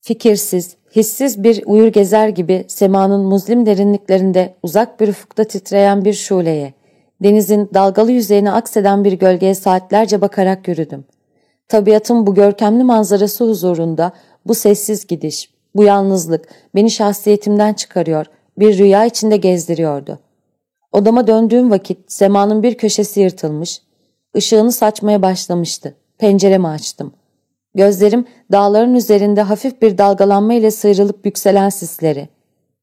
Fikirsiz, hissiz bir uyur gezer gibi semanın muzlim derinliklerinde uzak bir ufukta titreyen bir şuleye, denizin dalgalı yüzeyine akseden bir gölgeye saatlerce bakarak yürüdüm. Tabiatın bu görkemli manzarası huzurunda bu sessiz gidiş, bu yalnızlık beni şahsiyetimden çıkarıyor, bir rüya içinde gezdiriyordu. Odama döndüğüm vakit semanın bir köşesi yırtılmış, ışığını saçmaya başlamıştı. Penceremi açtım. Gözlerim dağların üzerinde hafif bir dalgalanma ile sıyrılıp yükselen sisleri.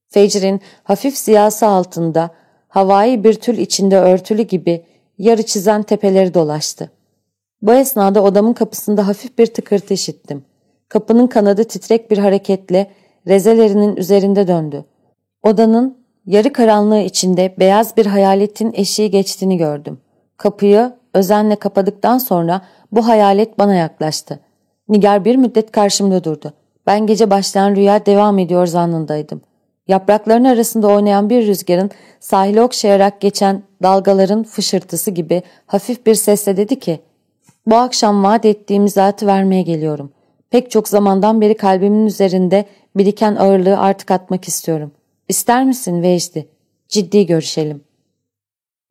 Fecrin hafif siyası altında, havai bir tül içinde örtülü gibi yarı çizen tepeleri dolaştı. Bu esnada odamın kapısında hafif bir tıkırtı işittim. Kapının kanadı titrek bir hareketle rezelerinin üzerinde döndü. Odanın yarı karanlığı içinde beyaz bir hayaletin eşiği geçtiğini gördüm. Kapıyı özenle kapadıktan sonra bu hayalet bana yaklaştı. Nigar bir müddet karşımda durdu. Ben gece başlayan rüya devam ediyor zannındaydım. Yaprakların arasında oynayan bir rüzgarın sahile okşayarak geçen dalgaların fışırtısı gibi hafif bir sesle dedi ki ''Bu akşam vaat ettiğim zatı vermeye geliyorum. Pek çok zamandan beri kalbimin üzerinde biriken ağırlığı artık atmak istiyorum. İster misin Vecdi? Ciddi görüşelim.''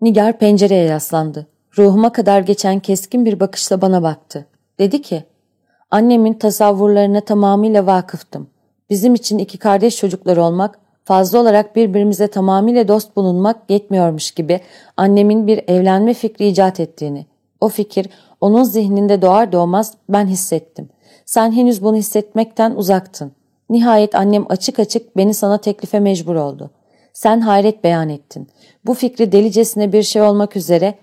Nigar pencereye yaslandı. Ruhuma kadar geçen keskin bir bakışla bana baktı. Dedi ki Annemin tasavvurlarına tamamıyla vakıftım. Bizim için iki kardeş çocuklar olmak, fazla olarak birbirimize tamamıyla dost bulunmak yetmiyormuş gibi annemin bir evlenme fikri icat ettiğini. O fikir onun zihninde doğar doğmaz ben hissettim. Sen henüz bunu hissetmekten uzaktın. Nihayet annem açık açık beni sana teklife mecbur oldu. Sen hayret beyan ettin. Bu fikri delicesine bir şey olmak üzere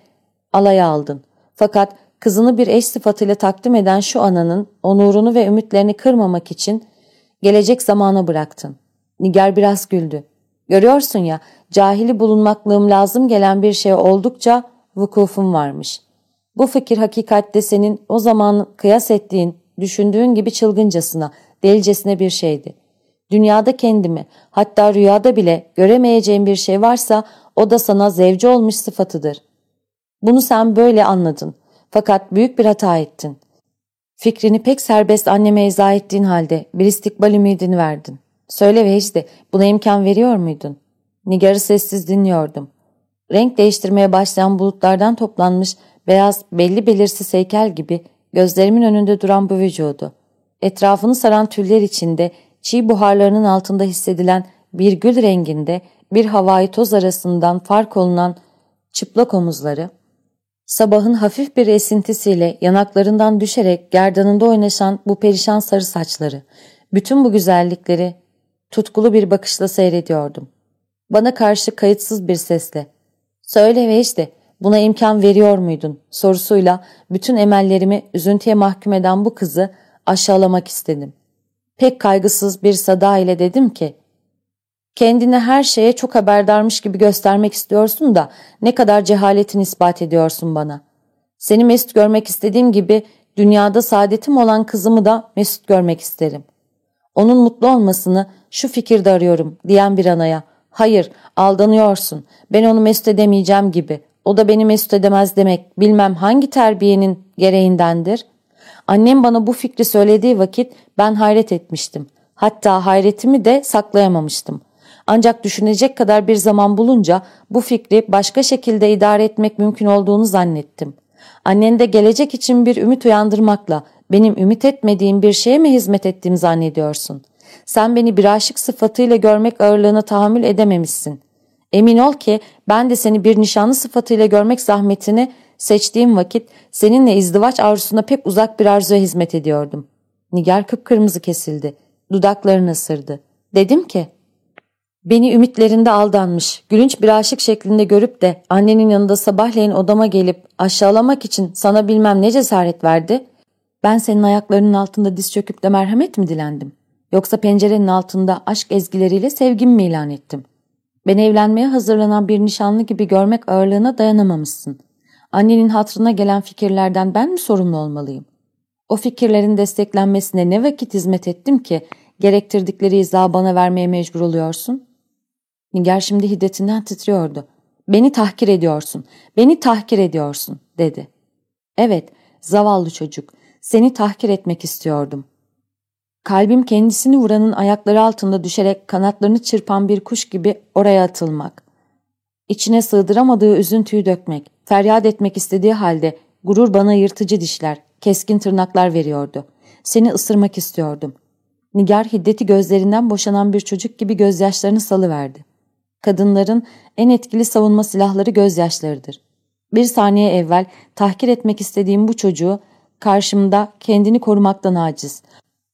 alaya aldın. Fakat kızını bir eş sıfatıyla takdim eden şu ananın onurunu ve ümitlerini kırmamak için gelecek zamana bıraktın. Nigar biraz güldü. Görüyorsun ya cahili bulunmaklığım lazım gelen bir şey oldukça vukufum varmış. Bu fikir hakikatte senin o zaman kıyas ettiğin, düşündüğün gibi çılgıncasına, delicesine bir şeydi. Dünyada kendimi, hatta rüyada bile göremeyeceğim bir şey varsa o da sana zevci olmuş sıfatıdır. Bunu sen böyle anladın. Fakat büyük bir hata ettin. Fikrini pek serbest anneme izah ettiğin halde bir istikbal ümidini verdin. Söyle Vecdi, buna imkan veriyor muydun? Nigar'ı sessiz dinliyordum. Renk değiştirmeye başlayan bulutlardan toplanmış beyaz belli belirsiz heykel gibi gözlerimin önünde duran bu vücudu. Etrafını saran tüller içinde çiğ buharlarının altında hissedilen bir gül renginde bir havai toz arasından fark olunan çıplak omuzları, Sabahın hafif bir esintisiyle yanaklarından düşerek gerdanında oynaşan bu perişan sarı saçları, bütün bu güzellikleri tutkulu bir bakışla seyrediyordum. Bana karşı kayıtsız bir sesle, ''Söyle ve işte buna imkan veriyor muydun?'' sorusuyla bütün emellerimi üzüntüye mahkum eden bu kızı aşağılamak istedim. Pek kaygısız bir sada ile dedim ki, Kendini her şeye çok haberdarmış gibi göstermek istiyorsun da ne kadar cehaletin ispat ediyorsun bana. Seni mesut görmek istediğim gibi dünyada saadetim olan kızımı da mesut görmek isterim. Onun mutlu olmasını şu fikirde arıyorum diyen bir anaya. Hayır aldanıyorsun ben onu mesut edemeyeceğim gibi. O da beni mesut edemez demek bilmem hangi terbiyenin gereğindendir. Annem bana bu fikri söylediği vakit ben hayret etmiştim. Hatta hayretimi de saklayamamıştım. Ancak düşünecek kadar bir zaman bulunca bu fikri başka şekilde idare etmek mümkün olduğunu zannettim. Annende gelecek için bir ümit uyandırmakla benim ümit etmediğim bir şeye mi hizmet ettiğimi zannediyorsun? Sen beni bir aşık sıfatıyla görmek ağırlığına tahammül edememişsin. Emin ol ki ben de seni bir nişanlı sıfatıyla görmek zahmetini seçtiğim vakit seninle izdivaç arzusuna pek uzak bir arzuya hizmet ediyordum. Nigar kıpkırmızı kesildi. Dudaklarını ısırdı. Dedim ki, beni ümitlerinde aldanmış, gülünç bir aşık şeklinde görüp de annenin yanında sabahleyin odama gelip aşağılamak için sana bilmem ne cesaret verdi. Ben senin ayaklarının altında diz çöküp de merhamet mi dilendim? Yoksa pencerenin altında aşk ezgileriyle sevgimi mi ilan ettim? Ben evlenmeye hazırlanan bir nişanlı gibi görmek ağırlığına dayanamamışsın. Annenin hatrına gelen fikirlerden ben mi sorumlu olmalıyım? O fikirlerin desteklenmesine ne vakit hizmet ettim ki gerektirdikleri izahı bana vermeye mecbur oluyorsun? Nigar şimdi hiddetinden titriyordu. Beni tahkir ediyorsun, beni tahkir ediyorsun dedi. Evet, zavallı çocuk, seni tahkir etmek istiyordum. Kalbim kendisini vuranın ayakları altında düşerek kanatlarını çırpan bir kuş gibi oraya atılmak. İçine sığdıramadığı üzüntüyü dökmek, feryat etmek istediği halde gurur bana yırtıcı dişler, keskin tırnaklar veriyordu. Seni ısırmak istiyordum. Nigar hiddeti gözlerinden boşanan bir çocuk gibi gözyaşlarını salıverdi. Kadınların en etkili savunma silahları gözyaşlarıdır. Bir saniye evvel tahkir etmek istediğim bu çocuğu karşımda kendini korumaktan aciz,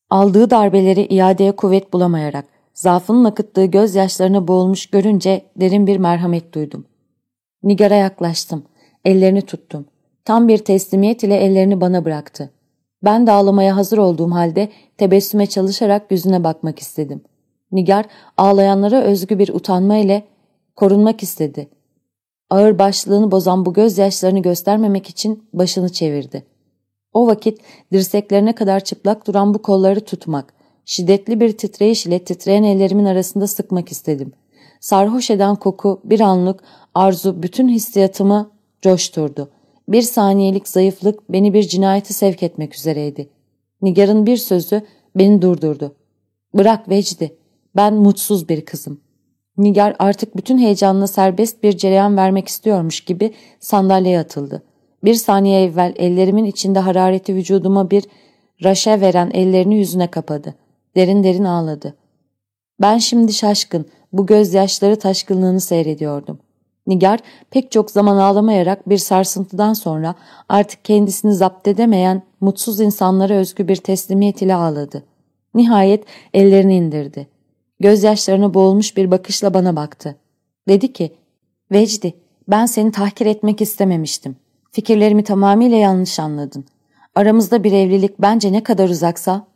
aldığı darbeleri iadeye kuvvet bulamayarak, zaafının akıttığı gözyaşlarına boğulmuş görünce derin bir merhamet duydum. Nigar'a yaklaştım, ellerini tuttum. Tam bir teslimiyet ile ellerini bana bıraktı. Ben de ağlamaya hazır olduğum halde tebessüme çalışarak yüzüne bakmak istedim. Nigar ağlayanlara özgü bir utanma ile korunmak istedi. Ağır başlığını bozan bu gözyaşlarını göstermemek için başını çevirdi. O vakit dirseklerine kadar çıplak duran bu kolları tutmak, şiddetli bir titreyiş ile titreyen ellerimin arasında sıkmak istedim. Sarhoş eden koku, bir anlık arzu bütün hissiyatımı coşturdu. Bir saniyelik zayıflık beni bir cinayeti sevk etmek üzereydi. Nigar'ın bir sözü beni durdurdu. Bırak Vecdi, ben mutsuz bir kızım. Nigar artık bütün heyecanla serbest bir cereyan vermek istiyormuş gibi sandalyeye atıldı. Bir saniye evvel ellerimin içinde harareti vücuduma bir raşe veren ellerini yüzüne kapadı. Derin derin ağladı. Ben şimdi şaşkın, bu gözyaşları taşkınlığını seyrediyordum. Nigar pek çok zaman ağlamayarak bir sarsıntıdan sonra artık kendisini zapt edemeyen mutsuz insanlara özgü bir teslimiyet ile ağladı. Nihayet ellerini indirdi. Gözyaşlarına boğulmuş bir bakışla bana baktı. Dedi ki, Vecdi ben seni tahkir etmek istememiştim. Fikirlerimi tamamıyla yanlış anladın. Aramızda bir evlilik bence ne kadar uzaksa,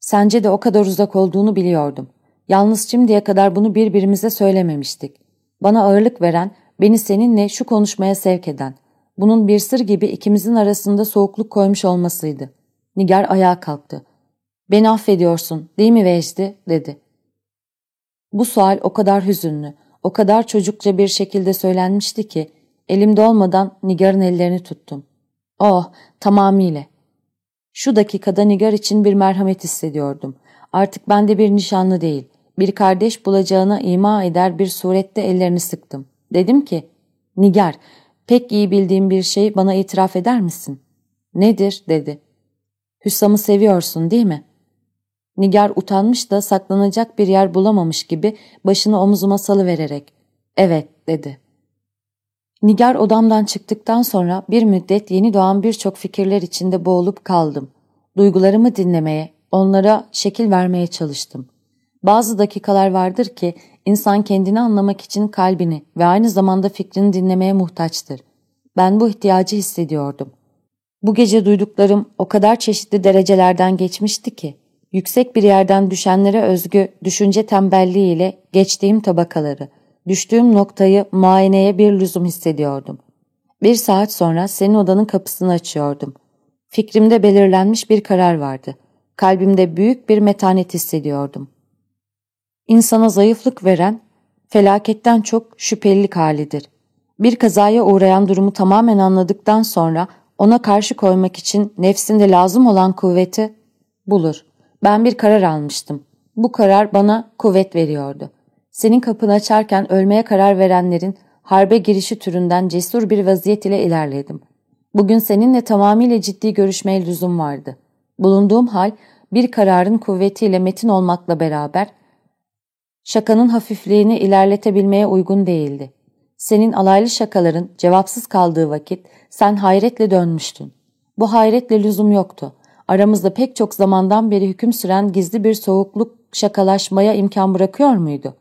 sence de o kadar uzak olduğunu biliyordum. Yalnız şimdiye kadar bunu birbirimize söylememiştik. Bana ağırlık veren, beni seninle şu konuşmaya sevk eden, bunun bir sır gibi ikimizin arasında soğukluk koymuş olmasıydı. Nigar ayağa kalktı. Beni affediyorsun değil mi Vecdi? dedi. Bu sual o kadar hüzünlü, o kadar çocukça bir şekilde söylenmişti ki Elimde olmadan Nigar'ın ellerini tuttum. Oh, tamamıyla. Şu dakikada Nigar için bir merhamet hissediyordum. Artık bende bir nişanlı değil, bir kardeş bulacağına ima eder bir surette ellerini sıktım. Dedim ki, Nigar, pek iyi bildiğim bir şey bana itiraf eder misin? Nedir, dedi. Hüsam'ı seviyorsun değil mi? Nigar utanmış da saklanacak bir yer bulamamış gibi başını omuzuma salıvererek, evet, dedi. Nigar odamdan çıktıktan sonra bir müddet yeni doğan birçok fikirler içinde boğulup kaldım. Duygularımı dinlemeye, onlara şekil vermeye çalıştım. Bazı dakikalar vardır ki insan kendini anlamak için kalbini ve aynı zamanda fikrini dinlemeye muhtaçtır. Ben bu ihtiyacı hissediyordum. Bu gece duyduklarım o kadar çeşitli derecelerden geçmişti ki, yüksek bir yerden düşenlere özgü düşünce tembelliğiyle geçtiğim tabakaları, Düştüğüm noktayı muayeneye bir lüzum hissediyordum. Bir saat sonra senin odanın kapısını açıyordum. Fikrimde belirlenmiş bir karar vardı. Kalbimde büyük bir metanet hissediyordum. İnsana zayıflık veren, felaketten çok şüphelilik halidir. Bir kazaya uğrayan durumu tamamen anladıktan sonra ona karşı koymak için nefsinde lazım olan kuvveti bulur. Ben bir karar almıştım. Bu karar bana kuvvet veriyordu. Senin kapını açarken ölmeye karar verenlerin harbe girişi türünden cesur bir vaziyet ile ilerledim. Bugün seninle tamamıyla ciddi görüşmeye lüzum vardı. Bulunduğum hal bir kararın kuvvetiyle metin olmakla beraber şakanın hafifliğini ilerletebilmeye uygun değildi. Senin alaylı şakaların cevapsız kaldığı vakit sen hayretle dönmüştün. Bu hayretle lüzum yoktu. Aramızda pek çok zamandan beri hüküm süren gizli bir soğukluk şakalaşmaya imkan bırakıyor muydu?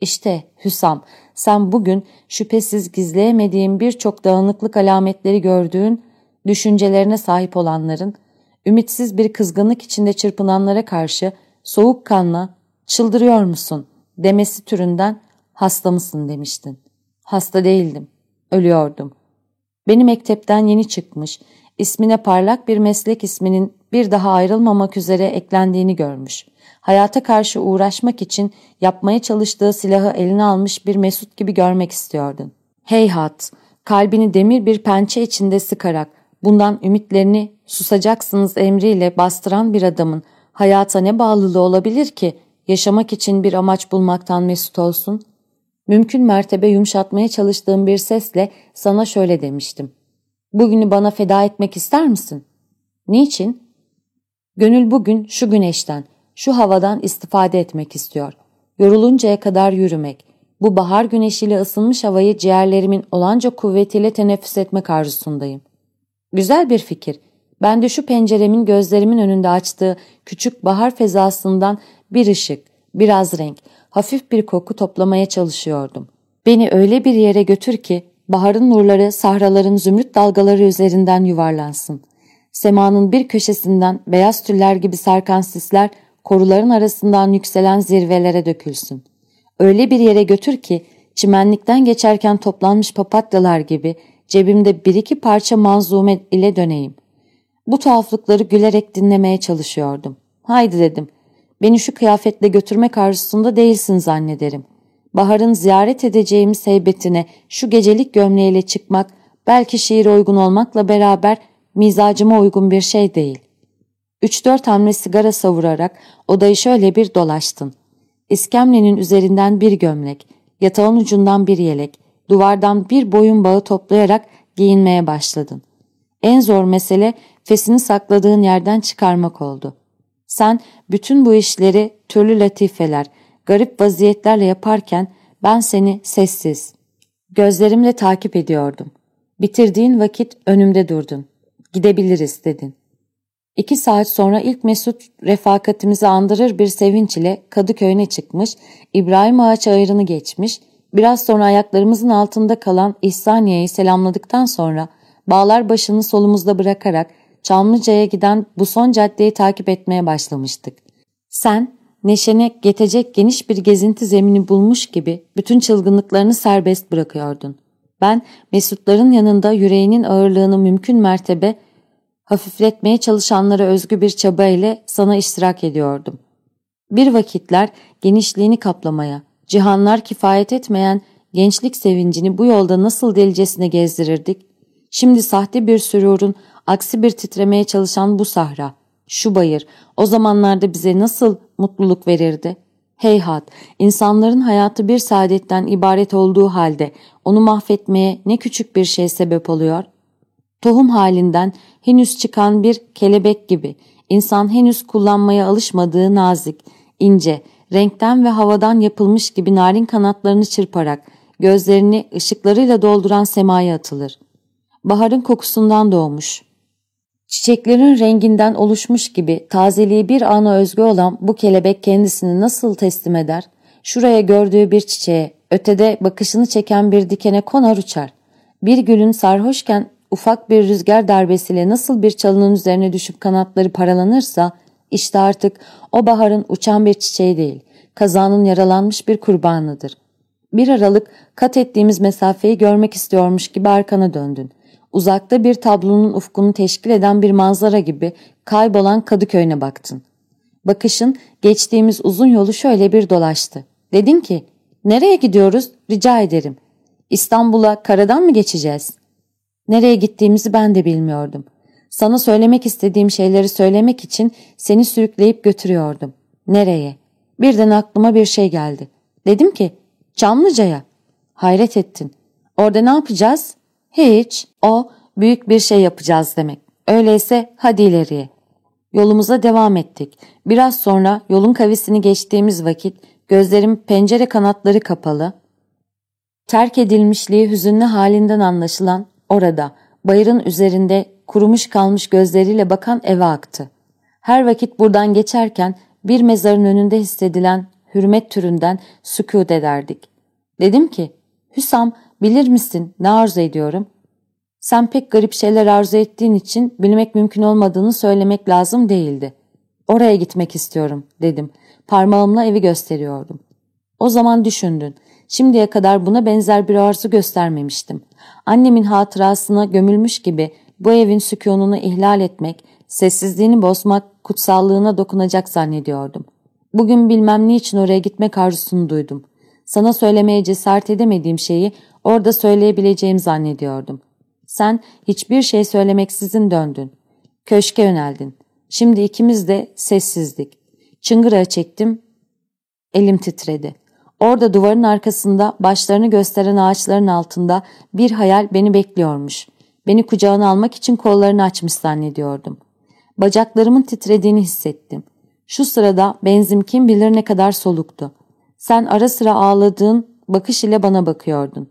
İşte Hüsam, sen bugün şüphesiz gizleyemediğin birçok dağınıklık alametleri gördüğün, düşüncelerine sahip olanların, ümitsiz bir kızgınlık içinde çırpınanlara karşı soğukkanla çıldırıyor musun demesi türünden hasta mısın demiştin. Hasta değildim, ölüyordum. Beni mektepten yeni çıkmış, ismine parlak bir meslek isminin bir daha ayrılmamak üzere eklendiğini görmüş. Hayata karşı uğraşmak için yapmaya çalıştığı silahı eline almış bir Mesut gibi görmek istiyordun. Heyhat, kalbini demir bir pençe içinde sıkarak bundan ümitlerini susacaksınız emriyle bastıran bir adamın hayata ne bağlılığı olabilir ki yaşamak için bir amaç bulmaktan mesut olsun? Mümkün mertebe yumuşatmaya çalıştığım bir sesle sana şöyle demiştim. Bugünü bana feda etmek ister misin? Niçin? Gönül bugün şu güneşten, şu havadan istifade etmek istiyor. Yoruluncaya kadar yürümek, bu bahar güneşiyle ısınmış havayı ciğerlerimin olanca kuvvetiyle teneffüs etmek arzusundayım. Güzel bir fikir. Ben de şu penceremin gözlerimin önünde açtığı küçük bahar fezasından bir ışık, biraz renk, hafif bir koku toplamaya çalışıyordum. Beni öyle bir yere götür ki baharın nurları sahraların zümrüt dalgaları üzerinden yuvarlansın. Semanın bir köşesinden beyaz tüller gibi sarkan sisler koruların arasından yükselen zirvelere dökülsün. Öyle bir yere götür ki çimenlikten geçerken toplanmış papatyalar gibi cebimde bir iki parça manzume ile döneyim. Bu tuhaflıkları gülerek dinlemeye çalışıyordum. Haydi dedim, beni şu kıyafetle götürmek arzusunda değilsin zannederim. Baharın ziyaret edeceğimiz heybetine şu gecelik gömleğiyle çıkmak belki şiir uygun olmakla beraber mizacıma uygun bir şey değil. Üç dört hamle sigara savurarak odayı şöyle bir dolaştın. İskemlenin üzerinden bir gömlek, yatağın ucundan bir yelek, duvardan bir boyun bağı toplayarak giyinmeye başladın. En zor mesele fesini sakladığın yerden çıkarmak oldu. Sen bütün bu işleri türlü latifeler, garip vaziyetlerle yaparken ben seni sessiz, gözlerimle takip ediyordum. Bitirdiğin vakit önümde durdun. Gidebiliriz dedin. İki saat sonra ilk Mesut refakatimizi andırır bir sevinç ile Kadıköy'üne çıkmış, İbrahim Ağaç ayırını geçmiş, biraz sonra ayaklarımızın altında kalan İhsaniye'yi selamladıktan sonra bağlar başını solumuzda bırakarak Çamlıca'ya giden bu son caddeyi takip etmeye başlamıştık. Sen neşene getecek geniş bir gezinti zemini bulmuş gibi bütün çılgınlıklarını serbest bırakıyordun. Ben Mesutların yanında yüreğinin ağırlığını mümkün mertebe hafifletmeye çalışanlara özgü bir çaba ile sana iştirak ediyordum. Bir vakitler genişliğini kaplamaya, cihanlar kifayet etmeyen gençlik sevincini bu yolda nasıl delicesine gezdirirdik? Şimdi sahte bir sürurun aksi bir titremeye çalışan bu sahra, şu bayır o zamanlarda bize nasıl mutluluk verirdi? Heyhat, insanların hayatı bir saadetten ibaret olduğu halde onu mahvetmeye ne küçük bir şey sebep oluyor? Tohum halinden henüz çıkan bir kelebek gibi insan henüz kullanmaya alışmadığı nazik, ince, renkten ve havadan yapılmış gibi narin kanatlarını çırparak gözlerini ışıklarıyla dolduran semaya atılır. Baharın kokusundan doğmuş. Çiçeklerin renginden oluşmuş gibi tazeliği bir ana özgü olan bu kelebek kendisini nasıl teslim eder? Şuraya gördüğü bir çiçeğe, ötede bakışını çeken bir dikene konar uçar. Bir gülün sarhoşken ufak bir rüzgar darbesiyle nasıl bir çalının üzerine düşüp kanatları paralanırsa, işte artık o baharın uçan bir çiçeği değil, kazanın yaralanmış bir kurbanıdır. Bir aralık kat ettiğimiz mesafeyi görmek istiyormuş gibi arkana döndün. Uzakta bir tablonun ufkunu teşkil eden bir manzara gibi kaybolan Kadıköy'üne baktın. Bakışın geçtiğimiz uzun yolu şöyle bir dolaştı. Dedin ki, nereye gidiyoruz rica ederim. İstanbul'a karadan mı geçeceğiz? Nereye gittiğimizi ben de bilmiyordum. Sana söylemek istediğim şeyleri söylemek için seni sürükleyip götürüyordum. Nereye? Birden aklıma bir şey geldi. Dedim ki, Çamlıca'ya. Hayret ettin. Orada ne yapacağız? Hiç. O, büyük bir şey yapacağız demek. Öyleyse hadi ileriye. Yolumuza devam ettik. Biraz sonra yolun kavisini geçtiğimiz vakit gözlerim pencere kanatları kapalı, terk edilmişliği hüzünlü halinden anlaşılan orada, bayırın üzerinde kurumuş kalmış gözleriyle bakan eve aktı. Her vakit buradan geçerken bir mezarın önünde hissedilen hürmet türünden sükut ederdik. Dedim ki, Hüsam bilir misin ne arzu ediyorum? Sen pek garip şeyler arzu ettiğin için bilmek mümkün olmadığını söylemek lazım değildi. Oraya gitmek istiyorum dedim. Parmağımla evi gösteriyordum. O zaman düşündün. Şimdiye kadar buna benzer bir arzu göstermemiştim. Annemin hatırasına gömülmüş gibi bu evin sükununu ihlal etmek, sessizliğini bozmak, kutsallığına dokunacak zannediyordum. Bugün bilmem niçin oraya gitmek arzusunu duydum. Sana söylemeye cesaret edemediğim şeyi orada söyleyebileceğim zannediyordum. Sen hiçbir şey söylemeksizin döndün. Köşke yöneldin. Şimdi ikimiz de sessizdik. Çıngırağı çektim. Elim titredi. Orada duvarın arkasında başlarını gösteren ağaçların altında bir hayal beni bekliyormuş. Beni kucağına almak için kollarını açmış zannediyordum. Bacaklarımın titrediğini hissettim. Şu sırada benzim kim bilir ne kadar soluktu. Sen ara sıra ağladığın bakış ile bana bakıyordun.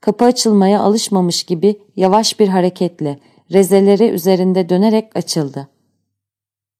Kapı açılmaya alışmamış gibi yavaş bir hareketle rezeleri üzerinde dönerek açıldı.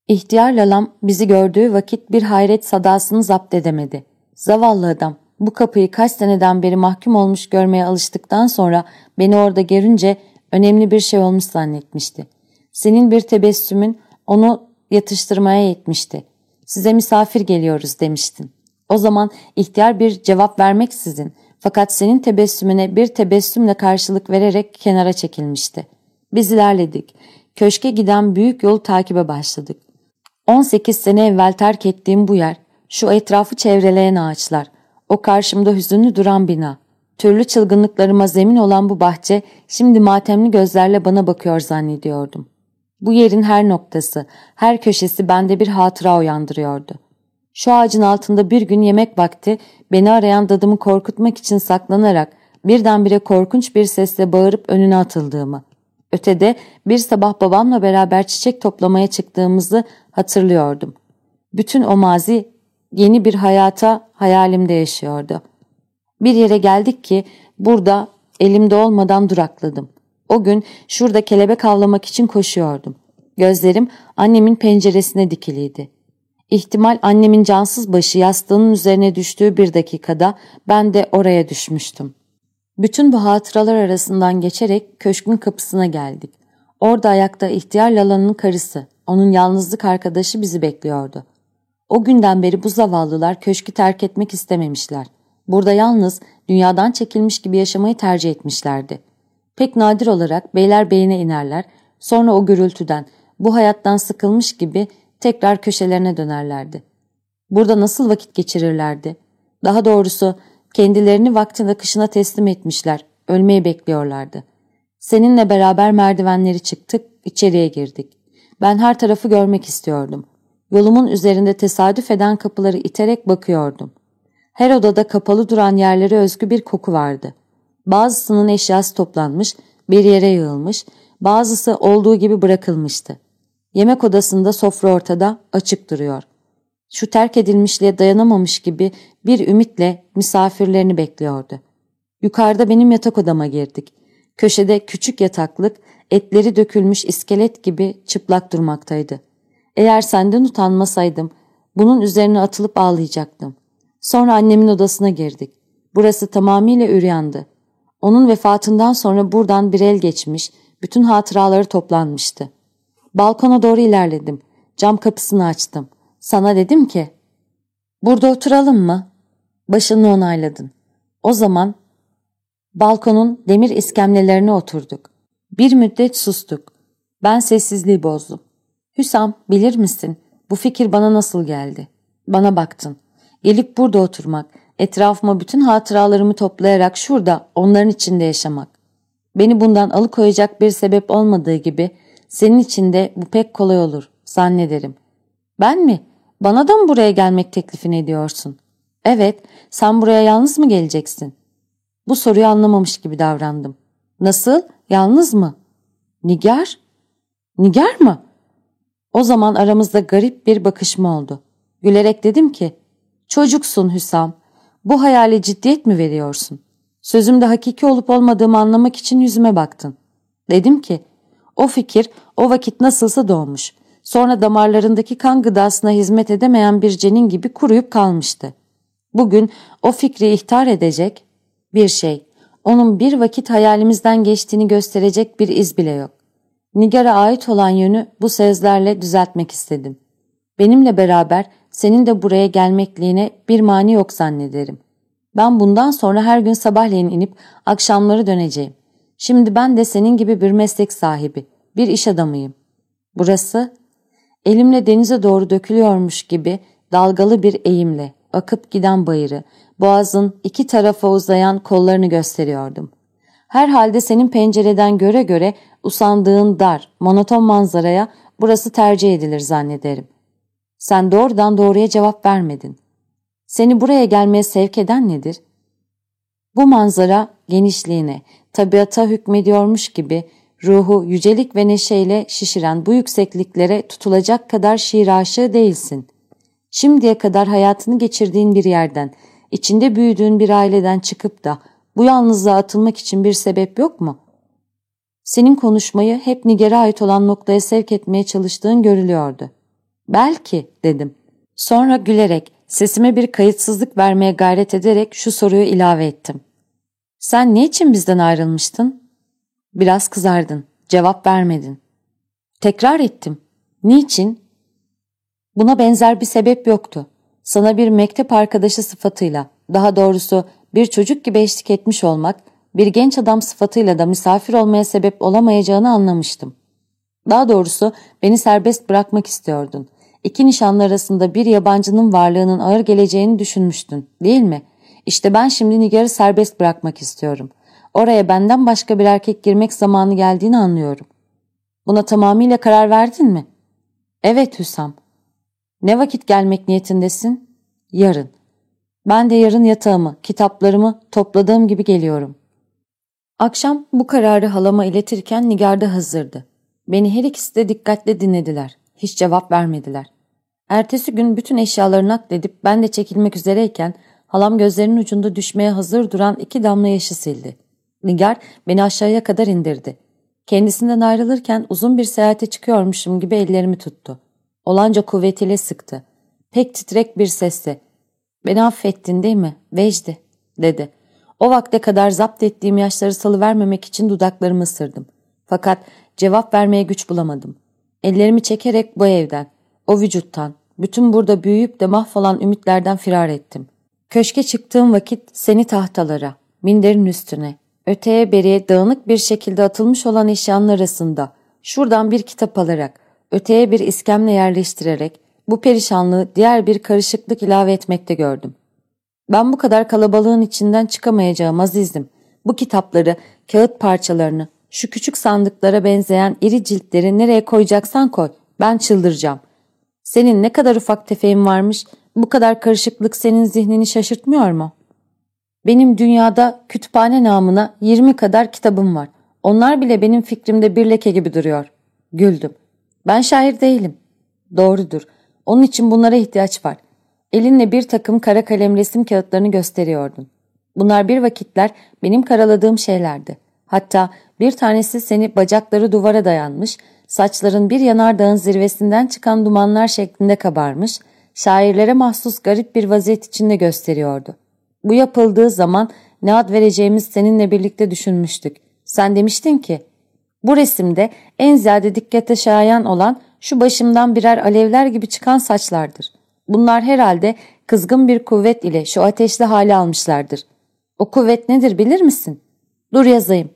İhtiyar lalam bizi gördüğü vakit bir hayret sadasını zapt edemedi. Zavallı adam bu kapıyı kaç seneden beri mahkum olmuş görmeye alıştıktan sonra beni orada görünce önemli bir şey olmuş zannetmişti. Senin bir tebessümün onu yatıştırmaya yetmişti. Size misafir geliyoruz demiştin. O zaman ihtiyar bir cevap vermeksizin fakat senin tebessümüne bir tebessümle karşılık vererek kenara çekilmişti. Biz ilerledik. Köşke giden büyük yolu takibe başladık. 18 sene evvel terk ettiğim bu yer, şu etrafı çevreleyen ağaçlar, o karşımda hüzünlü duran bina, türlü çılgınlıklarıma zemin olan bu bahçe şimdi matemli gözlerle bana bakıyor zannediyordum. Bu yerin her noktası, her köşesi bende bir hatıra uyandırıyordu. Şu ağacın altında bir gün yemek vakti beni arayan dadımı korkutmak için saklanarak birdenbire korkunç bir sesle bağırıp önüne atıldığımı, ötede bir sabah babamla beraber çiçek toplamaya çıktığımızı hatırlıyordum. Bütün o mazi yeni bir hayata hayalimde yaşıyordu. Bir yere geldik ki burada elimde olmadan durakladım. O gün şurada kelebek avlamak için koşuyordum. Gözlerim annemin penceresine dikiliydi. İhtimal annemin cansız başı yastığının üzerine düştüğü bir dakikada ben de oraya düşmüştüm. Bütün bu hatıralar arasından geçerek köşkün kapısına geldik. Orada ayakta ihtiyar Lala'nın karısı, onun yalnızlık arkadaşı bizi bekliyordu. O günden beri bu zavallılar köşkü terk etmek istememişler. Burada yalnız dünyadan çekilmiş gibi yaşamayı tercih etmişlerdi. Pek nadir olarak beyler beyine inerler, sonra o gürültüden, bu hayattan sıkılmış gibi tekrar köşelerine dönerlerdi. Burada nasıl vakit geçirirlerdi? Daha doğrusu kendilerini vaktin akışına teslim etmişler, ölmeyi bekliyorlardı. Seninle beraber merdivenleri çıktık, içeriye girdik. Ben her tarafı görmek istiyordum. Yolumun üzerinde tesadüf eden kapıları iterek bakıyordum. Her odada kapalı duran yerlere özgü bir koku vardı. Bazısının eşyası toplanmış, bir yere yığılmış, bazısı olduğu gibi bırakılmıştı. Yemek odasında sofra ortada, açık duruyor. Şu terk edilmişliğe dayanamamış gibi bir ümitle misafirlerini bekliyordu. Yukarıda benim yatak odama girdik. Köşede küçük yataklık, etleri dökülmüş iskelet gibi çıplak durmaktaydı. Eğer senden utanmasaydım, bunun üzerine atılıp ağlayacaktım. Sonra annemin odasına girdik. Burası tamamıyla üryandı. Onun vefatından sonra buradan bir el geçmiş, bütün hatıraları toplanmıştı. Balkona doğru ilerledim. Cam kapısını açtım. Sana dedim ki, ''Burada oturalım mı?'' Başını onayladın. O zaman balkonun demir iskemlelerine oturduk. Bir müddet sustuk. Ben sessizliği bozdum. ''Hüsam, bilir misin, bu fikir bana nasıl geldi?'' Bana baktın. Gelip burada oturmak, etrafıma bütün hatıralarımı toplayarak şurada, onların içinde yaşamak. Beni bundan alıkoyacak bir sebep olmadığı gibi senin için de bu pek kolay olur, zannederim. Ben mi? Bana da mı buraya gelmek teklifini ediyorsun? Evet, sen buraya yalnız mı geleceksin? Bu soruyu anlamamış gibi davrandım. Nasıl? Yalnız mı? Nigar? Nigar mı? O zaman aramızda garip bir bakışma oldu. Gülerek dedim ki, çocuksun Hüsam, bu hayale ciddiyet mi veriyorsun? Sözümde hakiki olup olmadığımı anlamak için yüzüme baktın. Dedim ki, o fikir o vakit nasılsa doğmuş. Sonra damarlarındaki kan gıdasına hizmet edemeyen bir cenin gibi kuruyup kalmıştı. Bugün o fikri ihtar edecek bir şey, onun bir vakit hayalimizden geçtiğini gösterecek bir iz bile yok. Nigar'a ait olan yönü bu sözlerle düzeltmek istedim. Benimle beraber senin de buraya gelmekliğine bir mani yok zannederim. Ben bundan sonra her gün sabahleyin inip akşamları döneceğim. Şimdi ben de senin gibi bir meslek sahibi, bir iş adamıyım. Burası elimle denize doğru dökülüyormuş gibi dalgalı bir eğimle akıp giden bayırı, boğazın iki tarafa uzayan kollarını gösteriyordum. Herhalde senin pencereden göre göre usandığın dar, monoton manzaraya burası tercih edilir zannederim. Sen doğrudan doğruya cevap vermedin. Seni buraya gelmeye sevk eden nedir? Bu manzara genişliğine, tabiata hükmediyormuş gibi ruhu yücelik ve neşeyle şişiren bu yüksekliklere tutulacak kadar şiir aşığı değilsin. Şimdiye kadar hayatını geçirdiğin bir yerden, içinde büyüdüğün bir aileden çıkıp da bu yalnızlığa atılmak için bir sebep yok mu? Senin konuşmayı hep Niger'e ait olan noktaya sevk etmeye çalıştığın görülüyordu. Belki dedim. Sonra gülerek sesime bir kayıtsızlık vermeye gayret ederek şu soruyu ilave ettim. Sen niçin bizden ayrılmıştın? Biraz kızardın. Cevap vermedin. Tekrar ettim. Niçin? Buna benzer bir sebep yoktu. Sana bir mektep arkadaşı sıfatıyla, daha doğrusu bir çocuk gibi eşlik etmiş olmak, bir genç adam sıfatıyla da misafir olmaya sebep olamayacağını anlamıştım. Daha doğrusu beni serbest bırakmak istiyordun. İki nişanlı arasında bir yabancının varlığının ağır geleceğini düşünmüştün, değil mi? İşte ben şimdi Nigar'ı serbest bırakmak istiyorum. Oraya benden başka bir erkek girmek zamanı geldiğini anlıyorum. Buna tamamıyla karar verdin mi? Evet Hüsam. Ne vakit gelmek niyetindesin? Yarın. Ben de yarın yatağımı, kitaplarımı topladığım gibi geliyorum. Akşam bu kararı halama iletirken Nigar da hazırdı. Beni her ikisi de dikkatle dinlediler. Hiç cevap vermediler. Ertesi gün bütün eşyalarını nakledip ben de çekilmek üzereyken halam gözlerinin ucunda düşmeye hazır duran iki damla yaşı sildi. Nigar beni aşağıya kadar indirdi. Kendisinden ayrılırken uzun bir seyahate çıkıyormuşum gibi ellerimi tuttu. Olanca kuvvetiyle sıktı. Pek titrek bir sesle ''Beni affettin değil mi? Vecdi'' dedi. O vakte kadar zapt ettiğim yaşları salıvermemek için dudaklarımı ısırdım. Fakat cevap vermeye güç bulamadım. Ellerimi çekerek bu evden, o vücuttan, bütün burada büyüyüp de mahvolan ümitlerden firar ettim. Köşke çıktığım vakit seni tahtalara, minderin üstüne, öteye beriye dağınık bir şekilde atılmış olan eşyanın arasında, şuradan bir kitap alarak, öteye bir iskemle yerleştirerek, bu perişanlığı diğer bir karışıklık ilave etmekte gördüm. Ben bu kadar kalabalığın içinden çıkamayacağım azizim. Bu kitapları, kağıt parçalarını, şu küçük sandıklara benzeyen iri ciltleri nereye koyacaksan koy. Ben çıldıracağım. Senin ne kadar ufak tefeğin varmış, bu kadar karışıklık senin zihnini şaşırtmıyor mu? Benim dünyada kütüphane namına 20 kadar kitabım var. Onlar bile benim fikrimde bir leke gibi duruyor. Güldüm. Ben şair değilim. Doğrudur. Onun için bunlara ihtiyaç var. Elinle bir takım kara kalem resim kağıtlarını gösteriyordun. Bunlar bir vakitler benim karaladığım şeylerdi. Hatta bir tanesi seni bacakları duvara dayanmış, saçların bir yanardağın zirvesinden çıkan dumanlar şeklinde kabarmış, şairlere mahsus garip bir vaziyet içinde gösteriyordu. Bu yapıldığı zaman ne ad vereceğimiz seninle birlikte düşünmüştük. Sen demiştin ki, bu resimde en ziyade dikkate şayan olan şu başımdan birer alevler gibi çıkan saçlardır. Bunlar herhalde kızgın bir kuvvet ile şu ateşli hale almışlardır. O kuvvet nedir bilir misin? Dur yazayım.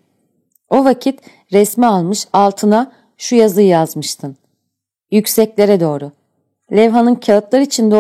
O vakit resmi almış altına şu yazıyı yazmıştın. Yükseklere doğru. Levhanın kağıtlar içinde